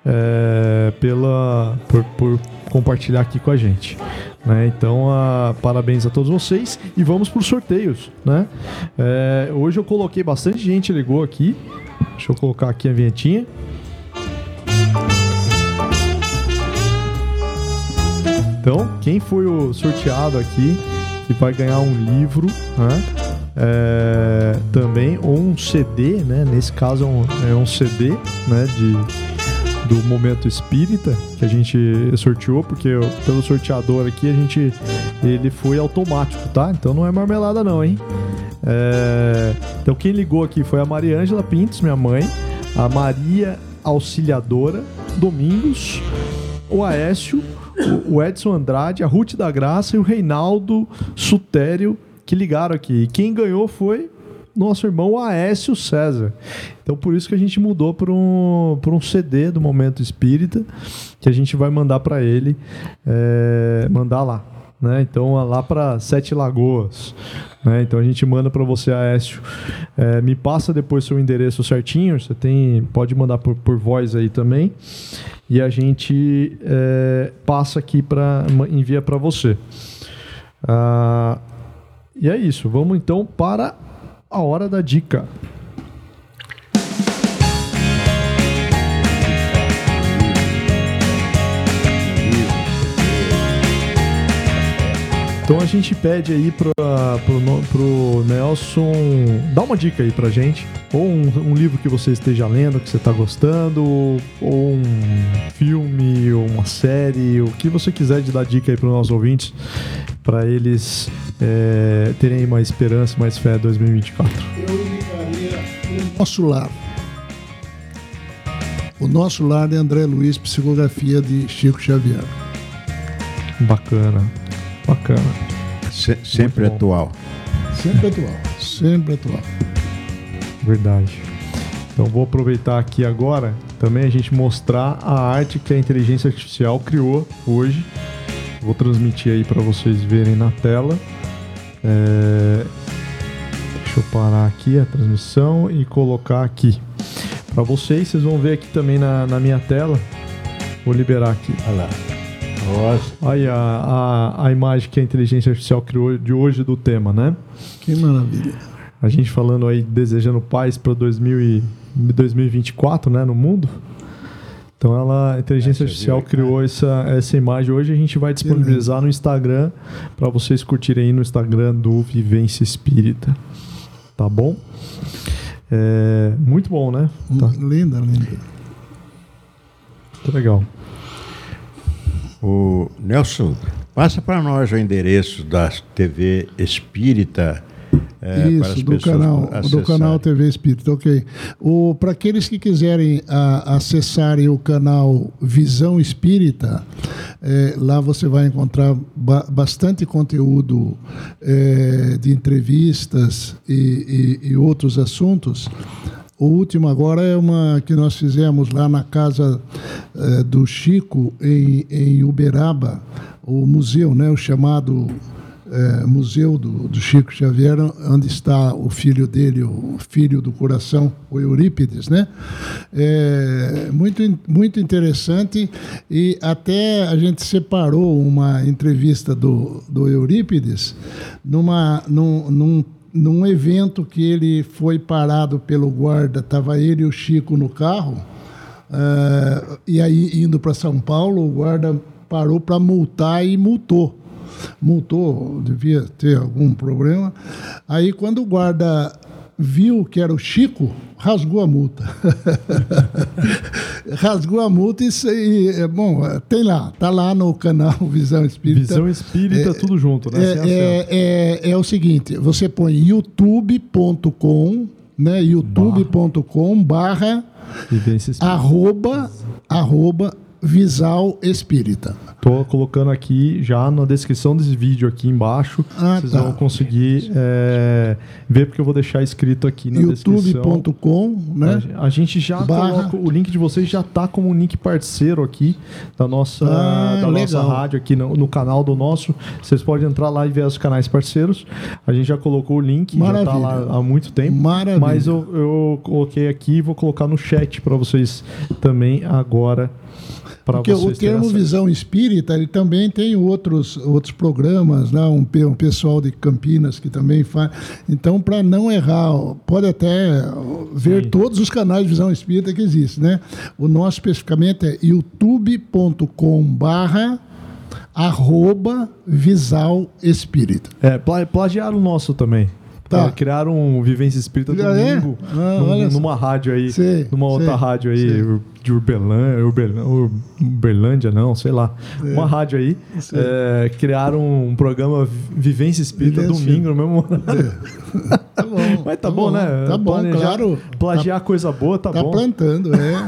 [SPEAKER 4] É, pela, por, por compartilhar aqui com a gente. Né? Então, ah, parabéns a todos vocês e vamos para os sorteios. Né? É, hoje eu coloquei bastante gente ligou aqui. Deixa eu colocar aqui a vinhetinha. Então, quem foi o sorteado aqui que vai ganhar um livro, né? É, também, ou um CD, né? Nesse caso é um, é um CD, né? De, do Momento Espírita, que a gente sorteou, porque pelo sorteador aqui a gente. Ele foi automático, tá? Então não é marmelada, não, hein? É, então quem ligou aqui foi a Mariângela Pintos, minha mãe, a Maria Auxiliadora Domingos, o Aécio, o Edson Andrade, a Ruth da Graça e o Reinaldo Sutério que ligaram aqui. E quem ganhou foi nosso irmão Aécio César. Então por isso que a gente mudou para um, um CD do Momento Espírita que a gente vai mandar para ele, é, mandar lá. Né? Então lá para Sete Lagoas. Né? Então a gente manda para você, Aécio. É, me passa depois seu endereço certinho. Você tem, pode mandar por, por voz aí também. E a gente é, passa aqui para envia para você. Ah, e é isso. Vamos então para a hora da dica. Então a gente pede aí pra, pro, pro Nelson dar uma dica aí pra gente. Ou um, um livro que você esteja lendo, que você tá gostando, ou um filme, ou uma série, o que você quiser de dar dica aí pros nossos ouvintes, pra eles é, terem mais esperança, mais fé em 2024.
[SPEAKER 5] Eu indicaria o Nosso Lar. O Nosso Lar de André Luiz, psicografia de Chico Xavier.
[SPEAKER 4] Bacana, bacana.
[SPEAKER 2] Se- sempre atual.
[SPEAKER 5] Sempre atual. Sempre atual.
[SPEAKER 4] Verdade. Então vou aproveitar aqui agora também a gente mostrar a arte que a inteligência artificial criou hoje. Vou transmitir aí para vocês verem na tela. É, Deixa eu parar aqui a transmissão e colocar aqui. Para vocês, vocês vão ver aqui também na, na minha tela. Vou liberar aqui.
[SPEAKER 2] Olha lá. Nossa.
[SPEAKER 4] Aí a, a, a imagem que a inteligência artificial criou de hoje do tema, né?
[SPEAKER 5] Que maravilha.
[SPEAKER 4] A gente falando aí, desejando paz para 2024, né, no mundo. Então ela, a inteligência
[SPEAKER 2] É,
[SPEAKER 4] artificial
[SPEAKER 2] viu, né?
[SPEAKER 4] criou essa, essa imagem hoje. A gente vai disponibilizar no Instagram para vocês curtirem aí no Instagram do Vivência Espírita. Tá bom? É, muito bom, né? Tá,
[SPEAKER 5] Linda, linda.
[SPEAKER 4] tá legal.
[SPEAKER 2] O Nelson, passa para nós o endereço da TV Espírita. É,
[SPEAKER 5] Isso, do canal, do canal TV Espírita, ok. Para aqueles que quiserem a, acessarem o canal Visão Espírita, eh, lá você vai encontrar ba- bastante conteúdo eh, de entrevistas e, e- e outros assuntos. O último agora é uma que nós fizemos lá na casa eh, do Chico, em, em Uberaba, o museu, né, o chamado é, museu do, do Chico Xavier, onde está o filho dele, o filho do coração, o Eurípides, né? É, muito, muito interessante. E até a gente separou uma entrevista do, do Eurípides numa, num, num, num evento que ele foi parado pelo guarda, estava ele e o Chico no carro, é, e aí indo para São Paulo, o guarda parou para multar e multou multou, devia ter algum problema. Aí, quando o guarda viu que era o Chico, rasgou a multa. *laughs* rasgou a multa e, aí, é, bom, tem lá, tá lá no canal *laughs* Visão Espírita.
[SPEAKER 4] Visão Espírita, tudo junto, né? Acento.
[SPEAKER 5] É, é, é o seguinte, você põe youtube.com, né? youtube.com barra arroba, arroba Visal Espírita.
[SPEAKER 4] Tô colocando aqui já na descrição desse vídeo aqui embaixo.
[SPEAKER 5] Ah,
[SPEAKER 4] vocês
[SPEAKER 5] tá.
[SPEAKER 4] vão conseguir é, ver porque eu vou deixar escrito aqui na descrição.
[SPEAKER 5] youtube.com, né?
[SPEAKER 4] A gente já
[SPEAKER 5] Barra.
[SPEAKER 4] coloca, o link de vocês já tá como um link parceiro aqui da nossa,
[SPEAKER 5] Ah,
[SPEAKER 4] da nossa
[SPEAKER 5] legal.
[SPEAKER 4] rádio aqui no, no canal do nosso. Vocês podem entrar lá e ver os canais parceiros. A gente já colocou o link, já tá
[SPEAKER 5] Maravilha.
[SPEAKER 4] lá há muito tempo.
[SPEAKER 5] Maravilha.
[SPEAKER 4] Mas eu, eu coloquei aqui e vou colocar no chat para vocês também agora. Para
[SPEAKER 5] Porque o termo visão espírita, ele também tem outros, outros programas, né? um, um pessoal de Campinas que também faz. Então, para não errar, pode até ver
[SPEAKER 4] Sim.
[SPEAKER 5] todos os canais de visão espírita que existem. Né? O nosso especificamente é youtube.com barra arroba visal espírita.
[SPEAKER 4] É, pla- plagiaram o nosso também.
[SPEAKER 5] Tá.
[SPEAKER 4] É, Criaram um Vivência Espírita
[SPEAKER 5] Ah, é?
[SPEAKER 4] domingo
[SPEAKER 5] Ah,
[SPEAKER 4] num- numa rádio aí,
[SPEAKER 5] Sei,
[SPEAKER 4] numa outra
[SPEAKER 5] sei,
[SPEAKER 4] rádio aí,
[SPEAKER 5] sei.
[SPEAKER 4] De Uberlândia, Uberlândia, Uberlândia não, sei lá. Uma rádio aí. É, criaram um programa Vi- Vivência Espírita
[SPEAKER 5] Vivência.
[SPEAKER 4] domingo no mesmo horário. *laughs*
[SPEAKER 5] Tá bom.
[SPEAKER 4] Mas tá, bom, né?
[SPEAKER 5] Tá bom,
[SPEAKER 4] Planejar-
[SPEAKER 5] claro.
[SPEAKER 4] Plagiar coisa boa, tá,
[SPEAKER 5] Tá
[SPEAKER 4] bom.
[SPEAKER 5] plantando, é.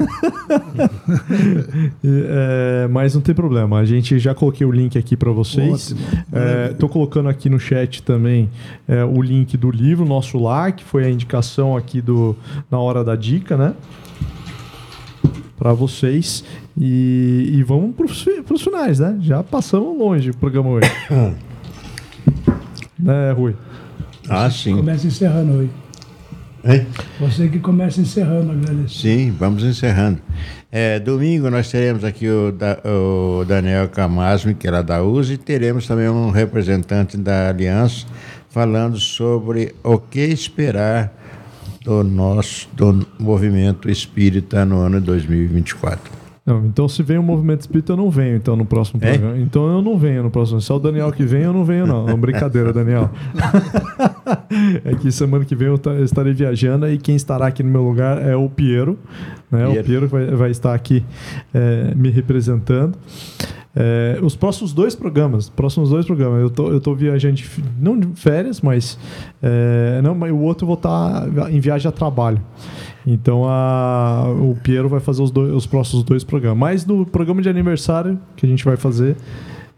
[SPEAKER 5] *laughs*
[SPEAKER 4] É, mas não tem problema. A gente já coloquei o link aqui para vocês. É, tô colocando aqui no chat também é, o link do livro Nosso Lar, que foi a indicação aqui do na hora da dica, né? Para vocês. E, e vamos para os finais, né? Já passamos longe o programa hoje. *coughs* né, Rui?
[SPEAKER 2] Ah, sim.
[SPEAKER 3] Começa encerrando hoje.
[SPEAKER 2] Hein?
[SPEAKER 3] Você que começa encerrando, agradeço.
[SPEAKER 2] Sim, vamos encerrando. É, domingo nós teremos aqui o, Da- o Daniel Camasmi, que era da USE, e teremos também um representante da Aliança falando sobre o que esperar do nosso do movimento espírita no ano de 2024.
[SPEAKER 4] Não, então se vem o movimento espírita, eu não venho então no próximo
[SPEAKER 2] É?
[SPEAKER 4] programa. Então eu não venho no próximo. Se é o Daniel que vem, eu não venho, não. Brincadeira, Daniel. *laughs* é que semana que vem eu ta- estarei viajando e quem estará aqui no meu lugar é o Piero. Né? O
[SPEAKER 2] Piero.
[SPEAKER 4] Piero vai, vai estar aqui é, me representando. É, os próximos dois programas, próximos dois programas, eu tô, eu tô viajando, de, não de férias, mas é, não, mas o outro eu vou estar em viagem a trabalho. Então a, o Piero vai fazer os, dois, os próximos dois programas. Mas no programa de aniversário que a gente vai fazer,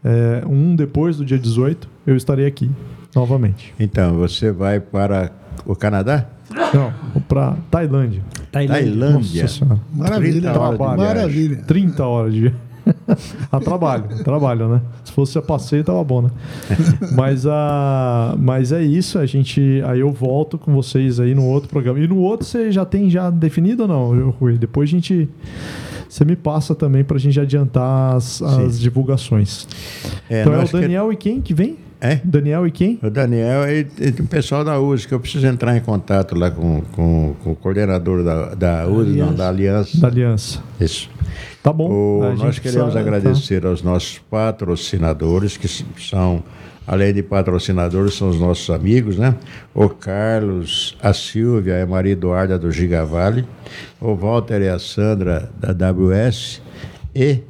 [SPEAKER 4] é, um depois do dia 18, eu estarei aqui novamente.
[SPEAKER 2] Então, você vai para o Canadá?
[SPEAKER 4] Não, para Tailândia.
[SPEAKER 2] Tailândia.
[SPEAKER 4] Nossa Senhora.
[SPEAKER 5] Maravilha.
[SPEAKER 2] 30 horas de viagem.
[SPEAKER 5] Maravilha.
[SPEAKER 4] 30 horas de. *laughs* a trabalho, a trabalho, né? Se fosse a passeio, tava bom, né? *laughs* mas, a, mas é isso, a gente. Aí eu volto com vocês aí no outro programa. E no outro você já tem já definido ou não, Rui? Depois a gente. Você me passa também para a gente adiantar as, as divulgações. É, então é o Daniel que... e quem que vem?
[SPEAKER 2] É?
[SPEAKER 4] Daniel e quem?
[SPEAKER 2] O Daniel e, e o pessoal da USE, que eu preciso entrar em contato lá com, com, com o coordenador da, da USE, não, da Aliança.
[SPEAKER 4] Da Aliança.
[SPEAKER 2] Isso.
[SPEAKER 4] Tá bom.
[SPEAKER 2] O, nós queremos agradecer tá. aos nossos patrocinadores, que são, além de patrocinadores, são os nossos amigos, né? O Carlos, a Silvia, a Maria Eduarda do Gigavale, o Walter e a Sandra da WS e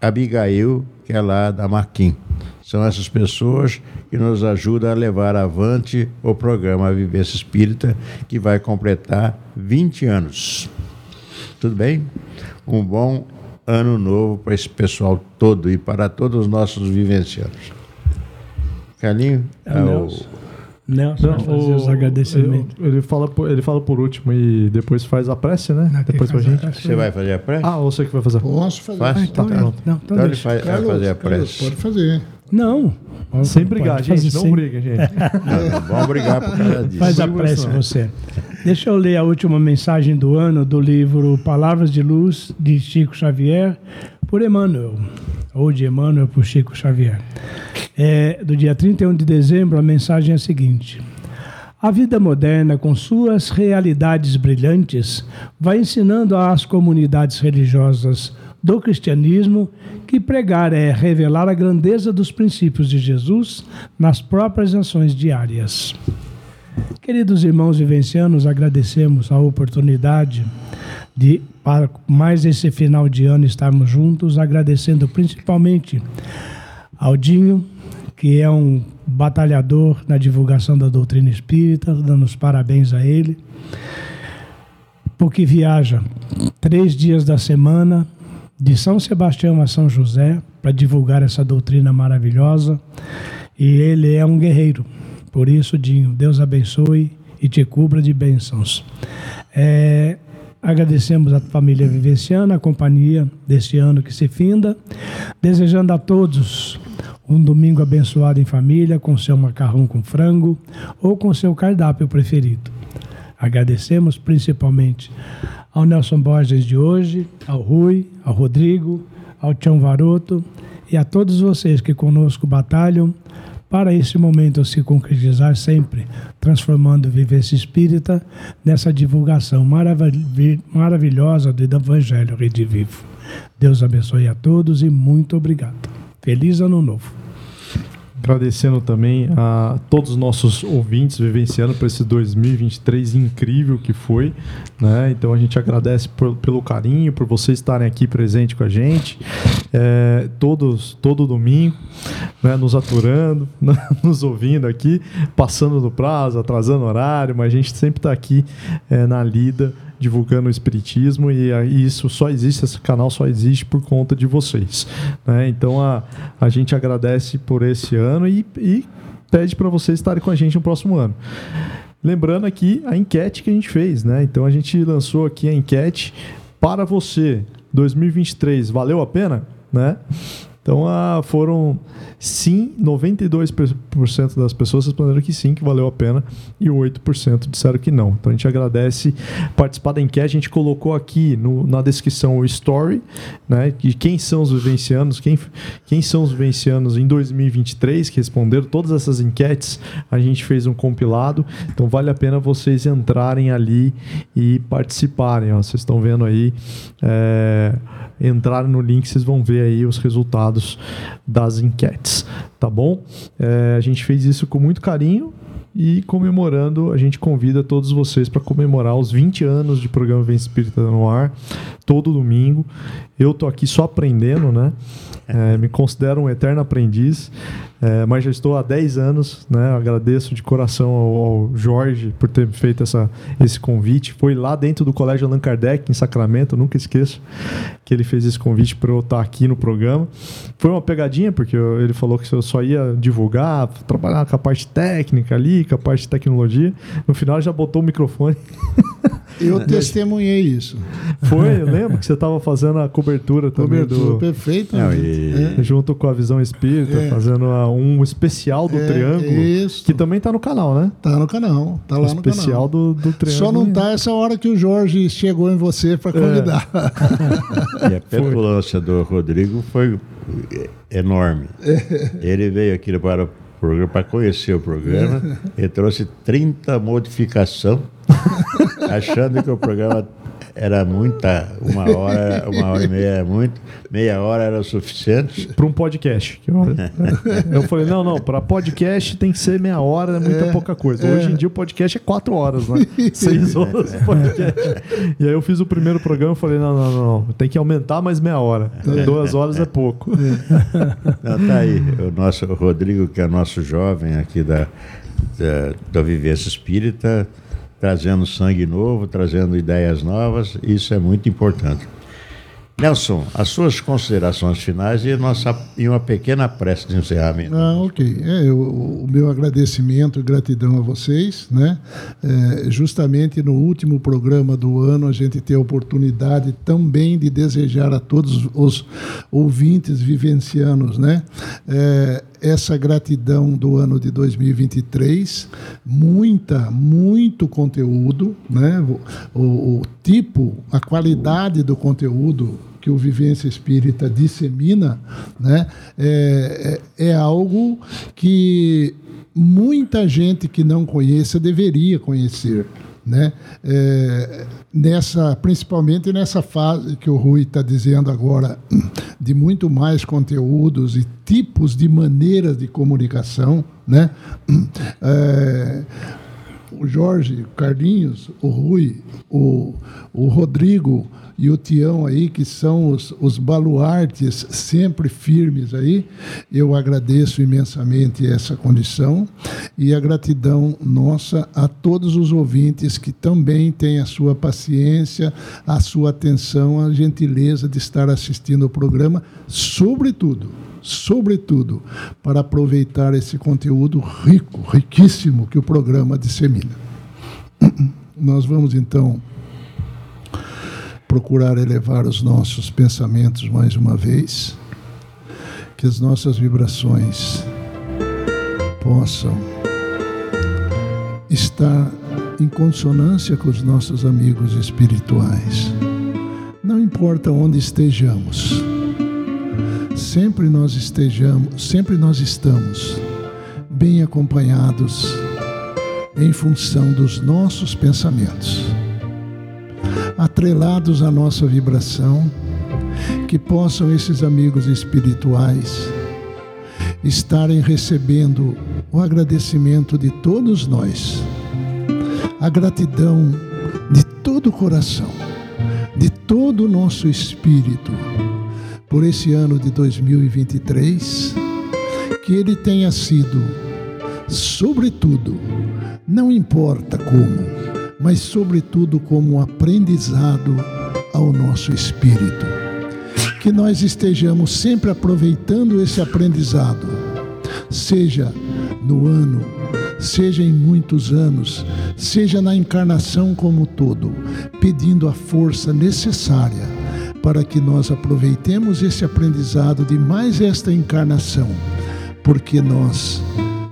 [SPEAKER 2] a Abigail, que é lá da Maquim. São essas pessoas que nos ajudam a levar avante o programa Vivência Espírita, que vai completar 20 anos. Tudo bem? Um bom ano novo para esse pessoal todo e para todos os nossos vivencianos. Carlinho?
[SPEAKER 3] É o... Nelson, Não, fazer o, os agradecimentos.
[SPEAKER 4] Ele, ele, fala por, ele fala por último e depois faz a prece, né? Não, depois pra gente.
[SPEAKER 2] Você vai fazer a prece?
[SPEAKER 4] Ah, você que vai fazer.
[SPEAKER 5] Posso fazer.
[SPEAKER 2] Faz? Ah, então,
[SPEAKER 3] tá, não, então,
[SPEAKER 2] então ele faz, vai fazer a prece.
[SPEAKER 5] pode fazer.
[SPEAKER 3] Não.
[SPEAKER 4] Sem brigar, gente. Não sem... briga, gente. *laughs*
[SPEAKER 2] não, vamos brigar por causa disso.
[SPEAKER 3] Faz a prece você. Deixa eu ler a última mensagem do ano do livro Palavras de Luz, de Chico Xavier, por Emmanuel. Ou de Emmanuel por Chico Xavier. É, do dia 31 de dezembro, a mensagem é a seguinte. A vida moderna, com suas realidades brilhantes, vai ensinando às comunidades religiosas do cristianismo que pregar é revelar a grandeza dos princípios de Jesus nas próprias ações diárias. Queridos irmãos vivencianos, agradecemos a oportunidade de, para mais esse final de ano, estarmos juntos, agradecendo principalmente ao Dinho, que é um batalhador na divulgação da doutrina espírita, dando os parabéns a ele, porque viaja três dias da semana de São Sebastião a São José para divulgar essa doutrina maravilhosa. E ele é um guerreiro. Por isso, Dinho, Deus abençoe e te cubra de bênçãos. É, agradecemos a família Vivenciana, a companhia desse ano que se finda, desejando a todos um domingo abençoado em família, com seu macarrão com frango ou com seu cardápio preferido. Agradecemos principalmente ao Nelson Borges de hoje, ao Rui, ao Rodrigo, ao Tião Varoto e a todos vocês que conosco batalham para esse momento se concretizar sempre, transformando vivência espírita nessa divulgação maravilhosa do Evangelho Redivivo. Deus abençoe a todos e muito obrigado. Feliz Ano Novo.
[SPEAKER 4] Agradecendo também a todos os nossos ouvintes vivenciando por esse 2023 incrível que foi. Né? Então a gente agradece por, pelo carinho, por vocês estarem aqui presente com a gente. É, todos, todo domingo, né? nos aturando, *laughs* nos ouvindo aqui, passando do prazo, atrasando horário, mas a gente sempre está aqui é, na lida divulgando o espiritismo e, isso só existe, esse canal só existe por conta de vocês. Né? Então a, a gente agradece por esse ano e, e pede para vocês estarem com a gente no próximo ano. Lembrando aqui a enquete que a gente fez, né? Então a gente lançou aqui a enquete para você 2023 valeu a pena, né? Então ah, foram sim, 92% das pessoas responderam que sim, que valeu a pena, e 8% disseram que não. Então a gente agradece participar da enquete. A gente colocou aqui no, na descrição o story, né? De quem são os vivencianos, quem, quem são os vivencianos em 2023 que responderam todas essas enquetes. A gente fez um compilado, então vale a pena vocês entrarem ali e participarem. Ó. Vocês estão vendo aí. É no link, vocês vão ver aí os resultados das enquetes, tá bom? É, a gente fez isso com muito carinho e comemorando, a gente convida todos vocês para comemorar os 20 anos de programa Vem Espírita no ar, todo domingo. Eu tô aqui só aprendendo, né? É, me considero um eterno aprendiz, é, mas já estou há 10 anos. Né? Agradeço de coração ao, ao, Jorge por ter feito essa, esse convite. Foi lá dentro do Colégio Allan Kardec, em Sacramento, nunca esqueço que ele fez esse convite para eu estar aqui no programa. Foi uma pegadinha, porque eu, ele falou que eu só ia divulgar, trabalhar com a parte técnica ali, com a parte de tecnologia. No final, já botou o microfone. *laughs*
[SPEAKER 5] Eu testemunhei isso.
[SPEAKER 4] Foi, eu lembro que você estava fazendo a cobertura também
[SPEAKER 5] Cobertura
[SPEAKER 4] do,
[SPEAKER 5] perfeita.
[SPEAKER 2] Não, e-
[SPEAKER 5] É.
[SPEAKER 4] junto com a Visão Espírita,
[SPEAKER 5] É.
[SPEAKER 4] fazendo a- um especial do
[SPEAKER 5] É,
[SPEAKER 4] Triângulo,
[SPEAKER 5] isso.
[SPEAKER 4] que também tá no canal, né?
[SPEAKER 5] Tá no canal. Tá lá no
[SPEAKER 4] especial
[SPEAKER 5] canal.
[SPEAKER 4] do, do Triângulo.
[SPEAKER 5] Só não tá essa hora que o Jorge chegou em você para convidar. *laughs*
[SPEAKER 2] E a petulância do Rodrigo foi enorme. Ele veio aqui para o programa para conhecer o programa e trouxe 30 modificações, *laughs* achando que o programa era muita, uma hora, uma hora e meia era muito, meia hora era o suficiente.
[SPEAKER 4] Para um podcast. que Eu, *laughs* eu falei, não, não, para podcast tem que ser meia hora, é muita pouca coisa. Hoje em dia o podcast é quatro horas, né? *laughs* Seis horas de podcast. E aí eu fiz o primeiro programa e falei, não, não, não, não, tem que aumentar mais meia hora. Duas horas é pouco. *laughs*
[SPEAKER 2] Não, tá aí, o nosso o Rodrigo, que é nosso jovem aqui da, da, da Vivência Espírita, trazendo sangue novo, trazendo ideias novas, isso é muito importante. Nelson, as suas considerações finais e, nossa, e uma pequena prece de encerramento.
[SPEAKER 5] Ah, ok. É, o, o meu agradecimento e gratidão a vocês, né? É, justamente no último programa do ano a gente tem a oportunidade também de desejar a todos os ouvintes vivencianos, né? É, essa gratidão do ano de 2023, muita, muito conteúdo, né? O, o, tipo, a qualidade do conteúdo que o Vivência Espírita dissemina, né, é, é, é algo que muita gente que não conheça deveria conhecer. Né? É, nessa, principalmente nessa fase que o Rui está dizendo agora, de muito mais conteúdos e tipos de maneiras de comunicação. Né? É, o Jorge, o Carlinhos, o Rui, o, o Rodrigo e o Tião aí, que são os, os baluartes sempre firmes aí, eu agradeço imensamente essa condição e a gratidão nossa a todos os ouvintes que também têm a sua paciência, a sua atenção, a gentileza de estar assistindo o programa, sobretudo sobretudo para aproveitar esse conteúdo rico, riquíssimo que o programa dissemina. *clears throat* Nós vamos então procurar elevar os nossos pensamentos mais uma vez, que as nossas vibrações possam estar em consonância com os nossos amigos espirituais. Não importa onde estejamos, sempre nós estejamos, sempre nós estamos bem acompanhados em função dos nossos pensamentos, atrelados à nossa vibração, que possam esses amigos espirituais estarem recebendo o agradecimento de todos nós, a gratidão de todo o coração, de todo o nosso espírito por esse ano de 2023, que ele tenha sido, sobretudo, não importa como, mas sobretudo como um aprendizado ao nosso espírito. Que nós estejamos sempre aproveitando esse aprendizado, seja no ano, seja em muitos anos, seja na encarnação como um todo, pedindo a força necessária para que nós aproveitemos esse aprendizado de mais esta encarnação, porque nós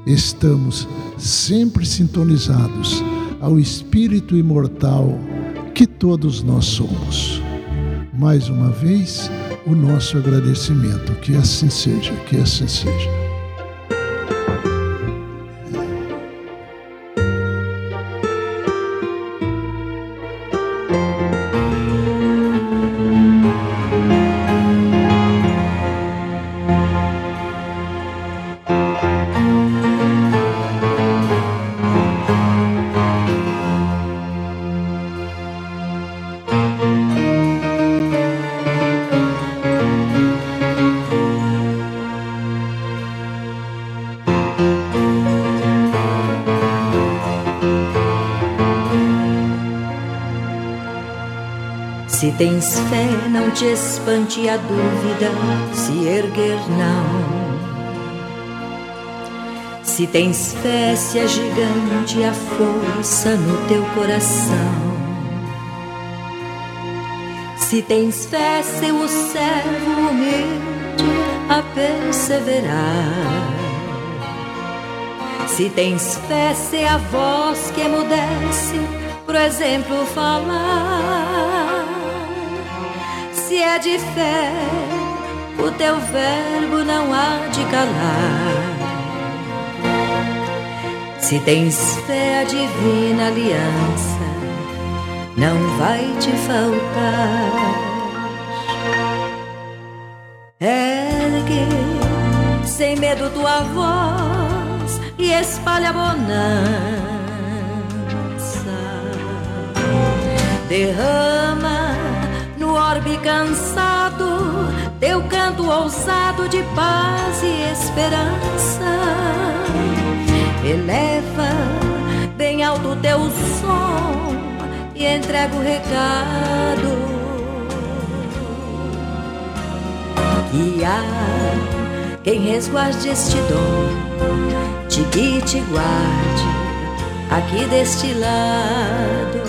[SPEAKER 5] estamos sempre sintonizados ao espírito imortal que todos nós somos. Mais uma vez, o nosso agradecimento. Que assim seja, que assim seja.
[SPEAKER 8] Tens fé, não te espante a dúvida se erguer não. Se tens fé, se é gigante a força no teu coração. Se tens fé, seu servo humilde a perseverar. Se tens fé, se a voz que emudece, por exemplo, falar. É de fé, o teu verbo não há de calar. Se tens fé, a divina aliança não vai te faltar. Ergue sem medo tua voz e espalha a bonança. Derrama de paz e esperança. Eleva bem alto teu som e entrega o recado que há quem resguarde este dom, te guie, te guarde aqui deste lado.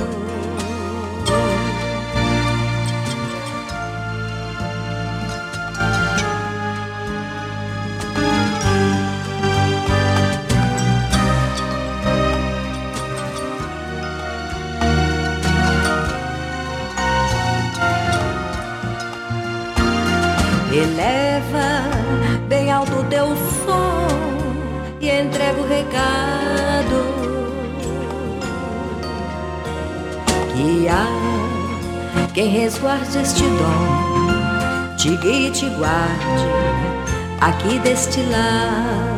[SPEAKER 8] Quem resguarde este dom, te guie e te guarde aqui deste lado.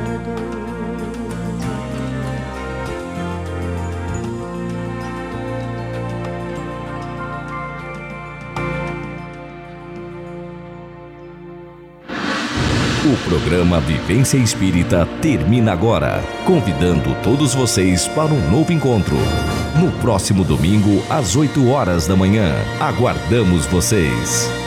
[SPEAKER 1] O programa Vivência Espírita termina agora, convidando todos vocês para um novo encontro. No próximo domingo, às 8 horas da manhã. Aguardamos vocês.